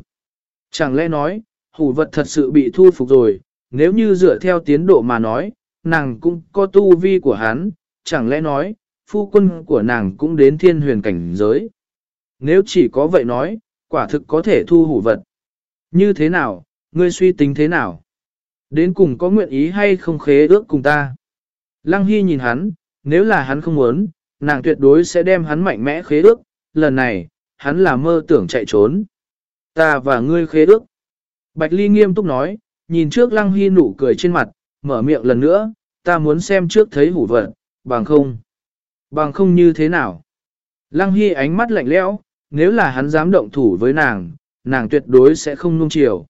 Chẳng lẽ nói, hủ vật thật sự bị thu phục rồi, nếu như dựa theo tiến độ mà nói, nàng cũng có tu vi của hắn, chẳng lẽ nói, phu quân của nàng cũng đến thiên huyền cảnh giới. Nếu chỉ có vậy nói, quả thực có thể thu hủ vật. Như thế nào, ngươi suy tính thế nào? Đến cùng có nguyện ý hay không khế ước cùng ta? Lăng Hy nhìn hắn, nếu là hắn không muốn, nàng tuyệt đối sẽ đem hắn mạnh mẽ khế ước, lần này, hắn là mơ tưởng chạy trốn. Ta và ngươi khế ước. Bạch Ly nghiêm túc nói, nhìn trước Lăng Hy nụ cười trên mặt, mở miệng lần nữa, ta muốn xem trước thấy hủ vật, bằng không. Bằng không như thế nào. Lăng Hy ánh mắt lạnh lẽo, nếu là hắn dám động thủ với nàng, nàng tuyệt đối sẽ không nung chiều.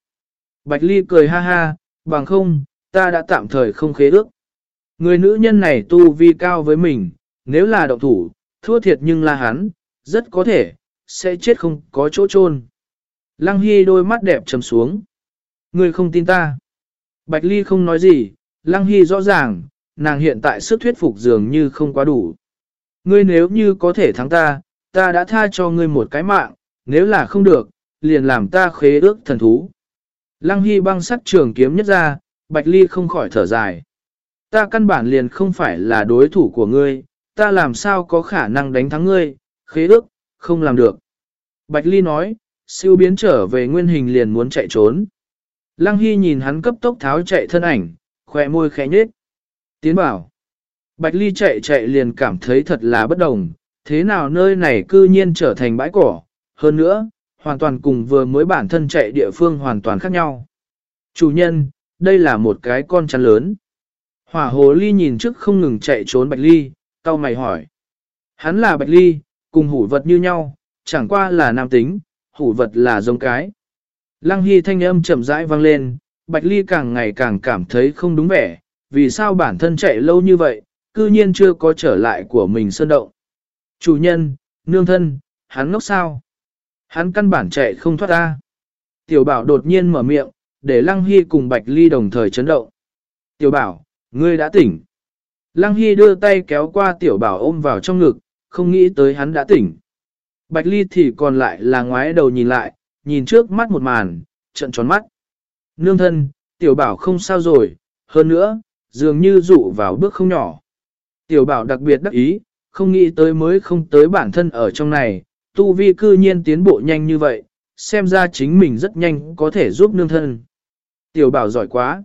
Bạch Ly cười ha ha, bằng không, ta đã tạm thời không khế ước. Người nữ nhân này tu vi cao với mình, nếu là động thủ, thua thiệt nhưng là hắn, rất có thể, sẽ chết không có chỗ chôn. Lăng Hy đôi mắt đẹp trầm xuống. Ngươi không tin ta. Bạch Ly không nói gì, Lăng Hy rõ ràng, nàng hiện tại sức thuyết phục dường như không quá đủ. Ngươi nếu như có thể thắng ta, ta đã tha cho ngươi một cái mạng, nếu là không được, liền làm ta khế ước thần thú. Lăng Hy băng sắt trường kiếm nhất ra, Bạch Ly không khỏi thở dài. Ta căn bản liền không phải là đối thủ của ngươi, ta làm sao có khả năng đánh thắng ngươi, khế ước, không làm được. Bạch Ly nói, siêu biến trở về nguyên hình liền muốn chạy trốn. Lăng Hy nhìn hắn cấp tốc tháo chạy thân ảnh, khỏe môi khẽ nhếch, Tiến bảo. Bạch Ly chạy chạy liền cảm thấy thật là bất đồng, thế nào nơi này cư nhiên trở thành bãi cỏ, hơn nữa, hoàn toàn cùng vừa mới bản thân chạy địa phương hoàn toàn khác nhau. Chủ nhân, đây là một cái con chăn lớn. Hỏa hồ ly nhìn trước không ngừng chạy trốn Bạch Ly, cau mày hỏi. Hắn là Bạch Ly, cùng hủ vật như nhau, chẳng qua là nam tính, hủ vật là giống cái. Lăng Hy thanh âm chậm rãi vang lên, Bạch Ly càng ngày càng cảm thấy không đúng vẻ, vì sao bản thân chạy lâu như vậy, cư nhiên chưa có trở lại của mình sơn động. Chủ nhân, nương thân, hắn ngốc sao? Hắn căn bản chạy không thoát ra. Tiểu bảo đột nhiên mở miệng, để Lăng Hy cùng Bạch Ly đồng thời chấn động. Tiểu bảo, ngươi đã tỉnh. Lăng Hy đưa tay kéo qua tiểu bảo ôm vào trong ngực, không nghĩ tới hắn đã tỉnh. Bạch Ly thì còn lại là ngoái đầu nhìn lại, nhìn trước mắt một màn, trận tròn mắt. Nương thân, tiểu bảo không sao rồi, hơn nữa, dường như dụ vào bước không nhỏ. Tiểu bảo đặc biệt đắc ý, không nghĩ tới mới không tới bản thân ở trong này, tu vi cư nhiên tiến bộ nhanh như vậy, xem ra chính mình rất nhanh có thể giúp nương thân. Tiểu bảo giỏi quá.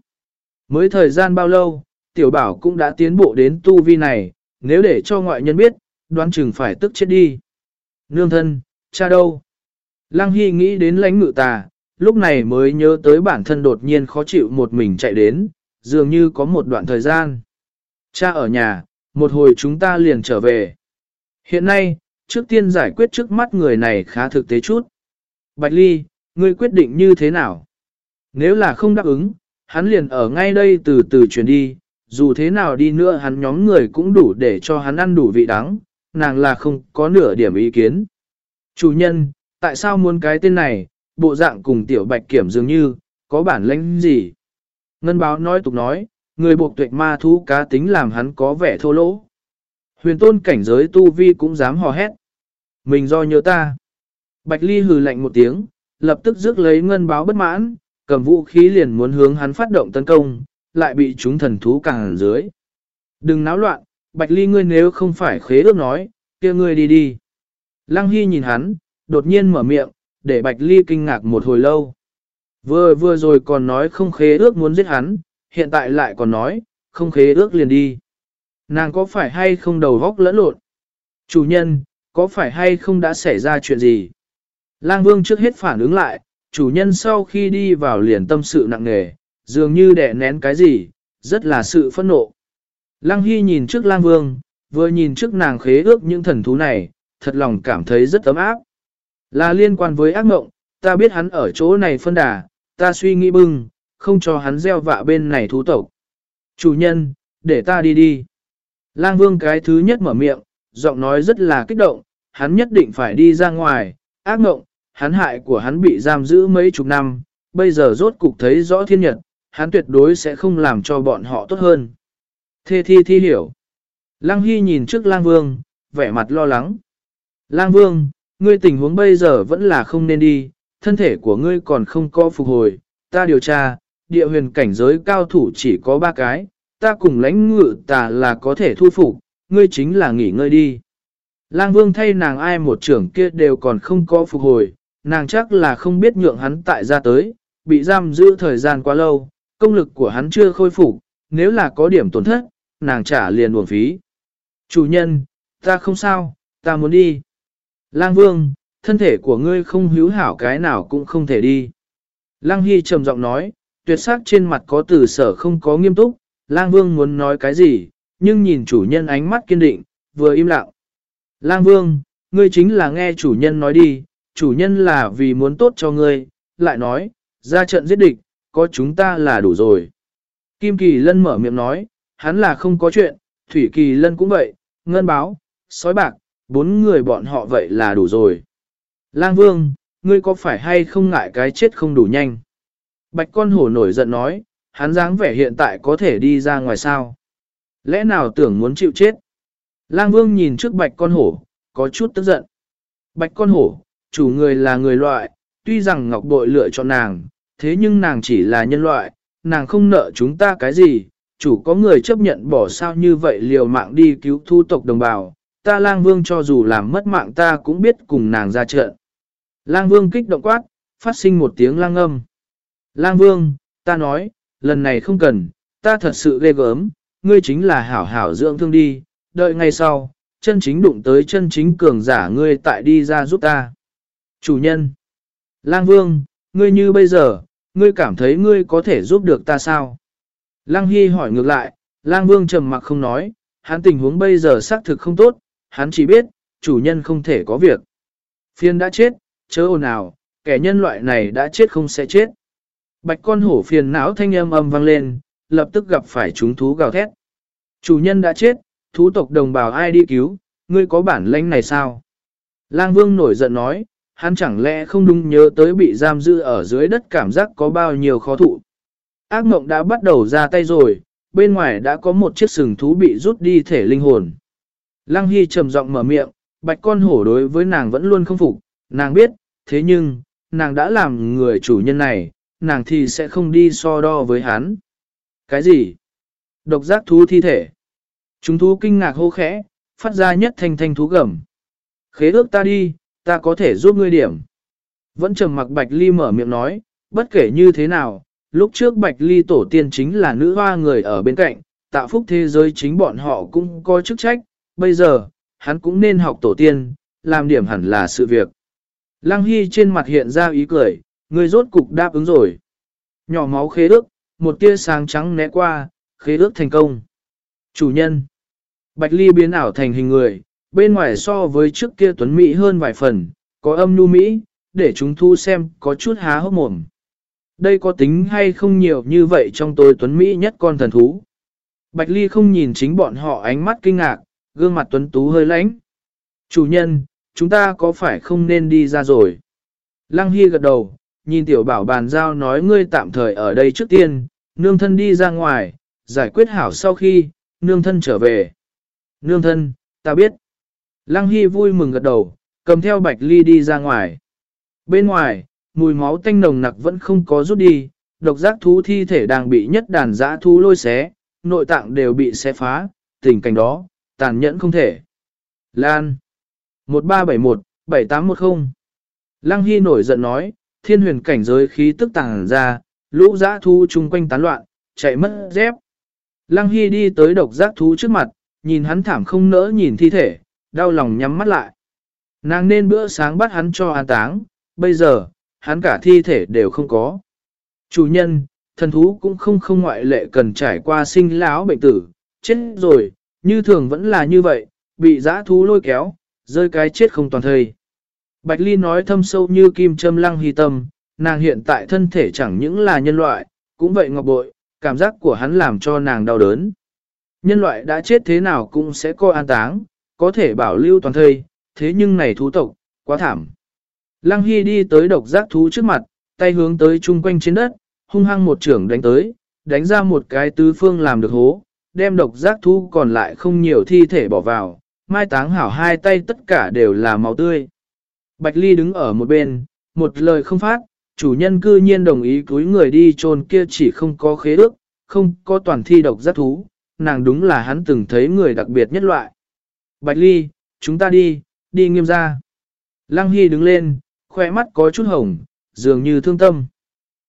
Mới thời gian bao lâu, tiểu bảo cũng đã tiến bộ đến tu vi này, nếu để cho ngoại nhân biết, đoán chừng phải tức chết đi. Nương thân, cha đâu? Lăng Hy nghĩ đến lãnh ngự tà, lúc này mới nhớ tới bản thân đột nhiên khó chịu một mình chạy đến, dường như có một đoạn thời gian. Cha ở nhà, một hồi chúng ta liền trở về. Hiện nay, trước tiên giải quyết trước mắt người này khá thực tế chút. Bạch Ly, ngươi quyết định như thế nào? Nếu là không đáp ứng, hắn liền ở ngay đây từ từ chuyển đi, dù thế nào đi nữa hắn nhóm người cũng đủ để cho hắn ăn đủ vị đắng, nàng là không có nửa điểm ý kiến. Chủ nhân, tại sao muốn cái tên này, bộ dạng cùng tiểu bạch kiểm dường như, có bản lĩnh gì? Ngân báo nói tục nói, người buộc tuệ ma thú cá tính làm hắn có vẻ thô lỗ. Huyền tôn cảnh giới tu vi cũng dám hò hét. Mình do nhớ ta. Bạch Ly hừ lạnh một tiếng, lập tức rước lấy ngân báo bất mãn, cầm vũ khí liền muốn hướng hắn phát động tấn công, lại bị chúng thần thú càng dưới. Đừng náo loạn, Bạch Ly ngươi nếu không phải khế ước nói, kia ngươi đi đi. Lăng Hy nhìn hắn, đột nhiên mở miệng, để Bạch Ly kinh ngạc một hồi lâu. Vừa vừa rồi còn nói không khế ước muốn giết hắn, hiện tại lại còn nói, không khế ước liền đi. Nàng có phải hay không đầu góc lẫn lộn? Chủ nhân, có phải hay không đã xảy ra chuyện gì? Lang Vương trước hết phản ứng lại, chủ nhân sau khi đi vào liền tâm sự nặng nề, dường như đè nén cái gì, rất là sự phẫn nộ. Lăng Hy nhìn trước Lang Vương, vừa nhìn trước nàng khế ước những thần thú này, thật lòng cảm thấy rất ấm áp. Là liên quan với ác mộng, ta biết hắn ở chỗ này phân đà, ta suy nghĩ bưng, không cho hắn gieo vạ bên này thú tộc. Chủ nhân, để ta đi đi. Lang vương cái thứ nhất mở miệng, giọng nói rất là kích động, hắn nhất định phải đi ra ngoài, ác mộng, hắn hại của hắn bị giam giữ mấy chục năm, bây giờ rốt cục thấy rõ thiên nhật, hắn tuyệt đối sẽ không làm cho bọn họ tốt hơn. Thê thi thi hiểu. Lang Hy nhìn trước lang vương, vẻ mặt lo lắng. Lang vương, ngươi tình huống bây giờ vẫn là không nên đi, thân thể của ngươi còn không có phục hồi, ta điều tra, địa huyền cảnh giới cao thủ chỉ có ba cái, ta cùng lãnh ngự ta là có thể thu phục, ngươi chính là nghỉ ngơi đi. Lang vương thay nàng ai một trưởng kia đều còn không có phục hồi, nàng chắc là không biết nhượng hắn tại ra tới, bị giam giữ thời gian quá lâu, công lực của hắn chưa khôi phục, nếu là có điểm tổn thất, nàng trả liền buồn phí. Chủ nhân, ta không sao, ta muốn đi. Lang vương, thân thể của ngươi không hữu hảo cái nào cũng không thể đi. Lang Hy trầm giọng nói, tuyệt sắc trên mặt có từ sở không có nghiêm túc, Lang Vương muốn nói cái gì, nhưng nhìn chủ nhân ánh mắt kiên định, vừa im lặng. Lang Vương, ngươi chính là nghe chủ nhân nói đi, chủ nhân là vì muốn tốt cho ngươi, lại nói, ra trận giết địch, có chúng ta là đủ rồi. Kim Kỳ Lân mở miệng nói, hắn là không có chuyện, Thủy Kỳ Lân cũng vậy, Ngân Báo, Sói Bạc, bốn người bọn họ vậy là đủ rồi. Lang Vương, ngươi có phải hay không ngại cái chết không đủ nhanh? Bạch con hổ nổi giận nói, hắn dáng vẻ hiện tại có thể đi ra ngoài sao? Lẽ nào tưởng muốn chịu chết? Lang Vương nhìn trước bạch con hổ, có chút tức giận. Bạch con hổ, chủ người là người loại, tuy rằng Ngọc Bội lựa chọn nàng, thế nhưng nàng chỉ là nhân loại, nàng không nợ chúng ta cái gì, chủ có người chấp nhận bỏ sao như vậy liều mạng đi cứu thu tộc đồng bào, ta lang vương cho dù làm mất mạng ta cũng biết cùng nàng ra trợ. Lang vương kích động quát, phát sinh một tiếng lang âm. Lang vương, ta nói, lần này không cần, ta thật sự ghê gớm, ngươi chính là hảo hảo dưỡng thương đi, đợi ngày sau, chân chính đụng tới chân chính cường giả ngươi tại đi ra giúp ta. Chủ nhân, Lang vương, ngươi như bây giờ, ngươi cảm thấy ngươi có thể giúp được ta sao? Lang Hy hỏi ngược lại, Lang vương trầm mặc không nói, hắn tình huống bây giờ xác thực không tốt, hắn chỉ biết, chủ nhân không thể có việc. Phiên đã chết, chớ ồn nào, kẻ nhân loại này đã chết không sẽ chết. Bạch con hổ phiền não thanh âm âm vang lên, lập tức gặp phải chúng thú gào thét. Chủ nhân đã chết, thú tộc đồng bào ai đi cứu, ngươi có bản lãnh này sao? Lang vương nổi giận nói, hắn chẳng lẽ không đúng nhớ tới bị giam giữ ở dưới đất cảm giác có bao nhiêu khó thụ. Ác mộng đã bắt đầu ra tay rồi, bên ngoài đã có một chiếc sừng thú bị rút đi thể linh hồn. Lăng Hy trầm giọng mở miệng, bạch con hổ đối với nàng vẫn luôn không phục, nàng biết, thế nhưng, nàng đã làm người chủ nhân này, nàng thì sẽ không đi so đo với hắn. Cái gì? Độc giác thú thi thể. Chúng thú kinh ngạc hô khẽ, phát ra nhất thanh thanh thú gầm. Khế ước ta đi, ta có thể giúp ngươi điểm. Vẫn trầm mặc Bạch Ly mở miệng nói, bất kể như thế nào, lúc trước Bạch Ly tổ tiên chính là nữ hoa người ở bên cạnh, tạo phúc thế giới chính bọn họ cũng có chức trách, bây giờ, hắn cũng nên học tổ tiên, làm điểm hẳn là sự việc. Lăng Hy trên mặt hiện ra ý cười, người rốt cục đáp ứng rồi. Nhỏ máu khế ước, một tia sáng trắng né qua, khế ước thành công. Chủ nhân. Bạch Ly biến ảo thành hình người, bên ngoài so với trước kia tuấn Mỹ hơn vài phần, có âm nu Mỹ, để chúng thu xem có chút há hốc mồm. Đây có tính hay không nhiều như vậy trong tôi tuấn Mỹ nhất con thần thú. Bạch Ly không nhìn chính bọn họ ánh mắt kinh ngạc, gương mặt tuấn tú hơi lánh. Chủ nhân, chúng ta có phải không nên đi ra rồi? Lăng Hy gật đầu, nhìn tiểu bảo bàn giao nói ngươi tạm thời ở đây trước tiên, nương thân đi ra ngoài, giải quyết hảo sau khi, nương thân trở về. Nương thân, ta biết. Lăng Hy vui mừng gật đầu, cầm theo bạch ly đi ra ngoài. Bên ngoài, mùi máu tanh nồng nặc vẫn không có rút đi, độc giác thú thi thể đang bị nhất đàn dã thú lôi xé, nội tạng đều bị xé phá, tình cảnh đó, tàn nhẫn không thể. Lan 1371-7810 Lăng Hy nổi giận nói, thiên huyền cảnh giới khí tức tàng ra, lũ giã thú chung quanh tán loạn, chạy mất dép. Lăng Hy đi tới độc giác thú trước mặt, nhìn hắn thảm không nỡ nhìn thi thể, đau lòng nhắm mắt lại. Nàng nên bữa sáng bắt hắn cho an táng, bây giờ, hắn cả thi thể đều không có. Chủ nhân, thần thú cũng không không ngoại lệ cần trải qua sinh lão bệnh tử, chết rồi, như thường vẫn là như vậy, bị giã thú lôi kéo, rơi cái chết không toàn thời. Bạch Ly nói thâm sâu như kim châm lăng hy tâm, nàng hiện tại thân thể chẳng những là nhân loại, Cũng vậy ngọc bội, cảm giác của hắn làm cho nàng đau đớn. Nhân loại đã chết thế nào cũng sẽ coi an táng, có thể bảo lưu toàn thây, thế nhưng này thú tộc, quá thảm. Lăng Hy đi tới độc giác thú trước mặt, tay hướng tới chung quanh trên đất, hung hăng một trưởng đánh tới, đánh ra một cái tứ phương làm được hố, đem độc giác thú còn lại không nhiều thi thể bỏ vào, mai táng hảo hai tay tất cả đều là máu tươi. Bạch Ly đứng ở một bên, một lời không phát, chủ nhân cư nhiên đồng ý cúi người đi chôn kia chỉ không có khế ước, không có toàn thi độc giác thú, nàng đúng là hắn từng thấy người đặc biệt nhất loại. Bạch Ly, chúng ta đi, đi nghiêm ra. Lăng Hy đứng lên, khoe mắt có chút hồng, dường như thương tâm.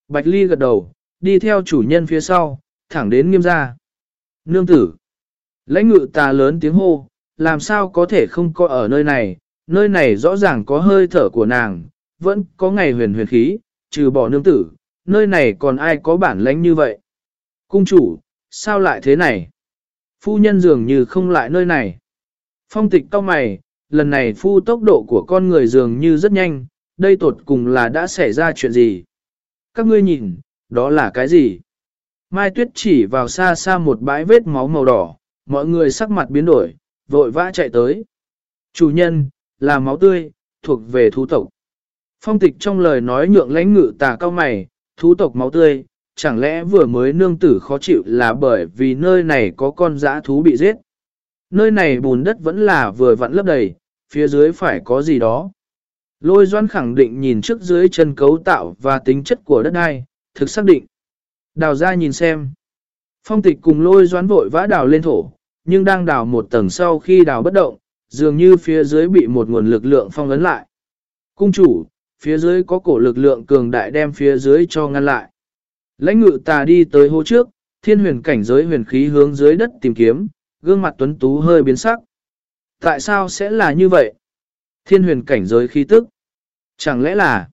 Bạch Ly gật đầu, đi theo chủ nhân phía sau, thẳng đến nghiêm ra. Nương tử. Lãnh ngự tà lớn tiếng hô, làm sao có thể không có ở nơi này, nơi này rõ ràng có hơi thở của nàng, vẫn có ngày huyền huyền khí, trừ bỏ nương tử, nơi này còn ai có bản lãnh như vậy. Cung chủ, sao lại thế này? Phu nhân dường như không lại nơi này. Phong tịch cao mày, lần này phu tốc độ của con người dường như rất nhanh, đây tột cùng là đã xảy ra chuyện gì? Các ngươi nhìn, đó là cái gì? Mai Tuyết chỉ vào xa xa một bãi vết máu màu đỏ, mọi người sắc mặt biến đổi, vội vã chạy tới. Chủ nhân, là máu tươi, thuộc về thú tộc. Phong tịch trong lời nói nhượng lãnh ngự tà cao mày, thú tộc máu tươi, chẳng lẽ vừa mới nương tử khó chịu là bởi vì nơi này có con dã thú bị giết. Nơi này bùn đất vẫn là vừa vặn lấp đầy, phía dưới phải có gì đó. Lôi doan khẳng định nhìn trước dưới chân cấu tạo và tính chất của đất đai, thực xác định. Đào ra nhìn xem. Phong tịch cùng lôi doán vội vã đào lên thổ, nhưng đang đào một tầng sau khi đào bất động, dường như phía dưới bị một nguồn lực lượng phong ấn lại. Cung chủ, phía dưới có cổ lực lượng cường đại đem phía dưới cho ngăn lại. Lãnh ngự tà đi tới hố trước, thiên huyền cảnh giới huyền khí hướng dưới đất tìm kiếm, gương mặt tuấn tú hơi biến sắc. Tại sao sẽ là như vậy? Thiên huyền cảnh giới khí tức. Chẳng lẽ là...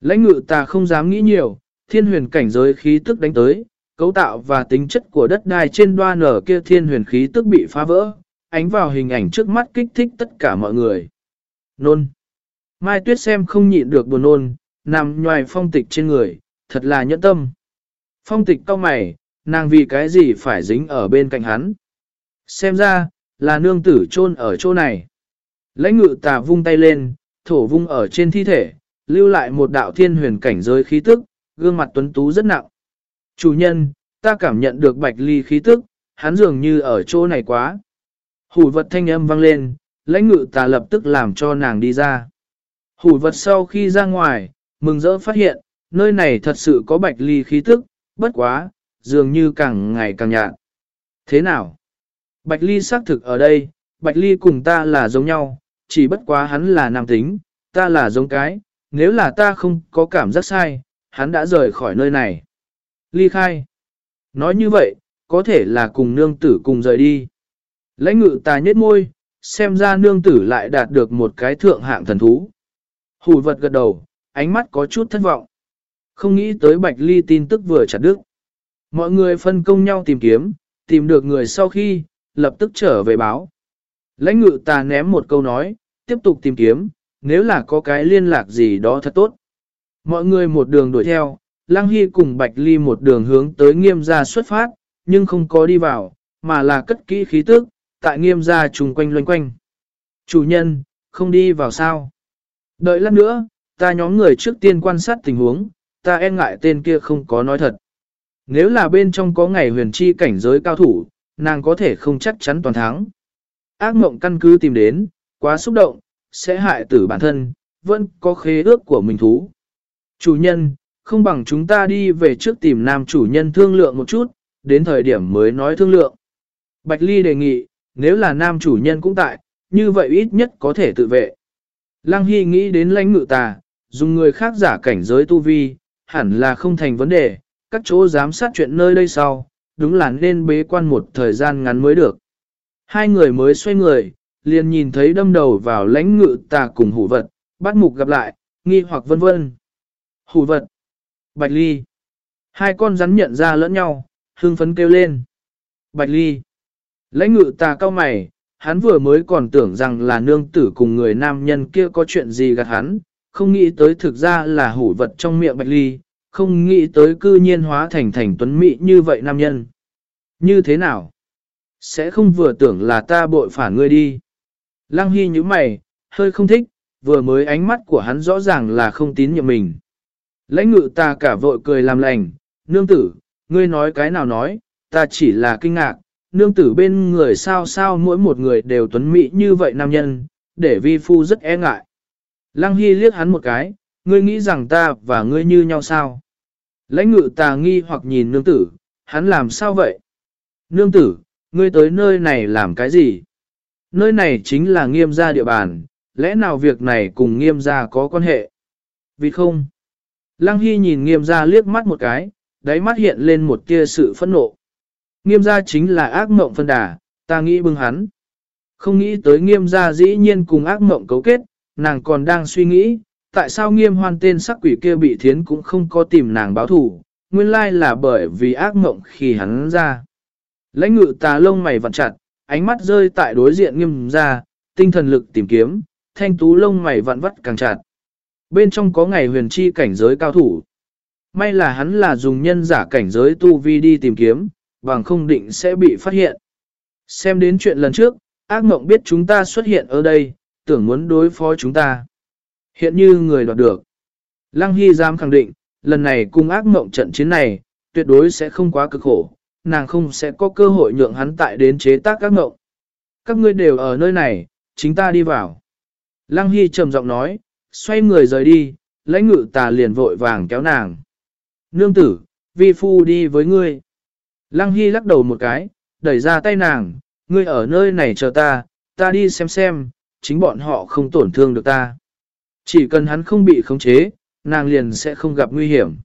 Lãnh ngự tà không dám nghĩ nhiều, thiên huyền cảnh giới khí tức đánh tới, cấu tạo và tính chất của đất đai trên đoan nở kia thiên huyền khí tức bị phá vỡ, ánh vào hình ảnh trước mắt kích thích tất cả mọi người. Nôn. Mai Tuyết xem không nhịn được buồn nôn, nằm nhoài phong tịch trên người, thật là nhẫn tâm. Phong tịch cao mày, nàng vì cái gì phải dính ở bên cạnh hắn. Xem ra, là nương tử chôn ở chỗ này. Lãnh ngự tà vung tay lên, thổ vung ở trên thi thể, lưu lại một đạo thiên huyền cảnh giới khí tức, gương mặt tuấn tú rất nặng. Chủ nhân, ta cảm nhận được bạch ly khí tức, hắn dường như ở chỗ này quá. Hủ vật thanh âm vang lên, lãnh ngự tà lập tức làm cho nàng đi ra. Hủ vật sau khi ra ngoài, mừng rỡ phát hiện, nơi này thật sự có bạch ly khí tức, bất quá, dường như càng ngày càng nhạt. Thế nào? Bạch ly xác thực ở đây, bạch ly cùng ta là giống nhau, chỉ bất quá hắn là nam tính, ta là giống cái, nếu là ta không có cảm giác sai, hắn đã rời khỏi nơi này. Ly khai. Nói như vậy, có thể là cùng nương tử cùng rời đi. Lãnh ngự ta nhết môi, xem ra nương tử lại đạt được một cái thượng hạng thần thú. Hủ vật gật đầu, ánh mắt có chút thất vọng. Không nghĩ tới Bạch Ly tin tức vừa chặt đứt. Mọi người phân công nhau tìm kiếm, tìm được người sau khi, lập tức trở về báo. Lãnh ngự ta ném một câu nói, tiếp tục tìm kiếm, nếu là có cái liên lạc gì đó thật tốt. Mọi người một đường đuổi theo, Lăng Hy cùng Bạch Ly một đường hướng tới nghiêm gia xuất phát, nhưng không có đi vào, mà là cất kỹ khí tức, tại nghiêm gia trùng quanh loanh quanh. Chủ nhân, không đi vào sao? Đợi lát nữa, ta nhóm người trước tiên quan sát tình huống, ta e ngại tên kia không có nói thật. Nếu là bên trong có ngày huyền chi cảnh giới cao thủ, nàng có thể không chắc chắn toàn thắng. Ác mộng căn cứ tìm đến, quá xúc động, sẽ hại tử bản thân, vẫn có khế ước của mình thú. Chủ nhân, không bằng chúng ta đi về trước tìm nam chủ nhân thương lượng một chút, đến thời điểm mới nói thương lượng. Bạch Ly đề nghị, nếu là nam chủ nhân cũng tại, như vậy ít nhất có thể tự vệ. Lăng Hy nghĩ đến lãnh ngự tà, dùng người khác giả cảnh giới tu vi, hẳn là không thành vấn đề, các chỗ giám sát chuyện nơi đây sau, đúng là nên bế quan một thời gian ngắn mới được. Hai người mới xoay người, liền nhìn thấy đâm đầu vào lãnh ngự tà cùng hủ vật, bắt mục gặp lại, nghi hoặc vân vân. Hủ vật, bạch ly. Hai con rắn nhận ra lẫn nhau, hương phấn kêu lên. Bạch ly. Lãnh ngự tà cao mày, hắn vừa mới còn tưởng rằng là nương tử cùng người nam nhân kia có chuyện gì gạt hắn, không nghĩ tới thực ra là hủ vật trong miệng bạch ly, không nghĩ tới cư nhiên hóa thành thành tuấn mỹ như vậy nam nhân. Như thế nào? Sẽ không vừa tưởng là ta bội phản ngươi đi. Lăng Hy như mày, hơi không thích, vừa mới ánh mắt của hắn rõ ràng là không tín nhiệm mình. Lãnh ngự ta cả vội cười làm lành, nương tử, ngươi nói cái nào nói, ta chỉ là kinh ngạc, nương tử bên người sao sao mỗi một người đều tuấn mỹ như vậy nam nhân, để vi phu rất e ngại. Lăng Hy liếc hắn một cái, ngươi nghĩ rằng ta và ngươi như nhau sao? Lãnh ngự ta nghi hoặc nhìn nương tử, hắn làm sao vậy? Nương tử, ngươi tới nơi này làm cái gì? Nơi này chính là nghiêm gia địa bàn, lẽ nào việc này cùng nghiêm gia có quan hệ? Vì không? Lăng Hy nhìn nghiêm gia liếc mắt một cái, đáy mắt hiện lên một tia sự phẫn nộ. Nghiêm gia chính là ác mộng phân đà, ta nghĩ bưng hắn. Không nghĩ tới nghiêm gia dĩ nhiên cùng ác mộng cấu kết, nàng còn đang suy nghĩ, tại sao nghiêm hoan tên sắc quỷ kia bị thiến cũng không có tìm nàng báo thủ, nguyên lai là bởi vì ác mộng khi hắn ra. Lãnh ngự tà lông mày vặn chặt, ánh mắt rơi tại đối diện nghiêm gia, tinh thần lực tìm kiếm, thanh tú lông mày vặn vắt càng chặt. Bên trong có ngày huyền chi cảnh giới cao thủ. May là hắn là dùng nhân giả cảnh giới tu vi đi tìm kiếm, bằng không định sẽ bị phát hiện. Xem đến chuyện lần trước, ác mộng biết chúng ta xuất hiện ở đây, tưởng muốn đối phó chúng ta. Hiện như người đoạt được. Lăng Hy dám khẳng định, lần này cùng ác mộng trận chiến này, tuyệt đối sẽ không quá cực khổ, nàng không sẽ có cơ hội nhượng hắn tại đến chế tác ác mộng. Các ngươi đều ở nơi này, chính ta đi vào. Lăng Hy trầm giọng nói, xoay người rời đi, lãnh ngự tà liền vội vàng kéo nàng. Nương tử, vi phu đi với ngươi. Lăng Hy lắc đầu một cái, đẩy ra tay nàng, ngươi ở nơi này chờ ta, ta đi xem xem, chính bọn họ không tổn thương được ta. Chỉ cần hắn không bị khống chế, nàng liền sẽ không gặp nguy hiểm.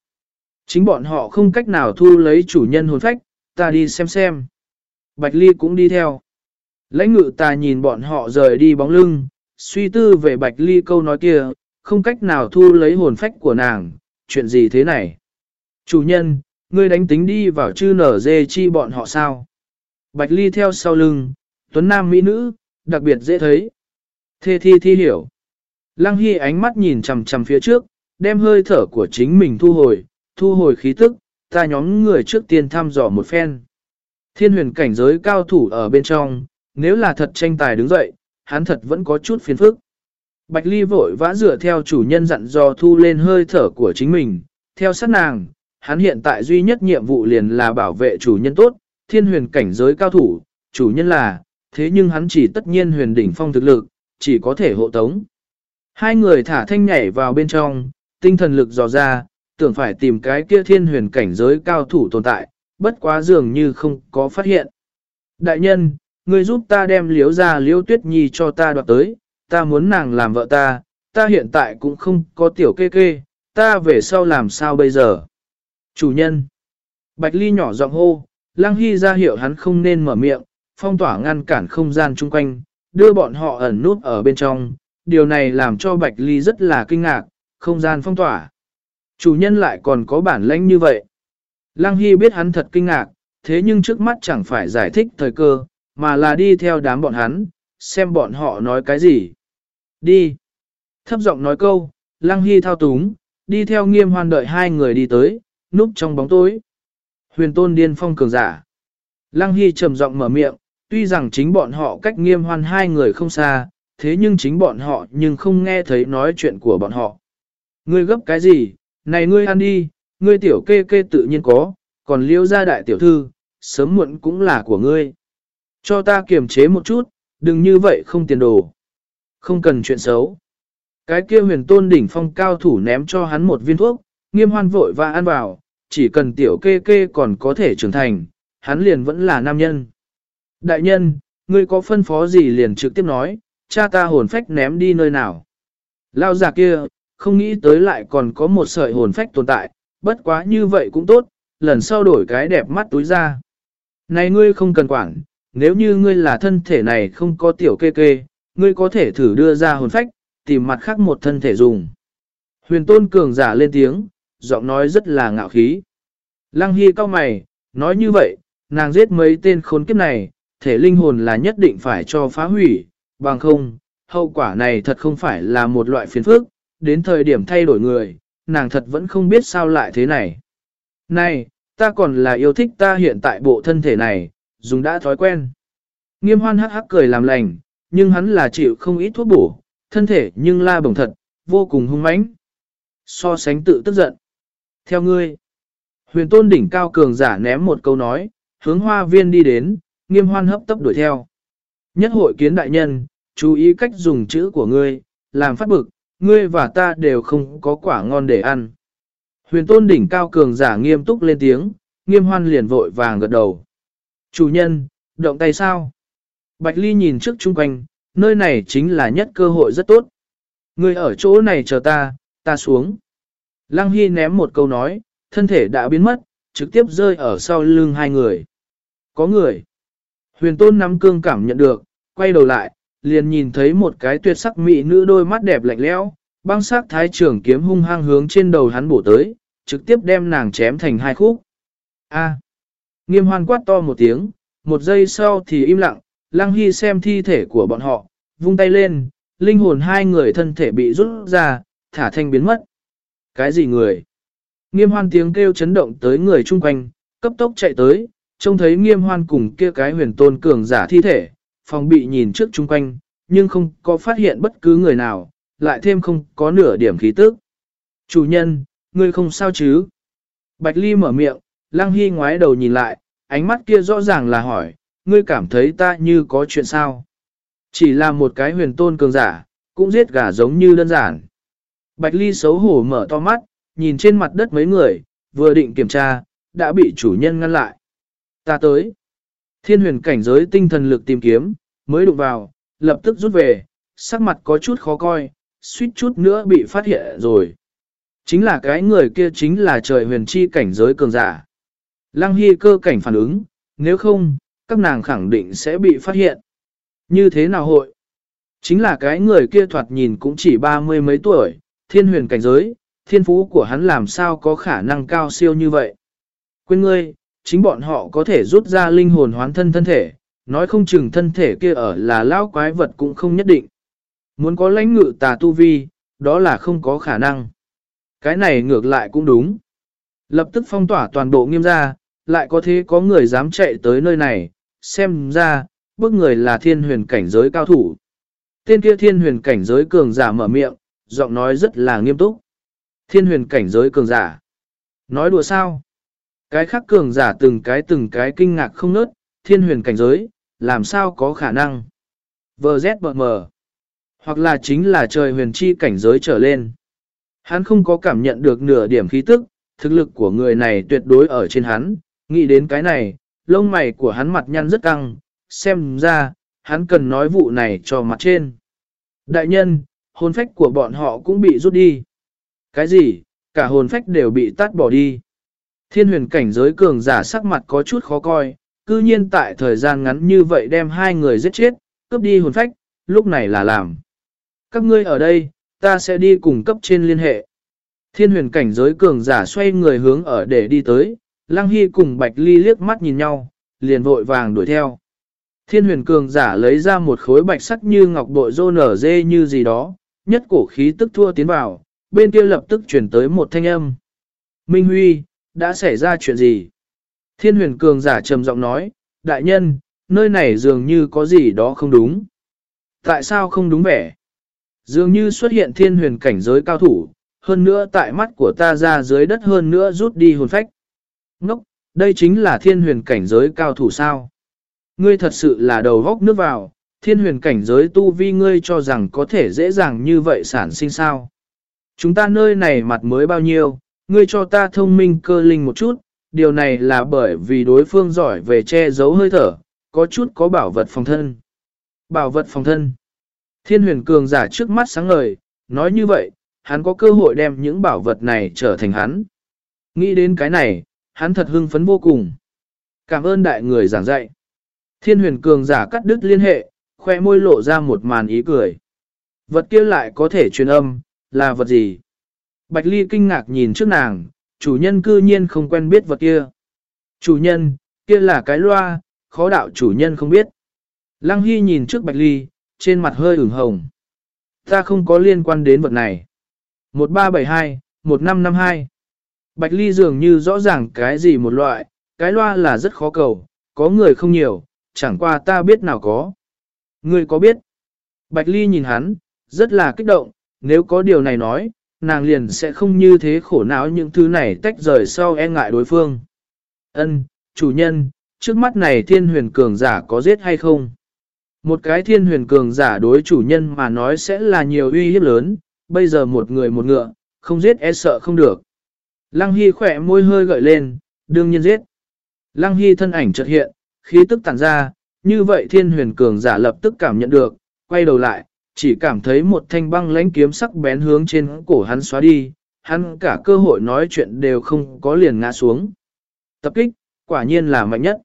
Chính bọn họ không cách nào thu lấy chủ nhân hồn phách, ta đi xem xem. Bạch Ly cũng đi theo. Lãnh ngự ta nhìn bọn họ rời đi bóng lưng, suy tư về Bạch Ly câu nói kia, không cách nào thu lấy hồn phách của nàng, chuyện gì thế này? Chủ nhân, ngươi đánh tính đi vào chư nở dê chi bọn họ sao? Bạch Ly theo sau lưng, tuấn nam mỹ nữ, đặc biệt dễ thấy. Thê thi thi hiểu. Lăng Hy ánh mắt nhìn chằm chằm phía trước, đem hơi thở của chính mình thu hồi, thu hồi khí tức, ta nhóm người trước tiên thăm dò một phen. Thiên huyền cảnh giới cao thủ ở bên trong, nếu là thật tranh tài đứng dậy, hắn thật vẫn có chút phiền phức. Bạch Ly vội vã dựa theo chủ nhân dặn dò thu lên hơi thở của chính mình, theo sát nàng, hắn hiện tại duy nhất nhiệm vụ liền là bảo vệ chủ nhân tốt, thiên huyền cảnh giới cao thủ, chủ nhân là, thế nhưng hắn chỉ tất nhiên huyền đỉnh phong thực lực, chỉ có thể hộ tống. Hai người thả thanh nhảy vào bên trong, tinh thần lực dò ra, tưởng phải tìm cái kia thiên huyền cảnh giới cao thủ tồn tại, bất quá dường như không có phát hiện. Đại nhân, Ngươi giúp ta đem liếu ra liếu tuyết nhi cho ta đoạt tới, ta muốn nàng làm vợ ta, ta hiện tại cũng không có tiểu kê kê, ta về sau làm sao bây giờ? Chủ nhân, Bạch Ly nhỏ giọng hô, Lăng Hy ra hiệu hắn không nên mở miệng, phong tỏa ngăn cản không gian chung quanh, đưa bọn họ ẩn nút ở bên trong, điều này làm cho Bạch Ly rất là kinh ngạc, không gian phong tỏa. Chủ nhân lại còn có bản lãnh như vậy. Lăng Hy biết hắn thật kinh ngạc, thế nhưng trước mắt chẳng phải giải thích thời cơ, mà là đi theo đám bọn hắn, xem bọn họ nói cái gì. Đi. Thấp giọng nói câu, Lăng Hy thao túng, đi theo nghiêm hoan đợi hai người đi tới, núp trong bóng tối. Huyền tôn điên phong cường giả. Lăng Hy trầm giọng mở miệng, tuy rằng chính bọn họ cách nghiêm hoan hai người không xa, thế nhưng chính bọn họ nhưng không nghe thấy nói chuyện của bọn họ. Ngươi gấp cái gì, này ngươi ăn đi, ngươi tiểu kê kê tự nhiên có, còn liêu ra đại tiểu thư, sớm muộn cũng là của ngươi. Cho ta kiềm chế một chút, đừng như vậy không tiền đồ. Không cần chuyện xấu. Cái kia huyền tôn đỉnh phong cao thủ ném cho hắn một viên thuốc, nghiêm hoan vội và ăn vào, chỉ cần tiểu kê kê còn có thể trưởng thành, hắn liền vẫn là nam nhân. Đại nhân, ngươi có phân phó gì liền trực tiếp nói, cha ta hồn phách ném đi nơi nào. Lao già kia, không nghĩ tới lại còn có một sợi hồn phách tồn tại, bất quá như vậy cũng tốt, lần sau đổi cái đẹp mắt túi ra. Này ngươi không cần quản, nếu như ngươi là thân thể này không có tiểu kê kê, ngươi có thể thử đưa ra hồn phách, tìm mặt khác một thân thể dùng. Huyền tôn cường giả lên tiếng, giọng nói rất là ngạo khí. Lăng Hy cao mày, nói như vậy, nàng giết mấy tên khốn kiếp này, thể linh hồn là nhất định phải cho phá hủy, bằng không, hậu quả này thật không phải là một loại phiền phức, đến thời điểm thay đổi người, nàng thật vẫn không biết sao lại thế này. Này, ta còn là yêu thích ta hiện tại bộ thân thể này, dùng đã thói quen. Nghiêm hoan hắc hắc cười làm lành, nhưng hắn là chịu không ít thuốc bổ, thân thể nhưng la bổng thật, vô cùng hung mãnh. So sánh tự tức giận. Theo ngươi, huyền tôn đỉnh cao cường giả ném một câu nói, hướng hoa viên đi đến, nghiêm hoan hấp tấp đuổi theo. Nhất hội kiến đại nhân, chú ý cách dùng chữ của ngươi, làm phát bực, ngươi và ta đều không có quả ngon để ăn. Huyền tôn đỉnh cao cường giả nghiêm túc lên tiếng, nghiêm hoan liền vội vàng gật đầu. Chủ nhân, động tay sao? Bạch Ly nhìn trước chung quanh, nơi này chính là nhất cơ hội rất tốt. Ngươi ở chỗ này chờ ta, ta xuống. Lăng Hy ném một câu nói, thân thể đã biến mất, trực tiếp rơi ở sau lưng hai người. Có người. Huyền tôn nắm cương cảm nhận được, quay đầu lại, liền nhìn thấy một cái tuyệt sắc mỹ nữ đôi mắt đẹp lạnh lẽo, băng sắc thái trưởng kiếm hung hăng hướng trên đầu hắn bổ tới, trực tiếp đem nàng chém thành hai khúc. A. Nghiêm hoan quát to một tiếng, một giây sau thì im lặng, Lăng Hy xem thi thể của bọn họ, vung tay lên, linh hồn hai người thân thể bị rút ra, thả thanh biến mất. Cái gì người? Nghiêm hoan tiếng kêu chấn động tới người chung quanh, cấp tốc chạy tới, trông thấy nghiêm hoan cùng kia cái huyền tôn cường giả thi thể, phòng bị nhìn trước chung quanh, nhưng không có phát hiện bất cứ người nào, lại thêm không có nửa điểm khí tức. Chủ nhân, ngươi không sao chứ? Bạch Ly mở miệng, Lăng Hy ngoái đầu nhìn lại, ánh mắt kia rõ ràng là hỏi, ngươi cảm thấy ta như có chuyện sao? Chỉ là một cái huyền tôn cường giả, cũng giết gà giống như đơn giản. Bạch Ly xấu hổ mở to mắt, nhìn trên mặt đất mấy người, vừa định kiểm tra, đã bị chủ nhân ngăn lại. Ta tới. Thiên huyền cảnh giới tinh thần lực tìm kiếm, mới đụng vào, lập tức rút về, sắc mặt có chút khó coi, suýt chút nữa bị phát hiện rồi. Chính là cái người kia chính là trời huyền chi cảnh giới cường giả. Lăng Hy cơ cảnh phản ứng, nếu không, các nàng khẳng định sẽ bị phát hiện. Như thế nào hội? Chính là cái người kia thoạt nhìn cũng chỉ ba mươi mấy tuổi, thiên huyền cảnh giới, thiên phú của hắn làm sao có khả năng cao siêu như vậy. Quên ngươi, chính bọn họ có thể rút ra linh hồn hoán thân thân thể, nói không chừng thân thể kia ở là lão quái vật cũng không nhất định. Muốn có lãnh ngự tà tu vi, đó là không có khả năng. Cái này ngược lại cũng đúng. Lập tức phong tỏa toàn bộ nghiêm ra, lại có thế có người dám chạy tới nơi này, xem ra, bức người là thiên huyền cảnh giới cao thủ. Tên kia thiên huyền cảnh giới cường giả mở miệng, giọng nói rất là nghiêm túc. Thiên huyền cảnh giới cường giả. Nói đùa sao? Cái khác cường giả từng cái từng cái kinh ngạc không nớt, thiên huyền cảnh giới, làm sao có khả năng? VZBM. Hoặc là chính là trời huyền chi cảnh giới trở lên. Hắn không có cảm nhận được nửa điểm khí tức, thực lực của người này tuyệt đối ở trên hắn, nghĩ đến cái này, lông mày của hắn mặt nhăn rất căng, xem ra, hắn cần nói vụ này cho mặt trên. Đại nhân, hồn phách của bọn họ cũng bị rút đi. Cái gì, cả hồn phách đều bị tắt bỏ đi. Thiên huyền cảnh giới cường giả sắc mặt có chút khó coi, cư nhiên tại thời gian ngắn như vậy đem hai người giết chết, cướp đi hồn phách, lúc này là làm. Các ngươi ở đây, ta sẽ đi cùng cấp trên liên hệ. Thiên huyền cảnh giới cường giả xoay người hướng ở để đi tới, Lăng Hy cùng Bạch Ly liếc mắt nhìn nhau, liền vội vàng đuổi theo. Thiên huyền cường giả lấy ra một khối bạch sắc như ngọc bội rô nở dê như gì đó, nhất cổ khí tức thua tiến vào, bên kia lập tức chuyển tới một thanh âm. Minh Huy, đã xảy ra chuyện gì? Thiên huyền cường giả trầm giọng nói, đại nhân, nơi này dường như có gì đó không đúng. Tại sao không đúng vẻ? Dường như xuất hiện thiên huyền cảnh giới cao thủ, hơn nữa tại mắt của ta ra dưới đất hơn nữa rút đi hồn phách. Ngốc, đây chính là thiên huyền cảnh giới cao thủ sao? Ngươi thật sự là đầu góc nước vào, thiên huyền cảnh giới tu vi ngươi cho rằng có thể dễ dàng như vậy sản sinh sao? Chúng ta nơi này mặt mới bao nhiêu, ngươi cho ta thông minh cơ linh một chút, điều này là bởi vì đối phương giỏi về che giấu hơi thở, có chút có bảo vật phòng thân. Bảo vật phòng thân. Thiên huyền cường giả trước mắt sáng ngời, nói như vậy, hắn có cơ hội đem những bảo vật này trở thành hắn. Nghĩ đến cái này, hắn thật hưng phấn vô cùng. Cảm ơn đại người giảng dạy. Thiên huyền cường giả cắt đứt liên hệ, khoe môi lộ ra một màn ý cười. Vật kia lại có thể truyền âm, là vật gì? Bạch Ly kinh ngạc nhìn trước nàng, chủ nhân cư nhiên không quen biết vật kia. Chủ nhân, kia là cái loa, khó đạo chủ nhân không biết. Lăng Hy nhìn trước Bạch Ly, trên mặt hơi ửng hồng. Ta không có liên quan đến vật này. 1372, 1552. Bạch Ly dường như rõ ràng cái gì một loại, cái loa là rất khó cầu, có người không nhiều, chẳng qua ta biết nào có. người có biết? Bạch Ly nhìn hắn, rất là kích động, nếu có điều này nói, nàng liền sẽ không như thế khổ não những thứ này tách rời sau e ngại đối phương. Ân, chủ nhân, trước mắt này thiên huyền cường giả có giết hay không? Một cái thiên huyền cường giả đối chủ nhân mà nói sẽ là nhiều uy hiếp lớn, bây giờ một người một ngựa, không giết e sợ không được. Lăng Hy khỏe môi hơi gợi lên, đương nhiên giết. Lăng Hy thân ảnh chợt hiện, khí tức tản ra, như vậy thiên huyền cường giả lập tức cảm nhận được, quay đầu lại, chỉ cảm thấy một thanh băng lãnh kiếm sắc bén hướng trên cổ hắn xóa đi, hắn cả cơ hội nói chuyện đều không có liền ngã xuống. Tập kích, quả nhiên là mạnh nhất.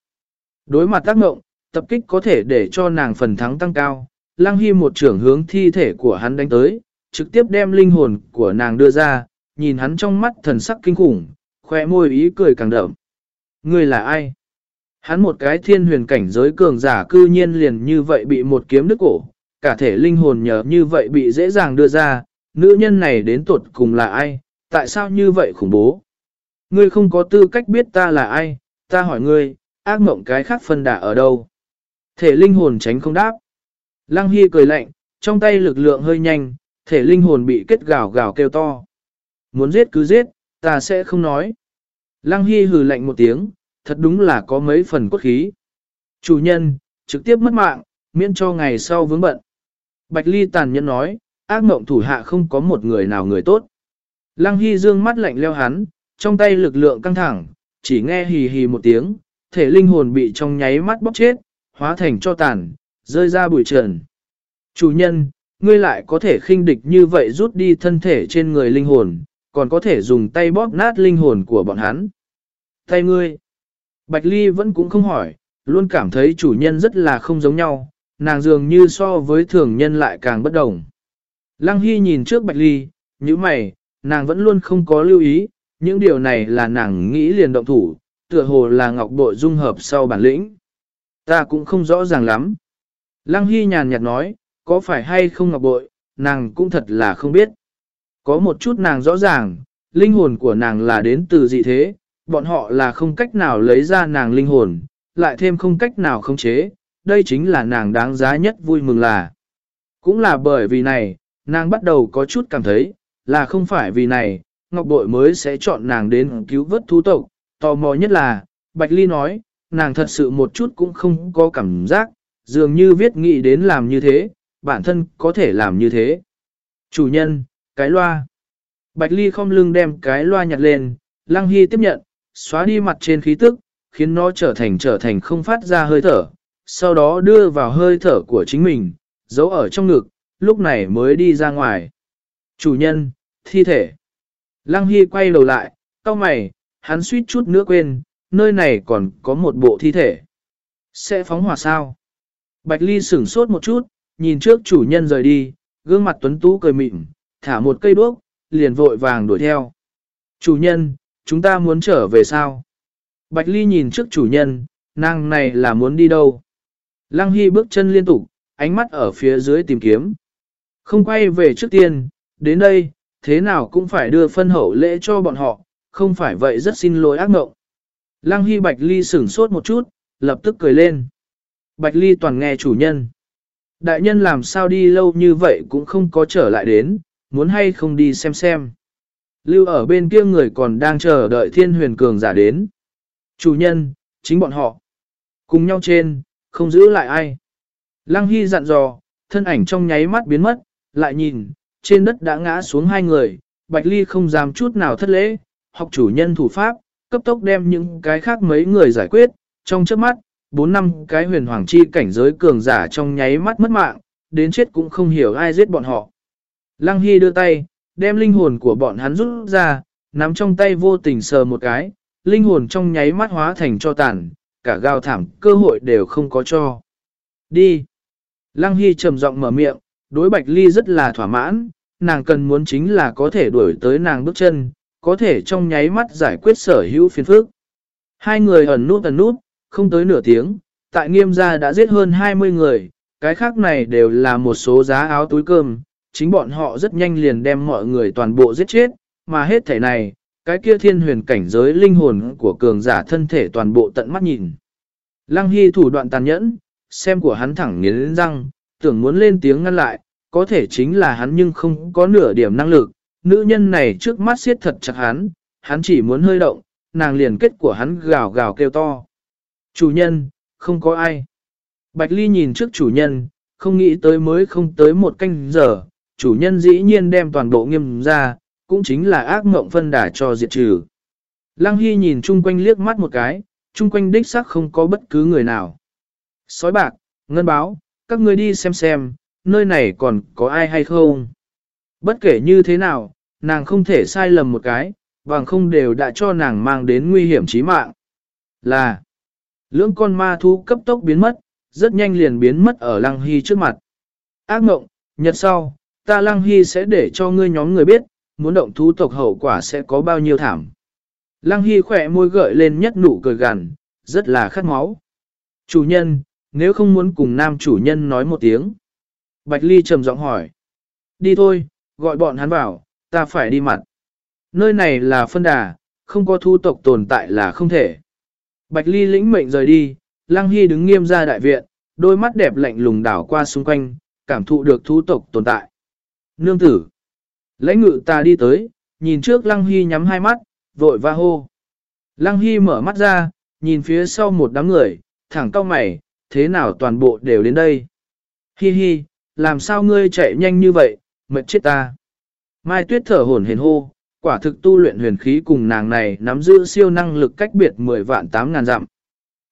Đối mặt tác động, tập kích có thể để cho nàng phần thắng tăng cao. Lăng Hy một trưởng hướng thi thể của hắn đánh tới, trực tiếp đem linh hồn của nàng đưa ra, nhìn hắn trong mắt thần sắc kinh khủng, khoe môi ý cười càng đậm. Ngươi là ai? Hắn một cái thiên huyền cảnh giới cường giả cư nhiên liền như vậy bị một kiếm đứt cổ, cả thể linh hồn nhờ như vậy bị dễ dàng đưa ra, nữ nhân này đến tuột cùng là ai, tại sao như vậy khủng bố? Ngươi không có tư cách biết ta là ai, ta hỏi ngươi, ác mộng cái khác phân đà ở đâu? Thể linh hồn tránh không đáp. Lăng Hy cười lạnh, trong tay lực lượng hơi nhanh, thể linh hồn bị kết gào gào kêu to. Muốn giết cứ giết, ta sẽ không nói. Lăng Hy hừ lạnh một tiếng, thật đúng là có mấy phần cốt khí. Chủ nhân, trực tiếp mất mạng, miễn cho ngày sau vướng bận. Bạch Ly tàn nhẫn nói, ác mộng thủ hạ không có một người nào người tốt. Lăng Hy dương mắt lạnh leo hắn, trong tay lực lượng căng thẳng, chỉ nghe hì hì một tiếng, thể linh hồn bị trong nháy mắt bóc chết, hóa thành cho tàn, rơi ra bụi trần. Chủ nhân, ngươi lại có thể khinh địch như vậy rút đi thân thể trên người linh hồn, còn có thể dùng tay bóp nát linh hồn của bọn hắn. Tay ngươi. Bạch Ly vẫn cũng không hỏi, luôn cảm thấy chủ nhân rất là không giống nhau, nàng dường như so với thường nhân lại càng bất đồng. Lăng Hy nhìn trước Bạch Ly, như mày, nàng vẫn luôn không có lưu ý, những điều này là nàng nghĩ liền động thủ, tựa hồ là ngọc bội dung hợp sau bản lĩnh. Ta cũng không rõ ràng lắm. Lăng Hy nhàn nhạt nói, có phải hay không ngọc bội, nàng cũng thật là không biết. Có một chút nàng rõ ràng, linh hồn của nàng là đến từ dị thế, bọn họ là không cách nào lấy ra nàng linh hồn, lại thêm không cách nào khống chế, đây chính là nàng đáng giá nhất vui mừng là. Cũng là bởi vì này, nàng bắt đầu có chút cảm thấy, là không phải vì này, Ngọc Bội mới sẽ chọn nàng đến cứu vớt thú tộc, tò mò nhất là, Bạch Ly nói, nàng thật sự một chút cũng không có cảm giác, dường như viết nghĩ đến làm như thế, bản thân có thể làm như thế. Chủ nhân, cái loa. Bạch Ly không lưng đem cái loa nhặt lên, Lăng Hy tiếp nhận, xóa đi mặt trên khí tức, khiến nó trở thành trở thành không phát ra hơi thở, sau đó đưa vào hơi thở của chính mình, giấu ở trong ngực, lúc này mới đi ra ngoài. Chủ nhân, thi thể. Lăng Hy quay đầu lại, cau mày, hắn suýt chút nữa quên, nơi này còn có một bộ thi thể. Sẽ phóng hỏa sao? Bạch Ly sửng sốt một chút, nhìn trước chủ nhân rời đi, gương mặt tuấn tú cười mịn, thả một cây đuốc, liền vội vàng đuổi theo. Chủ nhân, chúng ta muốn trở về sao? Bạch Ly nhìn trước chủ nhân, nàng này là muốn đi đâu? Lăng Hy bước chân liên tục, ánh mắt ở phía dưới tìm kiếm. Không quay về trước tiên, đến đây, thế nào cũng phải đưa phân hậu lễ cho bọn họ, không phải vậy rất xin lỗi ác mộng. Lăng Hy Bạch Ly sửng sốt một chút, lập tức cười lên. Bạch Ly toàn nghe chủ nhân. Đại nhân làm sao đi lâu như vậy cũng không có trở lại đến, muốn hay không đi xem xem. Lưu ở bên kia người còn đang chờ đợi thiên huyền cường giả đến. Chủ nhân, chính bọn họ. Cùng nhau trên, không giữ lại ai. Lăng Hy dặn dò, thân ảnh trong nháy mắt biến mất, lại nhìn, trên đất đã ngã xuống hai người, Bạch Ly không dám chút nào thất lễ, học chủ nhân thủ pháp, cấp tốc đem những cái khác mấy người giải quyết, trong trước mắt, bốn năm cái huyền hoàng chi cảnh giới cường giả trong nháy mắt mất mạng, đến chết cũng không hiểu ai giết bọn họ. Lăng Hy đưa tay, đem linh hồn của bọn hắn rút ra, nắm trong tay vô tình sờ một cái, linh hồn trong nháy mắt hóa thành cho tàn, cả gào thảm cơ hội đều không có cho. Đi! Lăng Hy trầm giọng mở miệng, đối Bạch Ly rất là thỏa mãn, nàng cần muốn chính là có thể đuổi tới nàng bước chân, có thể trong nháy mắt giải quyết sở hữu phiền phức. Hai người ẩn nút ẩn nút, không tới nửa tiếng, tại nghiêm gia đã giết hơn 20 người, cái khác này đều là một số giá áo túi cơm, chính bọn họ rất nhanh liền đem mọi người toàn bộ giết chết, mà hết thể này, cái kia thiên huyền cảnh giới linh hồn của cường giả thân thể toàn bộ tận mắt nhìn. Lăng Hy thủ đoạn tàn nhẫn, xem của hắn thẳng nghiến răng, tưởng muốn lên tiếng ngăn lại, có thể chính là hắn nhưng không có nửa điểm năng lực. Nữ nhân này trước mắt siết thật chặt hắn, hắn chỉ muốn hơi động, nàng liền kết của hắn gào gào kêu to. Chủ nhân, không có ai. Bạch Ly nhìn trước chủ nhân, không nghĩ tới mới không tới một canh giờ, chủ nhân dĩ nhiên đem toàn bộ nghiêm ra, cũng chính là ác mộng phân đà cho diệt trừ. Lăng Hy nhìn chung quanh liếc mắt một cái, chung quanh đích xác không có bất cứ người nào. Sói bạc, ngân báo, các ngươi đi xem xem, nơi này còn có ai hay không. Bất kể như thế nào, nàng không thể sai lầm một cái, bằng không đều đã cho nàng mang đến nguy hiểm chí mạng. Là, lưỡng con ma thú cấp tốc biến mất, rất nhanh liền biến mất ở Lăng Hy trước mặt. Ác mộng, nhật sau, ta Lăng Hy sẽ để cho ngươi nhóm người biết, muốn động thú tộc hậu quả sẽ có bao nhiêu thảm. Lăng Hy khỏe môi gợi lên nhất nụ cười gằn, rất là khát máu. Chủ nhân, nếu không muốn cùng nam chủ nhân nói một tiếng. Bạch Ly trầm giọng hỏi. Đi thôi, gọi bọn hắn vào, ta phải đi mặt. Nơi này là phân đà, không có thu tộc tồn tại là không thể. Bạch Ly lĩnh mệnh rời đi, Lăng Hy đứng nghiêm ra đại viện, đôi mắt đẹp lạnh lùng đảo qua xung quanh, cảm thụ được thú tộc tồn tại. Nương tử. Lãnh ngự ta đi tới, nhìn trước Lăng Hy nhắm hai mắt, vội va hô. Lăng Hy mở mắt ra, nhìn phía sau một đám người, thẳng cau mày, thế nào toàn bộ đều đến đây. Hi hi, làm sao ngươi chạy nhanh như vậy, mệt chết ta. Mai tuyết thở hổn hển hô, quả thực tu luyện huyền khí cùng nàng này nắm giữ siêu năng lực cách biệt 10 vạn 8 ngàn dặm.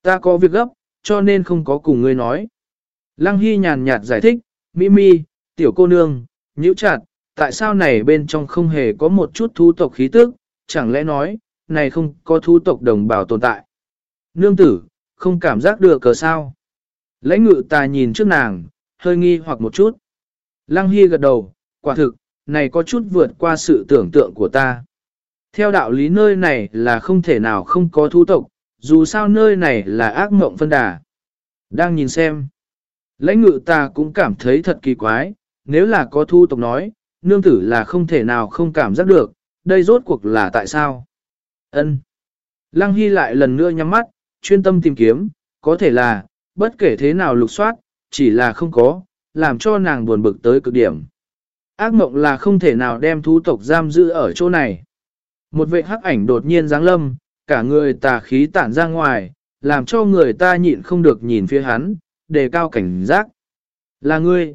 Ta có việc gấp, cho nên không có cùng ngươi nói. Lăng Hy nhàn nhạt giải thích, Mimi, tiểu cô nương, nhíu chặt, tại sao này bên trong không hề có một chút thu tộc khí tức, chẳng lẽ nói, này không có thu tộc đồng bào tồn tại. Nương tử, không cảm giác được cờ sao. Lãnh ngự ta nhìn trước nàng, hơi nghi hoặc một chút. Lăng Hy gật đầu, quả thực, này có chút vượt qua sự tưởng tượng của ta. Theo đạo lý nơi này là không thể nào không có thu tộc, dù sao nơi này là ác mộng phân đà. Đang nhìn xem. Lãnh ngự ta cũng cảm thấy thật kỳ quái, nếu là có thu tộc nói, nương tử là không thể nào không cảm giác được, đây rốt cuộc là tại sao? Ân. Lăng Hy lại lần nữa nhắm mắt, chuyên tâm tìm kiếm, có thể là, bất kể thế nào lục soát, chỉ là không có, làm cho nàng buồn bực tới cực điểm. Ác mộng là không thể nào đem thú tộc giam giữ ở chỗ này. Một vệ hắc ảnh đột nhiên giáng lâm, cả người tà khí tản ra ngoài, làm cho người ta nhịn không được nhìn phía hắn, đề cao cảnh giác. Là ngươi.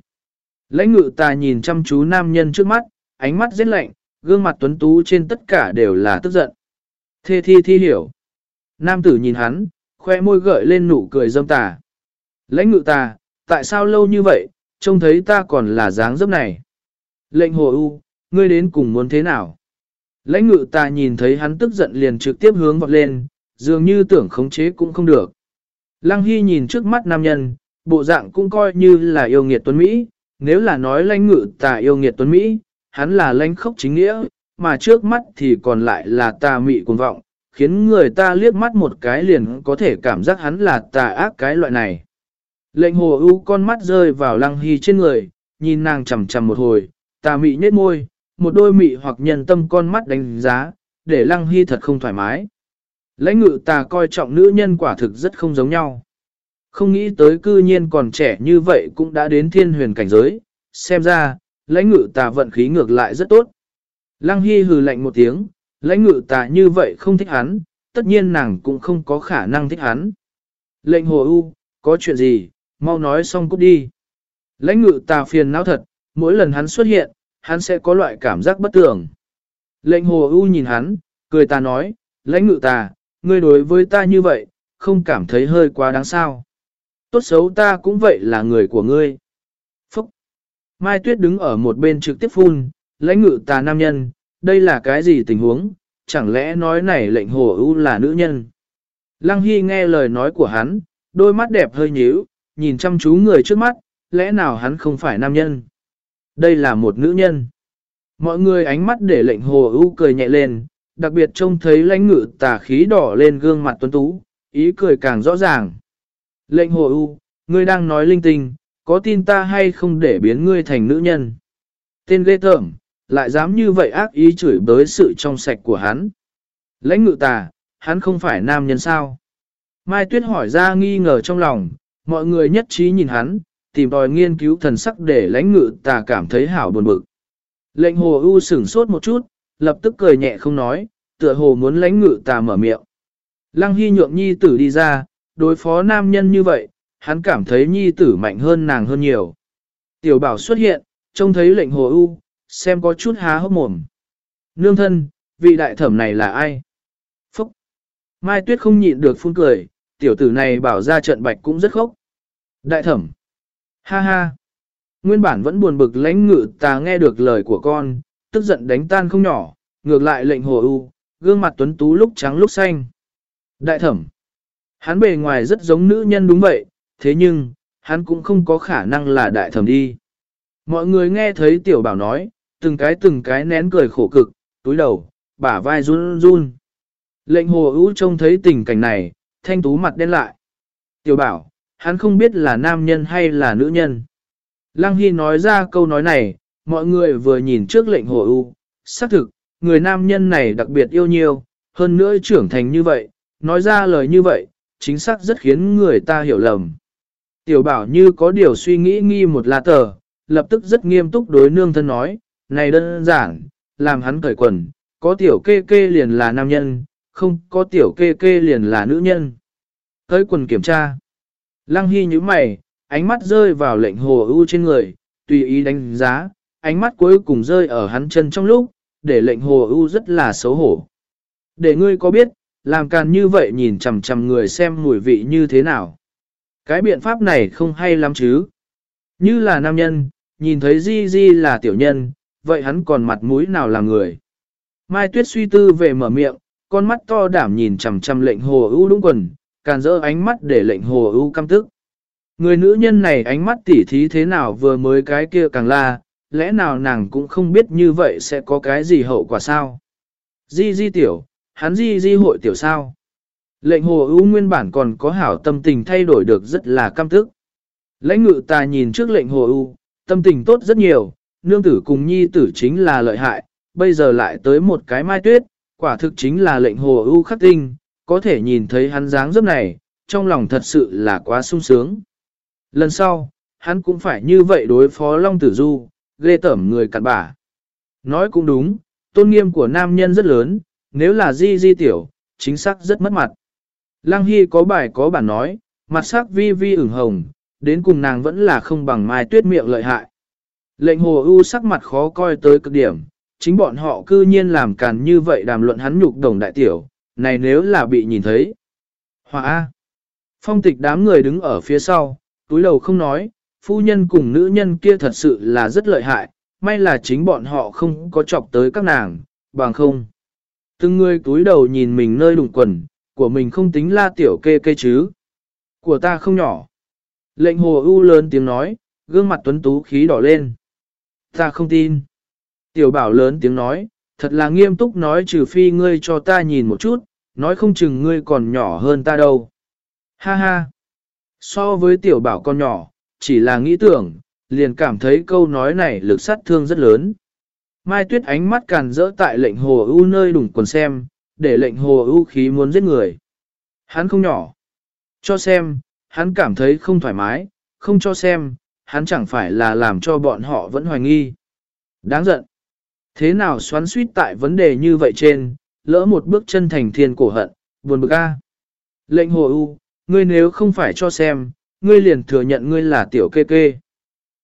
Lãnh ngự tà nhìn chăm chú nam nhân trước mắt, ánh mắt rất lạnh, gương mặt tuấn tú trên tất cả đều là tức giận. Thê thi thi hiểu. Nam tử nhìn hắn, khoe môi gợi lên nụ cười dâm tà. Lãnh ngự tà, tại sao lâu như vậy, trông thấy ta còn là dáng dấp này. Lệnh hồ u, ngươi đến cùng muốn thế nào? Lãnh ngự tà nhìn thấy hắn tức giận liền trực tiếp hướng vọt lên, dường như tưởng khống chế cũng không được. Lăng Hy nhìn trước mắt nam nhân, bộ dạng cũng coi như là yêu nghiệt tuấn Mỹ, nếu là nói lãnh ngự tà yêu nghiệt tuấn Mỹ, hắn là lãnh khốc chính nghĩa, mà trước mắt thì còn lại là tà mị cuồng vọng, khiến người ta liếc mắt một cái liền có thể cảm giác hắn là tà ác cái loại này. Lệnh hồ ưu con mắt rơi vào lăng hy trên người, nhìn nàng chầm chầm một hồi, tà mị nhết môi, một đôi mị hoặc nhân tâm con mắt đánh giá, để lăng hy thật không thoải mái. Lãnh ngự tà coi trọng nữ nhân quả thực rất không giống nhau. Không nghĩ tới cư nhiên còn trẻ như vậy cũng đã đến thiên huyền cảnh giới, xem ra, lãnh ngự tà vận khí ngược lại rất tốt. Lăng Hy hừ lạnh một tiếng, lãnh ngự tà như vậy không thích hắn, tất nhiên nàng cũng không có khả năng thích hắn. Lệnh hồ u, có chuyện gì, mau nói xong cút đi. Lãnh ngự tà phiền não thật, mỗi lần hắn xuất hiện, hắn sẽ có loại cảm giác bất tưởng. Lệnh hồ u nhìn hắn, cười ta nói, lãnh ngự ta, ngươi đối với ta như vậy, không cảm thấy hơi quá đáng sao. Tốt xấu ta cũng vậy là người của ngươi. Phúc! Mai Tuyết đứng ở một bên trực tiếp phun, lãnh ngự ta nam nhân, đây là cái gì tình huống, chẳng lẽ nói này lệnh hồ ưu là nữ nhân. Lăng Hy nghe lời nói của hắn, đôi mắt đẹp hơi nhíu, nhìn chăm chú người trước mắt, lẽ nào hắn không phải nam nhân. Đây là một nữ nhân. Mọi người ánh mắt để lệnh hồ ưu cười nhẹ lên, đặc biệt trông thấy lãnh ngự tà khí đỏ lên gương mặt tuấn tú, ý cười càng rõ ràng. Lệnh hồ ưu, ngươi đang nói linh tinh, có tin ta hay không để biến ngươi thành nữ nhân? Tên ghê tởm, lại dám như vậy ác ý chửi bới sự trong sạch của hắn. Lãnh ngự tà, hắn không phải nam nhân sao? Mai Tuyết hỏi ra nghi ngờ trong lòng, mọi người nhất trí nhìn hắn, tìm tòi nghiên cứu thần sắc để lãnh ngự tà cảm thấy hảo buồn bực. Lệnh hồ ưu sửng sốt một chút, lập tức cười nhẹ không nói, tựa hồ muốn lãnh ngự tà mở miệng. Lăng Hy nhượng nhi tử đi ra, đối phó nam nhân như vậy, hắn cảm thấy nhi tử mạnh hơn nàng hơn nhiều. Tiểu bảo xuất hiện, trông thấy lệnh hồ ưu, xem có chút há hốc mồm. Nương thân, vị đại thẩm này là ai? Phúc! Mai Tuyết không nhịn được phun cười, tiểu tử này bảo ra trận bạch cũng rất khốc. Đại thẩm! Ha ha! Nguyên bản vẫn buồn bực lãnh ngự ta nghe được lời của con, tức giận đánh tan không nhỏ, ngược lại lệnh hồ ưu, gương mặt tuấn tú lúc trắng lúc xanh. Đại thẩm! Hắn bề ngoài rất giống nữ nhân đúng vậy, thế nhưng, hắn cũng không có khả năng là đại thẩm đi. Mọi người nghe thấy tiểu bảo nói, từng cái từng cái nén cười khổ cực, túi đầu, bả vai run run. Lệnh hồ ưu trông thấy tình cảnh này, thanh tú mặt đen lại. Tiểu bảo, hắn không biết là nam nhân hay là nữ nhân. Lăng Hy nói ra câu nói này, mọi người vừa nhìn trước lệnh hồ ưu, xác thực, người nam nhân này đặc biệt yêu nhiều, hơn nữa trưởng thành như vậy, nói ra lời như vậy, chính xác rất khiến người ta hiểu lầm. Tiểu bảo như có điều suy nghĩ nghi một la tờ, lập tức rất nghiêm túc đối nương thân nói, này đơn giản, làm hắn cởi quần, có tiểu kê kê liền là nam nhân, không có tiểu kê kê liền là nữ nhân. Cởi quần kiểm tra. Lăng Hy như mày, ánh mắt rơi vào lệnh hồ ưu trên người, tùy ý đánh giá, ánh mắt cuối cùng rơi ở hắn chân trong lúc, để lệnh hồ ưu rất là xấu hổ. Để ngươi có biết, làm càn như vậy nhìn chằm chằm người xem mùi vị như thế nào. Cái biện pháp này không hay lắm chứ. Như là nam nhân, nhìn thấy Di Di là tiểu nhân, vậy hắn còn mặt mũi nào là người. Mai Tuyết suy tư về mở miệng, con mắt to đảm nhìn chằm chằm lệnh hồ ưu đúng quần, càn rỡ ánh mắt để lệnh hồ ưu căm tức. Người nữ nhân này ánh mắt tỉ thí thế nào vừa mới cái kia càng la, lẽ nào nàng cũng không biết như vậy sẽ có cái gì hậu quả sao? Di di tiểu, hắn di di hội tiểu sao? Lệnh hồ ưu nguyên bản còn có hảo tâm tình thay đổi được rất là căm tức. Lãnh ngự ta nhìn trước lệnh hồ ưu, tâm tình tốt rất nhiều, nương tử cùng nhi tử chính là lợi hại, bây giờ lại tới một cái mai tuyết, quả thực chính là lệnh hồ ưu khắc tinh, có thể nhìn thấy hắn dáng dấp này, trong lòng thật sự là quá sung sướng. Lần sau, hắn cũng phải như vậy đối phó Long Tử Du, ghê tẩm người cặn bả. Nói cũng đúng, tôn nghiêm của nam nhân rất lớn, nếu là di di tiểu, chính xác rất mất mặt. Lăng Hy có bài có bản nói, mặt sắc vi vi ửng hồng, đến cùng nàng vẫn là không bằng mai tuyết miệng lợi hại. Lệnh hồ ưu sắc mặt khó coi tới cực điểm, chính bọn họ cư nhiên làm càn như vậy đàm luận hắn nhục đồng đại tiểu, này nếu là bị nhìn thấy. Hòa A. Phong tịch đám người đứng ở phía sau, túi đầu không nói, phu nhân cùng nữ nhân kia thật sự là rất lợi hại, may là chính bọn họ không có chọc tới các nàng, bằng không. Từng người túi đầu nhìn mình nơi đụng quần, của mình không tính la tiểu kê kê chứ. Của ta không nhỏ. Lệnh hồ ưu lớn tiếng nói, gương mặt tuấn tú khí đỏ lên. Ta không tin. Tiểu bảo lớn tiếng nói, thật là nghiêm túc nói trừ phi ngươi cho ta nhìn một chút, nói không chừng ngươi còn nhỏ hơn ta đâu. Ha ha. So với tiểu bảo con nhỏ, chỉ là nghĩ tưởng, liền cảm thấy câu nói này lực sát thương rất lớn. Mai tuyết ánh mắt càn rỡ tại lệnh hồ ưu nơi đủng quần xem, để lệnh hồ ưu khí muốn giết người. Hắn không nhỏ. Cho xem, hắn cảm thấy không thoải mái, không cho xem, hắn chẳng phải là làm cho bọn họ vẫn hoài nghi. Đáng giận. Thế nào xoắn suýt tại vấn đề như vậy trên, lỡ một bước chân thành thiên cổ hận, buồn bực a. Lệnh hồ u ngươi nếu không phải cho xem, ngươi liền thừa nhận ngươi là tiểu kê kê.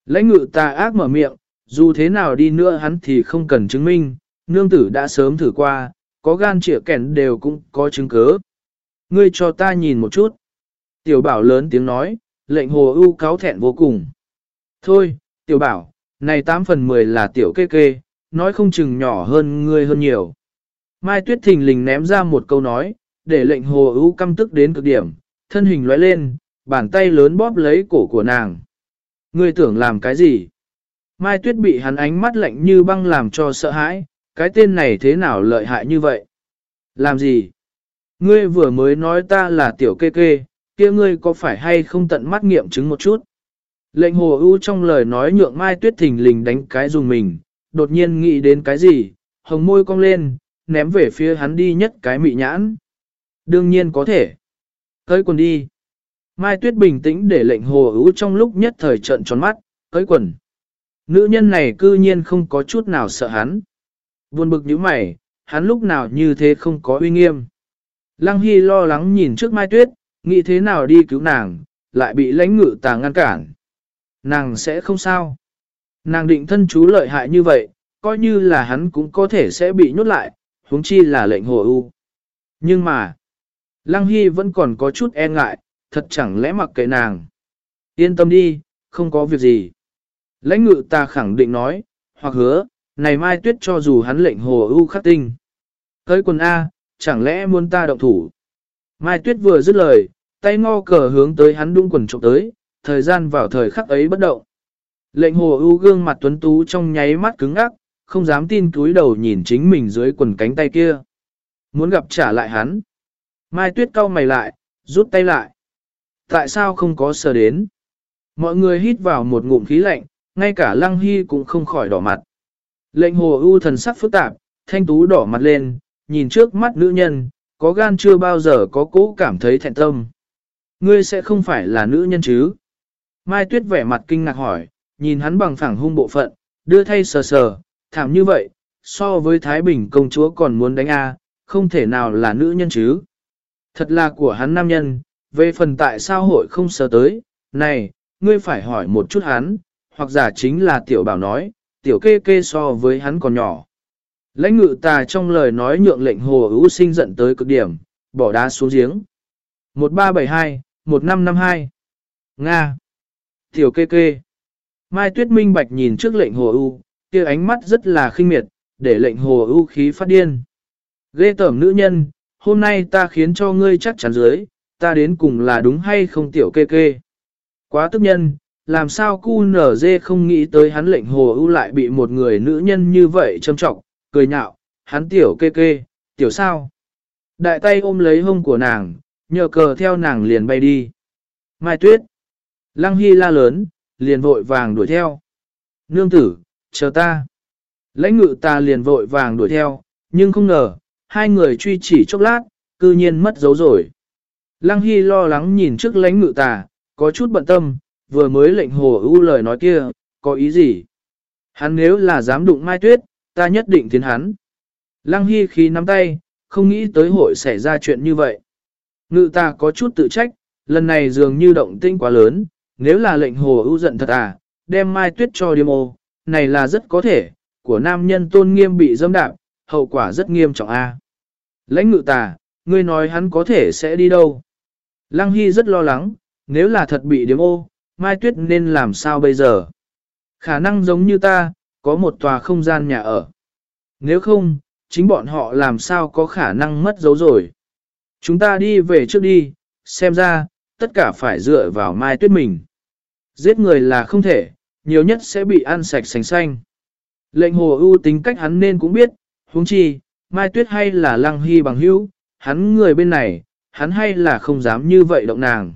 Lãnh ngự ta ác mở miệng, dù thế nào đi nữa hắn thì không cần chứng minh, nương tử đã sớm thử qua, có gan trịa kẻn đều cũng có chứng cứ. Ngươi cho ta nhìn một chút. Tiểu bảo lớn tiếng nói, lệnh hồ ưu cáo thẹn vô cùng. Thôi, tiểu bảo, này 8 phần 10 là tiểu kê kê, nói không chừng nhỏ hơn ngươi hơn nhiều. Mai Tuyết Thình lình ném ra một câu nói, để lệnh hồ ưu căm tức đến cực điểm, thân hình lóe lên, bàn tay lớn bóp lấy cổ của nàng. Ngươi tưởng làm cái gì? Mai Tuyết bị hắn ánh mắt lạnh như băng làm cho sợ hãi, cái tên này thế nào lợi hại như vậy? Làm gì? Ngươi vừa mới nói ta là tiểu kê kê, kia ngươi có phải hay không tận mắt nghiệm chứng một chút? Lệnh hồ ưu trong lời nói nhượng Mai Tuyết thình lình đánh cái dùng mình, đột nhiên nghĩ đến cái gì, hồng môi cong lên, ném về phía hắn đi nhất cái mị nhãn. Đương nhiên có thể. Cởi quần đi. Mai Tuyết bình tĩnh để lệnh hồ ưu trong lúc nhất thời trận tròn mắt, cởi quần. Nữ nhân này cư nhiên không có chút nào sợ hắn. Buồn bực như mày, hắn lúc nào như thế không có uy nghiêm. Lăng Hy lo lắng nhìn trước Mai Tuyết, nghĩ thế nào đi cứu nàng, lại bị lãnh ngự tà ngăn cản. Nàng sẽ không sao. Nàng định thân chú lợi hại như vậy, coi như là hắn cũng có thể sẽ bị nhốt lại, huống chi là lệnh hồ ưu. Nhưng mà, Lăng Hy vẫn còn có chút e ngại, thật chẳng lẽ mặc kệ nàng. Yên tâm đi, không có việc gì. Lãnh ngự ta khẳng định nói, hoặc hứa, này mai tuyết cho dù hắn lệnh hồ ưu khắc tinh. tới quần A, chẳng lẽ muốn ta động thủ. Mai tuyết vừa dứt lời, tay ngo cờ hướng tới hắn đung quần trộm tới, thời gian vào thời khắc ấy bất động. Lệnh hồ ưu gương mặt tuấn tú trong nháy mắt cứng ngắc, không dám tin cúi đầu nhìn chính mình dưới quần cánh tay kia. Muốn gặp trả lại hắn. Mai tuyết cau mày lại, rút tay lại. Tại sao không có sờ đến? Mọi người hít vào một ngụm khí lạnh, ngay cả lăng hy cũng không khỏi đỏ mặt. Lệnh hồ ưu thần sắc phức tạp, thanh tú đỏ mặt lên, nhìn trước mắt nữ nhân, có gan chưa bao giờ có cố cảm thấy thẹn tâm. Ngươi sẽ không phải là nữ nhân chứ? Mai Tuyết vẻ mặt kinh ngạc hỏi, nhìn hắn bằng phẳng hung bộ phận, đưa thay sờ sờ, thảm như vậy, so với Thái Bình công chúa còn muốn đánh A, không thể nào là nữ nhân chứ. Thật là của hắn nam nhân, về phần tại sao hội không sờ tới, này, ngươi phải hỏi một chút hắn, hoặc giả chính là tiểu bảo nói, tiểu kê kê so với hắn còn nhỏ. Lãnh ngự tà trong lời nói nhượng lệnh hồ ưu sinh giận tới cực điểm, bỏ đá xuống giếng. 1372, 1552 Nga Tiểu kê kê Mai Tuyết Minh Bạch nhìn trước lệnh hồ ưu, kia ánh mắt rất là khinh miệt, để lệnh hồ ưu khí phát điên. Ghê tởm nữ nhân, hôm nay ta khiến cho ngươi chắc chắn dưới, ta đến cùng là đúng hay không tiểu kê kê. Quá tức nhân, làm sao cu nở dê không nghĩ tới hắn lệnh hồ ưu lại bị một người nữ nhân như vậy châm trọng, cười nhạo, hắn tiểu kê kê, tiểu sao. Đại tay ôm lấy hông của nàng, nhờ cờ theo nàng liền bay đi. Mai tuyết. Lăng Hy la lớn, liền vội vàng đuổi theo. Nương tử, chờ ta. Lãnh ngự ta liền vội vàng đuổi theo, nhưng không ngờ, hai người truy chỉ chốc lát, cư nhiên mất dấu rồi. Lăng Hy lo lắng nhìn trước lãnh ngự tà, có chút bận tâm, vừa mới lệnh hồ ưu lời nói kia, có ý gì? Hắn nếu là dám đụng mai tuyết, ta nhất định tiến hắn. Lăng Hy khi nắm tay, không nghĩ tới hội xảy ra chuyện như vậy. Ngự ta có chút tự trách, lần này dường như động tinh quá lớn, nếu là lệnh hồ ưu giận thật à, đem mai tuyết cho điềm ô, này là rất có thể, của nam nhân tôn nghiêm bị dâm đạp, hậu quả rất nghiêm trọng a. Lãnh ngự tà, ngươi nói hắn có thể sẽ đi đâu? Lăng Hy rất lo lắng, nếu là thật bị điếm ô, Mai Tuyết nên làm sao bây giờ? Khả năng giống như ta, có một tòa không gian nhà ở. Nếu không, chính bọn họ làm sao có khả năng mất dấu rồi. Chúng ta đi về trước đi, xem ra, tất cả phải dựa vào Mai Tuyết mình. Giết người là không thể, nhiều nhất sẽ bị ăn sạch sành xanh. Lệnh hồ ưu tính cách hắn nên cũng biết, huống chi, Mai Tuyết hay là Lăng Hy bằng hữu, hắn người bên này, hắn hay là không dám như vậy động nàng.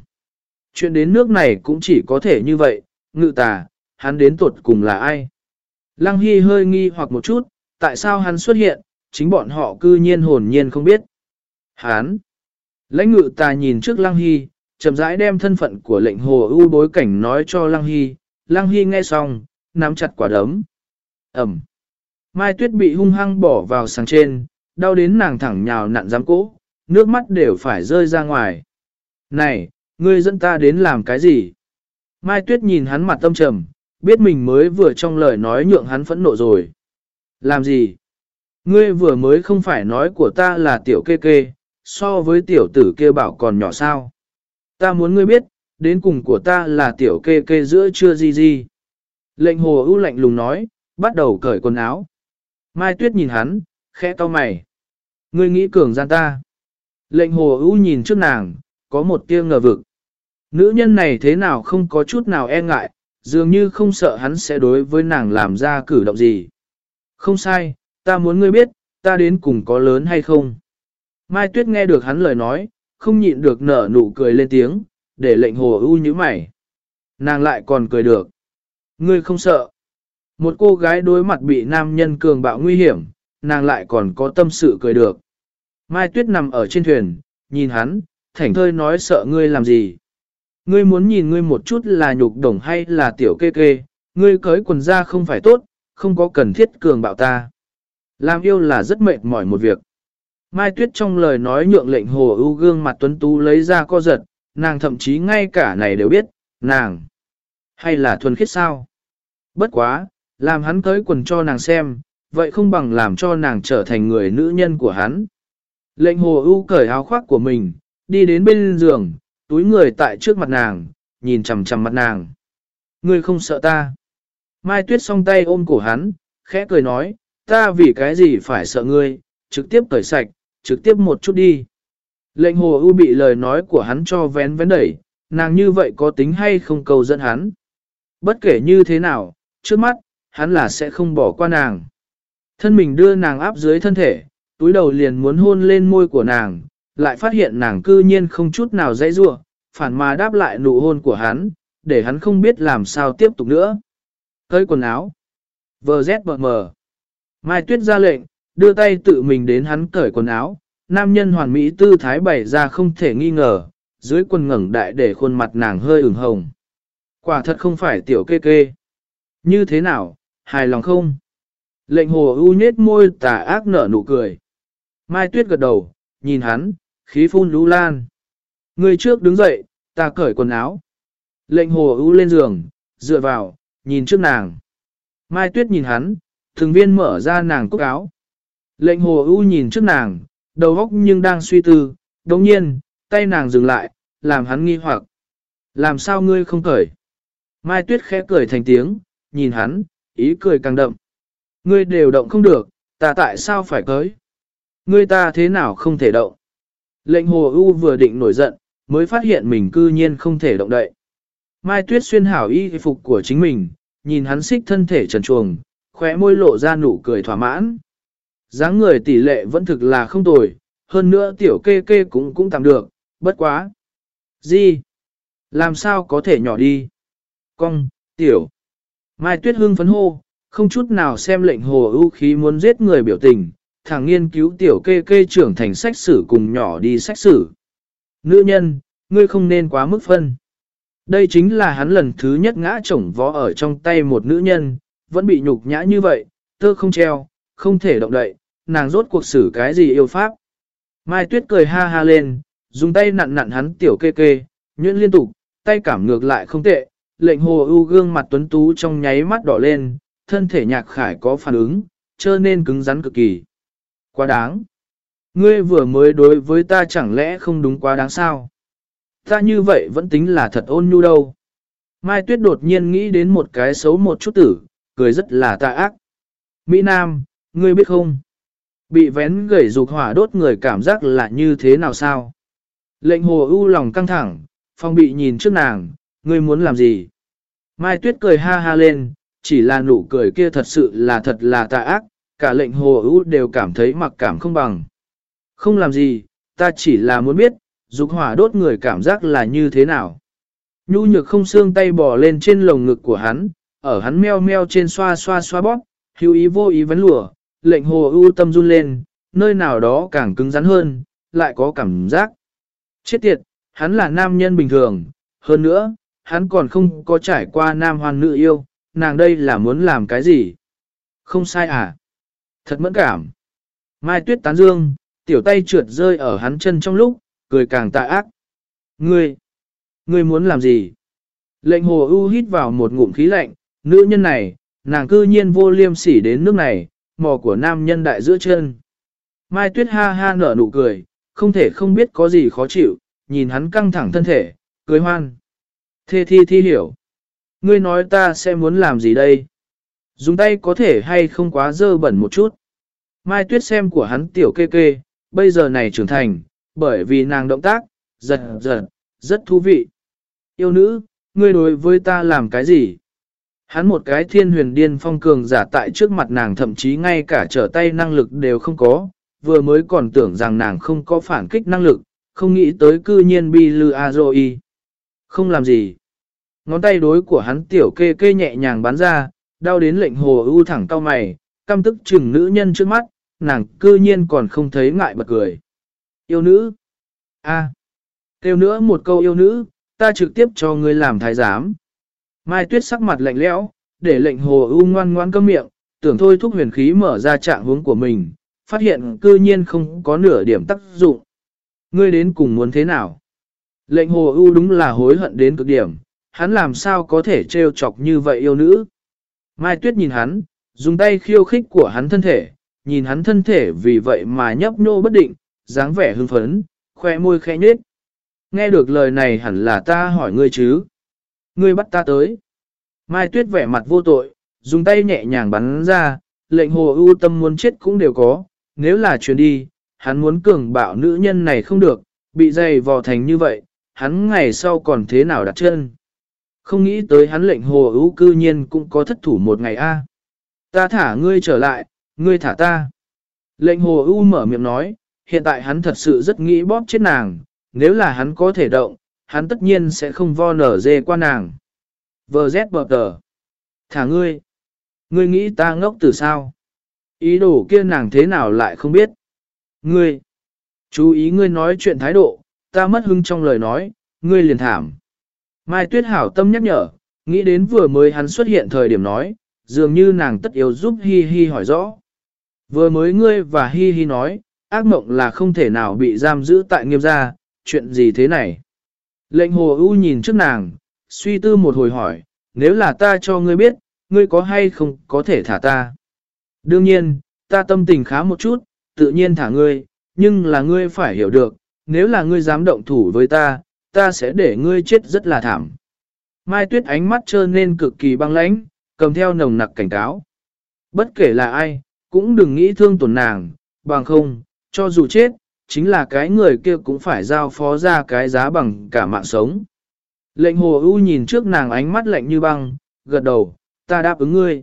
Chuyện đến nước này cũng chỉ có thể như vậy, ngự tà, hắn đến tuột cùng là ai? Lăng Hy hơi nghi hoặc một chút, tại sao hắn xuất hiện, chính bọn họ cư nhiên hồn nhiên không biết. Hắn! Lãnh ngự tà nhìn trước Lăng Hy, chậm rãi đem thân phận của lệnh hồ ưu bối cảnh nói cho Lăng Hy. Lăng Hy nghe xong, nắm chặt quả đấm. Ẩm! Mai Tuyết bị hung hăng bỏ vào sáng trên, đau đến nàng thẳng nhào nặn giám cỗ, nước mắt đều phải rơi ra ngoài. Này, ngươi dẫn ta đến làm cái gì? Mai Tuyết nhìn hắn mặt tâm trầm, biết mình mới vừa trong lời nói nhượng hắn phẫn nộ rồi. Làm gì? Ngươi vừa mới không phải nói của ta là tiểu kê kê, so với tiểu tử kia bảo còn nhỏ sao? Ta muốn ngươi biết, đến cùng của ta là tiểu kê kê giữa chưa gì gì. Lệnh hồ ưu lạnh lùng nói, bắt đầu cởi quần áo. Mai Tuyết nhìn hắn, khẽ to mày. Ngươi nghĩ cường gian ta. Lệnh hồ ưu nhìn trước nàng, có một tia ngờ vực. Nữ nhân này thế nào không có chút nào e ngại, dường như không sợ hắn sẽ đối với nàng làm ra cử động gì. Không sai, ta muốn ngươi biết, ta đến cùng có lớn hay không. Mai Tuyết nghe được hắn lời nói, không nhịn được nở nụ cười lên tiếng, để lệnh hồ ưu như mày. Nàng lại còn cười được. Ngươi không sợ. Một cô gái đối mặt bị nam nhân cường bạo nguy hiểm, nàng lại còn có tâm sự cười được. Mai Tuyết nằm ở trên thuyền, nhìn hắn, thảnh thơi nói sợ ngươi làm gì. Ngươi muốn nhìn ngươi một chút là nhục đồng hay là tiểu kê kê, ngươi cởi quần ra không phải tốt, không có cần thiết cường bạo ta. Làm yêu là rất mệt mỏi một việc. Mai Tuyết trong lời nói nhượng lệnh hồ ưu gương mặt tuấn tú lấy ra co giật, nàng thậm chí ngay cả này đều biết, nàng. Hay là thuần khiết sao? Bất quá, làm hắn tới quần cho nàng xem, vậy không bằng làm cho nàng trở thành người nữ nhân của hắn. Lệnh hồ ưu cởi áo khoác của mình, đi đến bên giường, túi người tại trước mặt nàng, nhìn chằm chằm mặt nàng. Ngươi không sợ ta. Mai Tuyết song tay ôm cổ hắn, khẽ cười nói, ta vì cái gì phải sợ ngươi, trực tiếp cởi sạch, trực tiếp một chút đi. Lệnh hồ ưu bị lời nói của hắn cho vén vén đẩy, nàng như vậy có tính hay không cầu dẫn hắn. Bất kể như thế nào, trước mắt, hắn là sẽ không bỏ qua nàng. Thân mình đưa nàng áp dưới thân thể, túi đầu liền muốn hôn lên môi của nàng, lại phát hiện nàng cư nhiên không chút nào dãy rua, phản mà đáp lại nụ hôn của hắn, để hắn không biết làm sao tiếp tục nữa. Cơi quần áo. Vờ z bờ mờ. Mai Tuyết ra lệnh, đưa tay tự mình đến hắn cởi quần áo, nam nhân hoàn mỹ tư thái bày ra không thể nghi ngờ, dưới quần ngẩng đại để khuôn mặt nàng hơi ửng hồng. Quả thật không phải tiểu kê kê. Như thế nào, hài lòng không? Lệnh hồ ưu nhết môi tà ác nở nụ cười. Mai Tuyết gật đầu, nhìn hắn, khí phun lũ lan. Người trước đứng dậy, ta cởi quần áo. Lệnh hồ ưu lên giường, dựa vào, nhìn trước nàng. Mai Tuyết nhìn hắn, thường viên mở ra nàng cúc áo. Lệnh hồ ưu nhìn trước nàng, đầu óc nhưng đang suy tư, đồng nhiên, tay nàng dừng lại, làm hắn nghi hoặc. Làm sao ngươi không cởi? Mai Tuyết khẽ cười thành tiếng, nhìn hắn, ý cười càng đậm. Ngươi đều động không được, ta tại sao phải cởi? Ngươi ta thế nào không thể động? Lệnh hồ ưu vừa định nổi giận, mới phát hiện mình cư nhiên không thể động đậy. Mai Tuyết xuyên hảo y phục của chính mình, nhìn hắn xích thân thể trần truồng, khóe môi lộ ra nụ cười thỏa mãn dáng người tỷ lệ vẫn thực là không tồi, hơn nữa tiểu kê kê cũng cũng tạm được, bất quá. Gì? Làm sao có thể nhỏ đi? Cong, tiểu. Mai Tuyết hưng phấn hô, không chút nào xem lệnh hồ ưu khí muốn giết người biểu tình, thằng nghiên cứu tiểu kê kê trưởng thành sách sử cùng nhỏ đi sách sử. Nữ nhân, ngươi không nên quá mức phân. Đây chính là hắn lần thứ nhất ngã chổng vó ở trong tay một nữ nhân, vẫn bị nhục nhã như vậy, tơ không treo, không thể động đậy, nàng rốt cuộc xử cái gì yêu pháp. Mai Tuyết cười ha ha lên, dùng tay nặn nặn hắn tiểu kê kê, nhuyễn liên tục, tay cảm ngược lại không tệ, lệnh hồ ưu gương mặt tuấn tú trong nháy mắt đỏ lên, thân thể nhạc khải có phản ứng, trơ nên cứng rắn cực kỳ. Quá đáng. Ngươi vừa mới đối với ta chẳng lẽ không đúng quá đáng sao? Ta như vậy vẫn tính là thật ôn nhu đâu. Mai Tuyết đột nhiên nghĩ đến một cái xấu một chút tử, cười rất là tà ác. Mỹ Nam, ngươi biết không? Bị vén gầy dục hỏa đốt người cảm giác là như thế nào sao? Lệnh hồ ưu lòng căng thẳng, phong bị nhìn trước nàng, ngươi muốn làm gì? Mai Tuyết cười ha ha lên, chỉ là nụ cười kia thật sự là thật là tà ác, cả lệnh hồ ưu đều cảm thấy mặc cảm không bằng. Không làm gì, ta chỉ là muốn biết, dục hỏa đốt người cảm giác là như thế nào. Nhu nhược không xương tay bò lên trên lồng ngực của hắn, ở hắn meo meo trên xoa xoa xoa bóp, hữu ý vô ý vấn lùa, lệnh hồ ưu tâm run lên, nơi nào đó càng cứng rắn hơn, lại có cảm giác. Chết tiệt, hắn là nam nhân bình thường, hơn nữa, hắn còn không có trải qua nam hoàn nữ yêu, nàng đây là muốn làm cái gì? Không sai à? Thật mẫn cảm. Mai tuyết tán dương, tiểu tay trượt rơi ở hắn chân trong lúc, cười càng tà ác. Ngươi, ngươi muốn làm gì? Lệnh hồ ưu hít vào một ngụm khí lạnh, nữ nhân này, nàng cư nhiên vô liêm sỉ đến nước này, mò của nam nhân đại giữa chân. Mai tuyết ha ha nở nụ cười, không thể không biết có gì khó chịu, nhìn hắn căng thẳng thân thể, cười hoan. Thê thi thi hiểu. Ngươi nói ta sẽ muốn làm gì đây? Dùng tay có thể hay không quá dơ bẩn một chút. Mai tuyết xem của hắn tiểu kê kê, bây giờ này trưởng thành, bởi vì nàng động tác, giật giật, rất thú vị. Yêu nữ, ngươi đối với ta làm cái gì? Hắn một cái thiên huyền điên phong cường giả tại trước mặt nàng thậm chí ngay cả trở tay năng lực đều không có, vừa mới còn tưởng rằng nàng không có phản kích năng lực, không nghĩ tới cư nhiên bi lư a -doi. Không làm gì. Ngón tay đối của hắn tiểu kê kê nhẹ nhàng bắn ra, đau đến lệnh hồ ưu thẳng cao mày, căm tức chừng nữ nhân trước mắt, nàng cư nhiên còn không thấy ngại bật cười. Yêu nữ? a à. Kêu nữa một câu yêu nữ, ta trực tiếp cho ngươi làm thái giám. Mai tuyết sắc mặt lạnh lẽo, để lệnh hồ U ngoan ngoan câm miệng, tưởng thôi thúc huyền khí mở ra trạng hướng của mình, phát hiện cư nhiên không có nửa điểm tác dụng. Ngươi đến cùng muốn thế nào? Lệnh hồ U đúng là hối hận đến cực điểm, hắn làm sao có thể trêu chọc như vậy yêu nữ. Mai tuyết nhìn hắn, dùng tay khiêu khích của hắn thân thể, nhìn hắn thân thể vì vậy mà nhấp nhô bất định, dáng vẻ hưng phấn, khoe môi khẽ nhếch. Nghe được lời này hẳn là ta hỏi ngươi chứ. Ngươi bắt ta tới. Mai tuyết vẻ mặt vô tội, dùng tay nhẹ nhàng bắn ra, lệnh hồ ưu tâm muốn chết cũng đều có, nếu là chuyến đi, hắn muốn cường bạo nữ nhân này không được, bị dày vò thành như vậy, hắn ngày sau còn thế nào đặt chân. Không nghĩ tới hắn lệnh hồ ưu cư nhiên cũng có thất thủ một ngày a. Ta thả ngươi trở lại, ngươi thả ta. Lệnh hồ ưu mở miệng nói, hiện tại hắn thật sự rất nghĩ bóp chết nàng, nếu là hắn có thể động, hắn tất nhiên sẽ không vo nở dê qua nàng. Vờ rét bờ tờ. Thả ngươi. Ngươi nghĩ ta ngốc từ sao? Ý đồ kia nàng thế nào lại không biết? Ngươi. Chú ý ngươi nói chuyện thái độ, ta mất hứng trong lời nói, ngươi liền thảm. Mai Tuyết hảo tâm nhắc nhở, nghĩ đến vừa mới hắn xuất hiện thời điểm nói, dường như nàng tất yếu giúp Hi Hi hỏi rõ. Vừa mới ngươi và Hi Hi nói, ác mộng là không thể nào bị giam giữ tại nghiêm gia, chuyện gì thế này? Lệnh hồ ưu nhìn trước nàng, suy tư một hồi hỏi, nếu là ta cho ngươi biết, ngươi có hay không có thể thả ta? Đương nhiên, ta tâm tình khá một chút, tự nhiên thả ngươi, nhưng là ngươi phải hiểu được, nếu là ngươi dám động thủ với ta, ta sẽ để ngươi chết rất là thảm. Mai tuyết ánh mắt trơn nên cực kỳ băng lãnh, cầm theo nồng nặc cảnh cáo. Bất kể là ai, cũng đừng nghĩ thương tổn nàng, bằng không, cho dù chết, chính là cái người kia cũng phải giao phó ra cái giá bằng cả mạng sống. Lệnh hồ ưu nhìn trước nàng ánh mắt lạnh như băng, gật đầu, ta đáp ứng ngươi.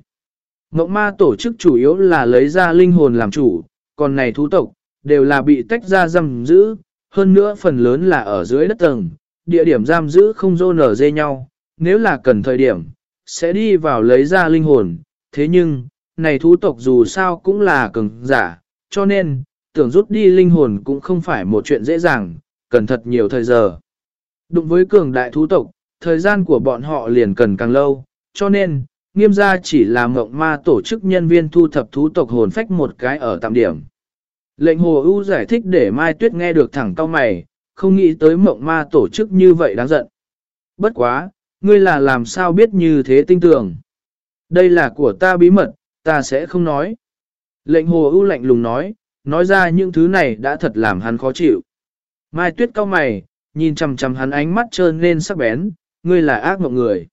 Mộng ma tổ chức chủ yếu là lấy ra linh hồn làm chủ, còn này thú tộc, đều là bị tách ra giam giữ, hơn nữa phần lớn là ở dưới đất tầng, địa điểm giam giữ không rô nở dê nhau, nếu là cần thời điểm, sẽ đi vào lấy ra linh hồn, thế nhưng, này thú tộc dù sao cũng là cường giả, cho nên, tưởng rút đi linh hồn cũng không phải một chuyện dễ dàng, cần thật nhiều thời giờ. Đụng với cường đại thú tộc, thời gian của bọn họ liền cần càng lâu, cho nên, nghiêm gia chỉ là mộng ma tổ chức nhân viên thu thập thú tộc hồn phách một cái ở tạm điểm. Lệnh hồ ưu giải thích để Mai Tuyết nghe được thẳng cao mày, không nghĩ tới mộng ma tổ chức như vậy đáng giận. Bất quá, ngươi là làm sao biết như thế tinh tưởng. Đây là của ta bí mật, ta sẽ không nói. Lệnh hồ ưu lạnh lùng nói, nói ra những thứ này đã thật làm hắn khó chịu. Mai tuyết cao mày, nhìn chằm chằm hắn ánh mắt trơn lên sắc bén, ngươi là ác mộng người.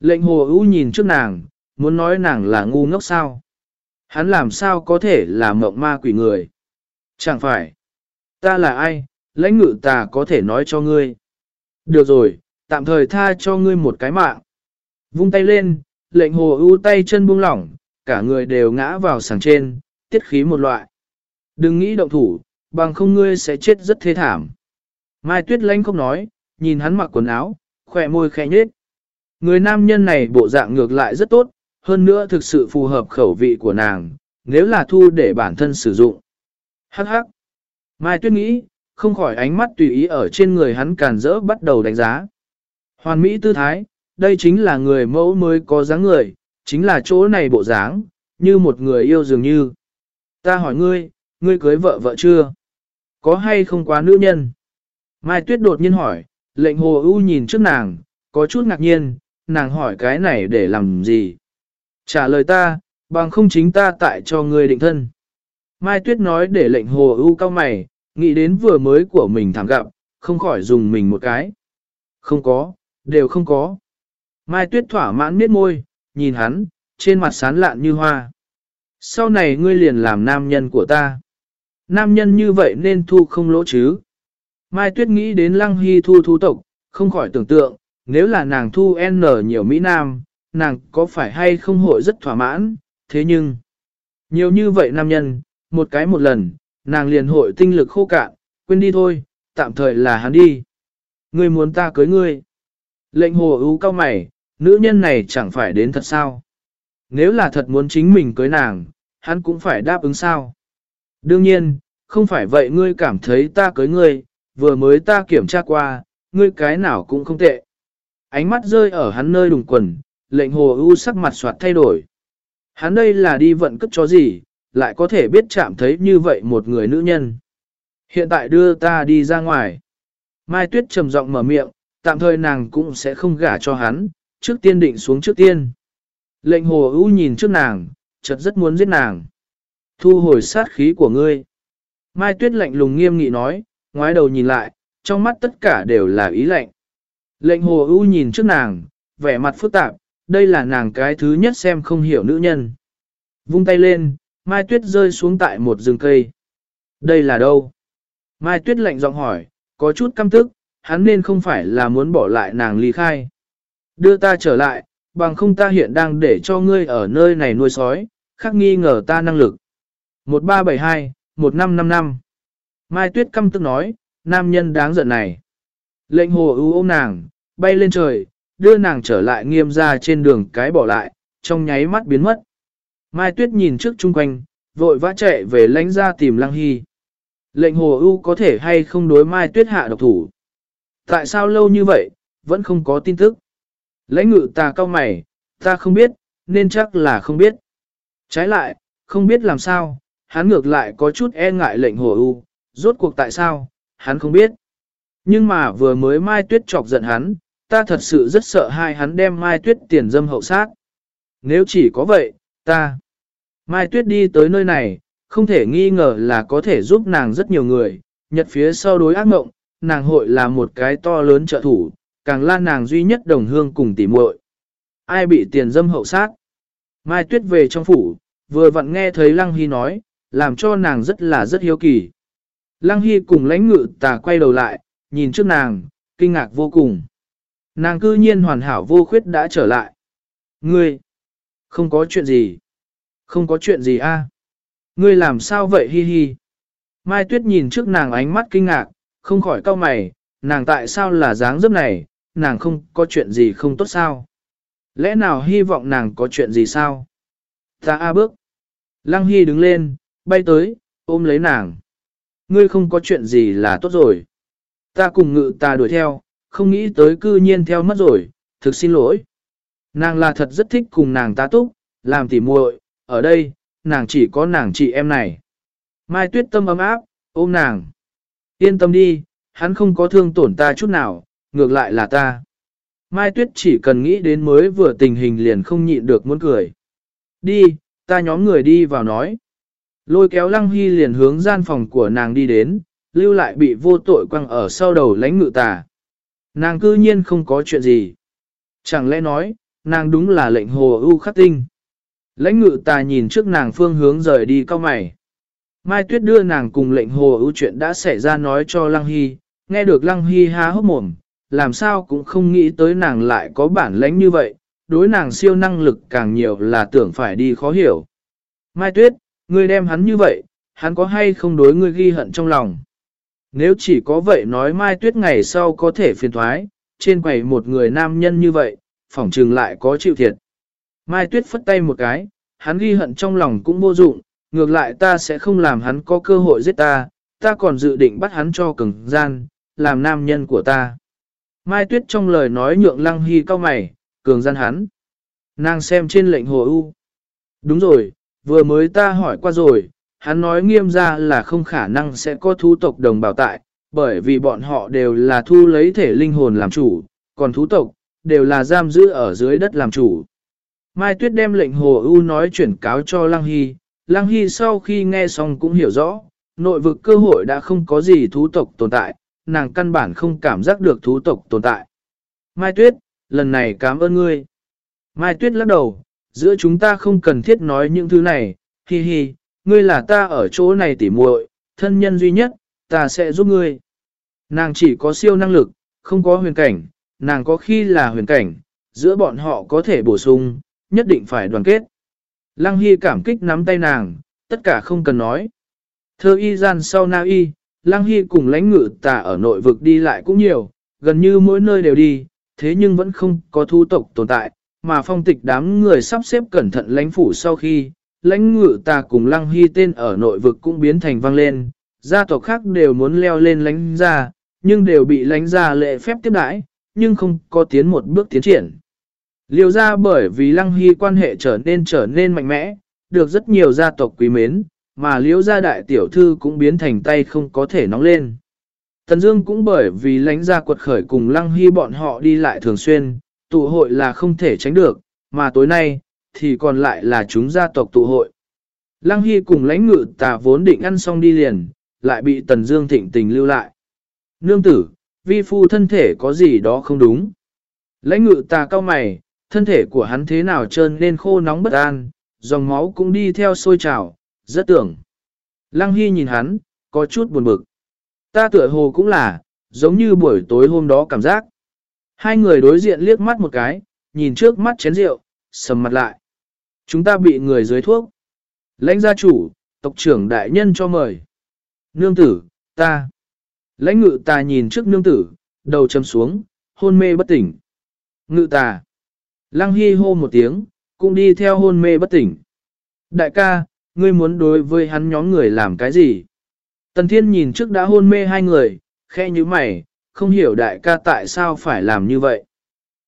Lệnh hồ ưu nhìn trước nàng, muốn nói nàng là ngu ngốc sao. Hắn làm sao có thể là mộng ma quỷ người. Chẳng phải. Ta là ai, lãnh ngự ta có thể nói cho ngươi. Được rồi, tạm thời tha cho ngươi một cái mạng. Vung tay lên, lệnh hồ ưu tay chân buông lỏng, cả người đều ngã vào sàng trên, tiết khí một loại. Đừng nghĩ động thủ, bằng không ngươi sẽ chết rất thế thảm. Mai Tuyết Lanh không nói, nhìn hắn mặc quần áo, khỏe môi khẽ nhết. Người nam nhân này bộ dạng ngược lại rất tốt, hơn nữa thực sự phù hợp khẩu vị của nàng, nếu là thu để bản thân sử dụng. Hắc hắc. Mai Tuyết nghĩ, không khỏi ánh mắt tùy ý ở trên người hắn càn rỡ bắt đầu đánh giá. Hoàn mỹ tư thái, đây chính là người mẫu mới có dáng người, chính là chỗ này bộ dáng, như một người yêu dường như. Ta hỏi ngươi, ngươi cưới vợ vợ chưa? Có hay không quá nữ nhân? Mai Tuyết đột nhiên hỏi, lệnh hồ ưu nhìn trước nàng, có chút ngạc nhiên, nàng hỏi cái này để làm gì? Trả lời ta, bằng không chính ta tại cho ngươi định thân. Mai Tuyết nói để lệnh hồ ưu cao mày, nghĩ đến vừa mới của mình thẳng gặp, không khỏi dùng mình một cái. Không có, đều không có. Mai Tuyết thỏa mãn miết môi, nhìn hắn, trên mặt sán lạn như hoa. Sau này ngươi liền làm nam nhân của ta. Nam nhân như vậy nên thu không lỗ chứ. Mai Tuyết nghĩ đến Lăng Hy thu thu tộc, không khỏi tưởng tượng, nếu là nàng thu N nhiều Mỹ Nam, nàng có phải hay không hội rất thỏa mãn, thế nhưng, nhiều như vậy nam nhân, một cái một lần, nàng liền hội tinh lực khô cạn, quên đi thôi, tạm thời là hắn đi. Ngươi muốn ta cưới ngươi. Lệnh hồ ưu cao mày, nữ nhân này chẳng phải đến thật sao. Nếu là thật muốn chính mình cưới nàng, hắn cũng phải đáp ứng sao. Đương nhiên, không phải vậy ngươi cảm thấy ta cưới ngươi, vừa mới ta kiểm tra qua, ngươi cái nào cũng không tệ. Ánh mắt rơi ở hắn nơi đùng quần, lệnh hồ ưu sắc mặt soạt thay đổi. Hắn đây là đi vận cất cho gì, lại có thể biết chạm thấy như vậy một người nữ nhân. Hiện tại đưa ta đi ra ngoài. Mai Tuyết trầm giọng mở miệng, tạm thời nàng cũng sẽ không gả cho hắn, trước tiên định xuống trước tiên. Lệnh hồ ưu nhìn trước nàng, chợt rất muốn giết nàng. Thu hồi sát khí của ngươi. Mai Tuyết lạnh lùng nghiêm nghị nói, ngoái đầu nhìn lại, trong mắt tất cả đều là ý lạnh. Lệnh hồ ưu nhìn trước nàng, vẻ mặt phức tạp, đây là nàng cái thứ nhất xem không hiểu nữ nhân. Vung tay lên, Mai Tuyết rơi xuống tại một rừng cây. Đây là đâu? Mai Tuyết lạnh giọng hỏi, có chút căm tức, hắn nên không phải là muốn bỏ lại nàng ly khai. Đưa ta trở lại, bằng không ta hiện đang để cho ngươi ở nơi này nuôi sói, khắc nghi ngờ ta năng lực. 1372, 1555 Mai Tuyết căm tức nói, nam nhân đáng giận này. Lệnh hồ ưu ôm nàng, bay lên trời, đưa nàng trở lại nghiêm ra trên đường cái bỏ lại, trong nháy mắt biến mất. Mai Tuyết nhìn trước chung quanh, vội vã chạy về lãnh ra tìm Lăng Hy. Lệnh hồ ưu có thể hay không đối Mai Tuyết hạ độc thủ. Tại sao lâu như vậy, vẫn không có tin tức. Lãnh ngự ta cao mày, ta không biết, nên chắc là không biết. Trái lại, không biết làm sao, hắn ngược lại có chút e ngại lệnh hồ ưu, rốt cuộc tại sao, hắn không biết. Nhưng mà vừa mới Mai Tuyết chọc giận hắn, ta thật sự rất sợ hai hắn đem Mai Tuyết tiền dâm hậu sát. Nếu chỉ có vậy, ta. Mai Tuyết đi tới nơi này, không thể nghi ngờ là có thể giúp nàng rất nhiều người, nhật phía sau đối ác mộng, nàng hội là một cái to lớn trợ thủ, càng là nàng duy nhất đồng hương cùng tỉ muội. Ai bị tiền dâm hậu sát? Mai Tuyết về trong phủ, vừa vặn nghe thấy Lăng Hy nói, làm cho nàng rất là rất hiếu kỳ. Lăng Hy cùng lãnh ngự tà quay đầu lại, nhìn trước nàng, kinh ngạc vô cùng. Nàng cư nhiên hoàn hảo vô khuyết đã trở lại. Ngươi, không có chuyện gì. Không có chuyện gì a. Ngươi làm sao vậy hi hi. Mai Tuyết nhìn trước nàng ánh mắt kinh ngạc, không khỏi cau mày, nàng tại sao là dáng dấp này, nàng không có chuyện gì không tốt sao? Lẽ nào hy vọng nàng có chuyện gì sao? Ta a bước. Lăng Hy đứng lên, bay tới, ôm lấy nàng. Ngươi không có chuyện gì là tốt rồi. Ta cùng ngự ta đuổi theo, không nghĩ tới cư nhiên theo mất rồi, thực xin lỗi. Nàng là thật rất thích cùng nàng ta túc, làm tỉ muội, ở đây, nàng chỉ có nàng chị em này. Mai tuyết tâm ấm áp, ôm nàng. Yên tâm đi, hắn không có thương tổn ta chút nào, ngược lại là ta. Mai tuyết chỉ cần nghĩ đến mới vừa tình hình liền không nhịn được muốn cười. Đi, ta nhóm người đi vào nói. Lôi kéo lăng hy liền hướng gian phòng của nàng đi đến, lưu lại bị vô tội quăng ở sau đầu lánh ngự tà. Nàng cư nhiên không có chuyện gì. Chẳng lẽ nói, nàng đúng là lệnh hồ ưu khắc tinh. Lãnh ngự tà nhìn trước nàng phương hướng rời đi cao mày. Mai Tuyết đưa nàng cùng lệnh hồ ưu chuyện đã xảy ra nói cho Lăng Hy, nghe được Lăng Hy há hốc mồm, làm sao cũng không nghĩ tới nàng lại có bản lãnh như vậy, đối nàng siêu năng lực càng nhiều là tưởng phải đi khó hiểu. Mai Tuyết, ngươi đem hắn như vậy, hắn có hay không đối ngươi ghi hận trong lòng? Nếu chỉ có vậy nói Mai Tuyết ngày sau có thể phiền thoái, trên quầy một người nam nhân như vậy, phỏng trừng lại có chịu thiệt. Mai Tuyết phất tay một cái, hắn ghi hận trong lòng cũng vô dụng, ngược lại ta sẽ không làm hắn có cơ hội giết ta, ta còn dự định bắt hắn cho cứng gian, làm nam nhân của ta. Mai Tuyết trong lời nói nhượng lăng hy cao mày, cường gian hắn. Nàng xem trên lệnh hồ u. Đúng rồi, vừa mới ta hỏi qua rồi, hắn nói nghiêm ra là không khả năng sẽ có thú tộc đồng bào tại, bởi vì bọn họ đều là thu lấy thể linh hồn làm chủ, còn thú tộc, đều là giam giữ ở dưới đất làm chủ. Mai Tuyết đem lệnh Hồ U nói chuyển cáo cho Lăng Hy, Lăng Hy sau khi nghe xong cũng hiểu rõ, nội vực cơ hội đã không có gì thú tộc tồn tại, nàng căn bản không cảm giác được thú tộc tồn tại. Mai Tuyết, lần này cảm ơn ngươi. Mai Tuyết lắc đầu, giữa chúng ta không cần thiết nói những thứ này, hi hi, ngươi là ta ở chỗ này tỉ muội, thân nhân duy nhất, ta sẽ giúp ngươi. Nàng chỉ có siêu năng lực, không có huyền cảnh, nàng có khi là huyền cảnh, giữa bọn họ có thể bổ sung, nhất định phải đoàn kết. Lăng Hy cảm kích nắm tay nàng, tất cả không cần nói. Thơ y gian sau na y, Lăng Hy cùng lãnh ngự tà ở nội vực đi lại cũng nhiều, gần như mỗi nơi đều đi, thế nhưng vẫn không có thu tộc tồn tại, mà phong tịch đám người sắp xếp cẩn thận lãnh phủ sau khi, lãnh ngự ta cùng lăng hy tên ở nội vực cũng biến thành vang lên, gia tộc khác đều muốn leo lên lãnh ra, nhưng đều bị lãnh ra lệ phép tiếp đãi, nhưng không có tiến một bước tiến triển. Liêu ra bởi vì lăng hy quan hệ trở nên trở nên mạnh mẽ, được rất nhiều gia tộc quý mến, mà liễu gia đại tiểu thư cũng biến thành tay không có thể nóng lên. Tần Dương cũng bởi vì lãnh gia quật khởi cùng lăng hy bọn họ đi lại thường xuyên, tụ hội là không thể tránh được, mà tối nay, thì còn lại là chúng gia tộc tụ hội. Lăng hy cùng lãnh ngự tà vốn định ăn xong đi liền, lại bị Tần Dương thịnh tình lưu lại. Nương tử, vi phu thân thể có gì đó không đúng. Lãnh ngự tà cao mày, thân thể của hắn thế nào trơn nên khô nóng bất an, dòng máu cũng đi theo sôi trào, rất tưởng. Lăng Hy nhìn hắn, có chút buồn bực. Ta tựa hồ cũng là, giống như buổi tối hôm đó cảm giác. Hai người đối diện liếc mắt một cái, nhìn trước mắt chén rượu, sầm mặt lại. Chúng ta bị người dưới thuốc. Lãnh gia chủ, tộc trưởng đại nhân cho mời. Nương tử, ta. Lãnh ngự ta nhìn trước nương tử, đầu châm xuống, hôn mê bất tỉnh. Ngự ta. Lăng Hy hô một tiếng, cũng đi theo hôn mê bất tỉnh. Đại ca, ngươi muốn đối với hắn nhóm người làm cái gì? Tần Thiên nhìn trước đã hôn mê hai người, khe như mày, không hiểu đại ca tại sao phải làm như vậy.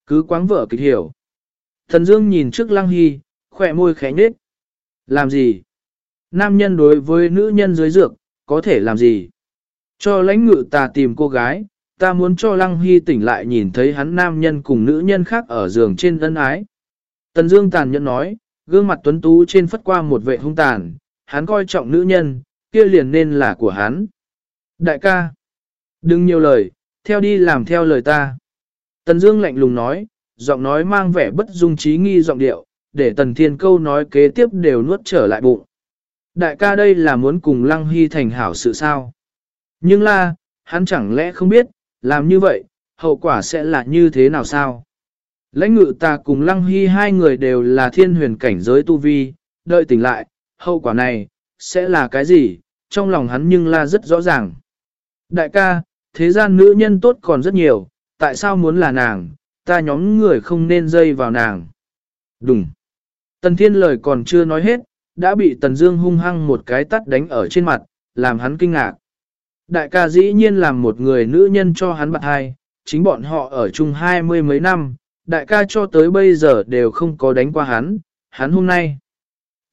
Cứ quáng vợ kịch hiểu. Thần Dương nhìn trước Lăng Hy, khỏe môi khẽ nhếch. Làm gì? Nam nhân đối với nữ nhân dưới dược, có thể làm gì? Cho lãnh ngự ta tìm cô gái, ta muốn cho Lăng Hy tỉnh lại nhìn thấy hắn nam nhân cùng nữ nhân khác ở giường trên ân ái. Tần Dương tàn nhẫn nói, gương mặt tuấn tú trên phất qua một vệ hung tàn, hắn coi trọng nữ nhân, kia liền nên là của hắn. Đại ca, đừng nhiều lời, theo đi làm theo lời ta. Tần Dương lạnh lùng nói, giọng nói mang vẻ bất dung trí nghi giọng điệu, để tần thiên câu nói kế tiếp đều nuốt trở lại bụng. Đại ca đây là muốn cùng Lăng Hy thành hảo sự sao? Nhưng là, hắn chẳng lẽ không biết, làm như vậy, hậu quả sẽ là như thế nào sao? Lãnh ngự ta cùng Lăng Hy hai người đều là thiên huyền cảnh giới tu vi, đợi tỉnh lại, hậu quả này, sẽ là cái gì, trong lòng hắn nhưng là rất rõ ràng. Đại ca, thế gian nữ nhân tốt còn rất nhiều, tại sao muốn là nàng, ta nhóm người không nên dây vào nàng. Đúng. Tần Thiên lời còn chưa nói hết, đã bị Tần Dương hung hăng một cái tát đánh ở trên mặt, làm hắn kinh ngạc. Đại ca dĩ nhiên làm một người nữ nhân cho hắn bạn hai, chính bọn họ ở chung hai mươi mấy năm, đại ca cho tới bây giờ đều không có đánh qua hắn, hắn hôm nay.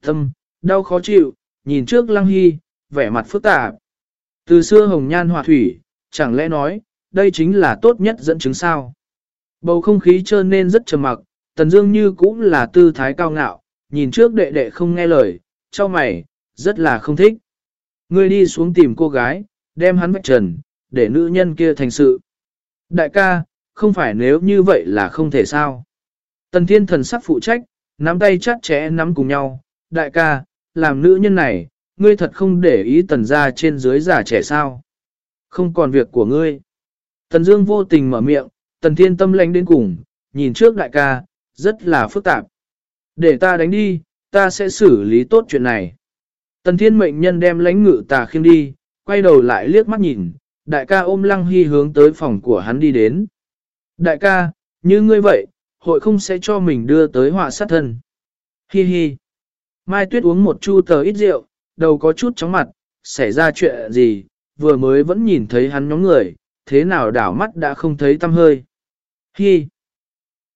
Tâm, đau khó chịu, nhìn trước Lăng Hy, vẻ mặt phức tạp. Từ xưa hồng nhan hòa thủy, chẳng lẽ nói, đây chính là tốt nhất dẫn chứng sao. Bầu không khí trơn nên rất trầm mặc, Tần Dương như cũng là tư thái cao ngạo, nhìn trước đệ đệ không nghe lời, cho mày, rất là không thích. Ngươi đi xuống tìm cô gái, đem hắn vạch trần, để nữ nhân kia thành sự. Đại ca, không phải nếu như vậy là không thể sao. Tần thiên thần sắc phụ trách, nắm tay chắt chẽ nắm cùng nhau. Đại ca, làm nữ nhân này, ngươi thật không để ý tần ra trên dưới giả trẻ sao. Không còn việc của ngươi. Tần dương vô tình mở miệng, tần thiên tâm lãnh đến cùng, nhìn trước đại ca, rất là phức tạp. Để ta đánh đi, ta sẽ xử lý tốt chuyện này. Tần thiên mệnh nhân đem lãnh ngự tà khiêng đi, quay đầu lại liếc mắt nhìn, đại ca ôm lăng hy hướng tới phòng của hắn đi đến. Đại ca, như ngươi vậy, hội không sẽ cho mình đưa tới họa sát thân. Hi hi. Mai Tuyết uống một chu tờ ít rượu, đầu có chút chóng mặt, xảy ra chuyện gì, vừa mới vẫn nhìn thấy hắn nhóm người, thế nào đảo mắt đã không thấy tâm hơi. Hi.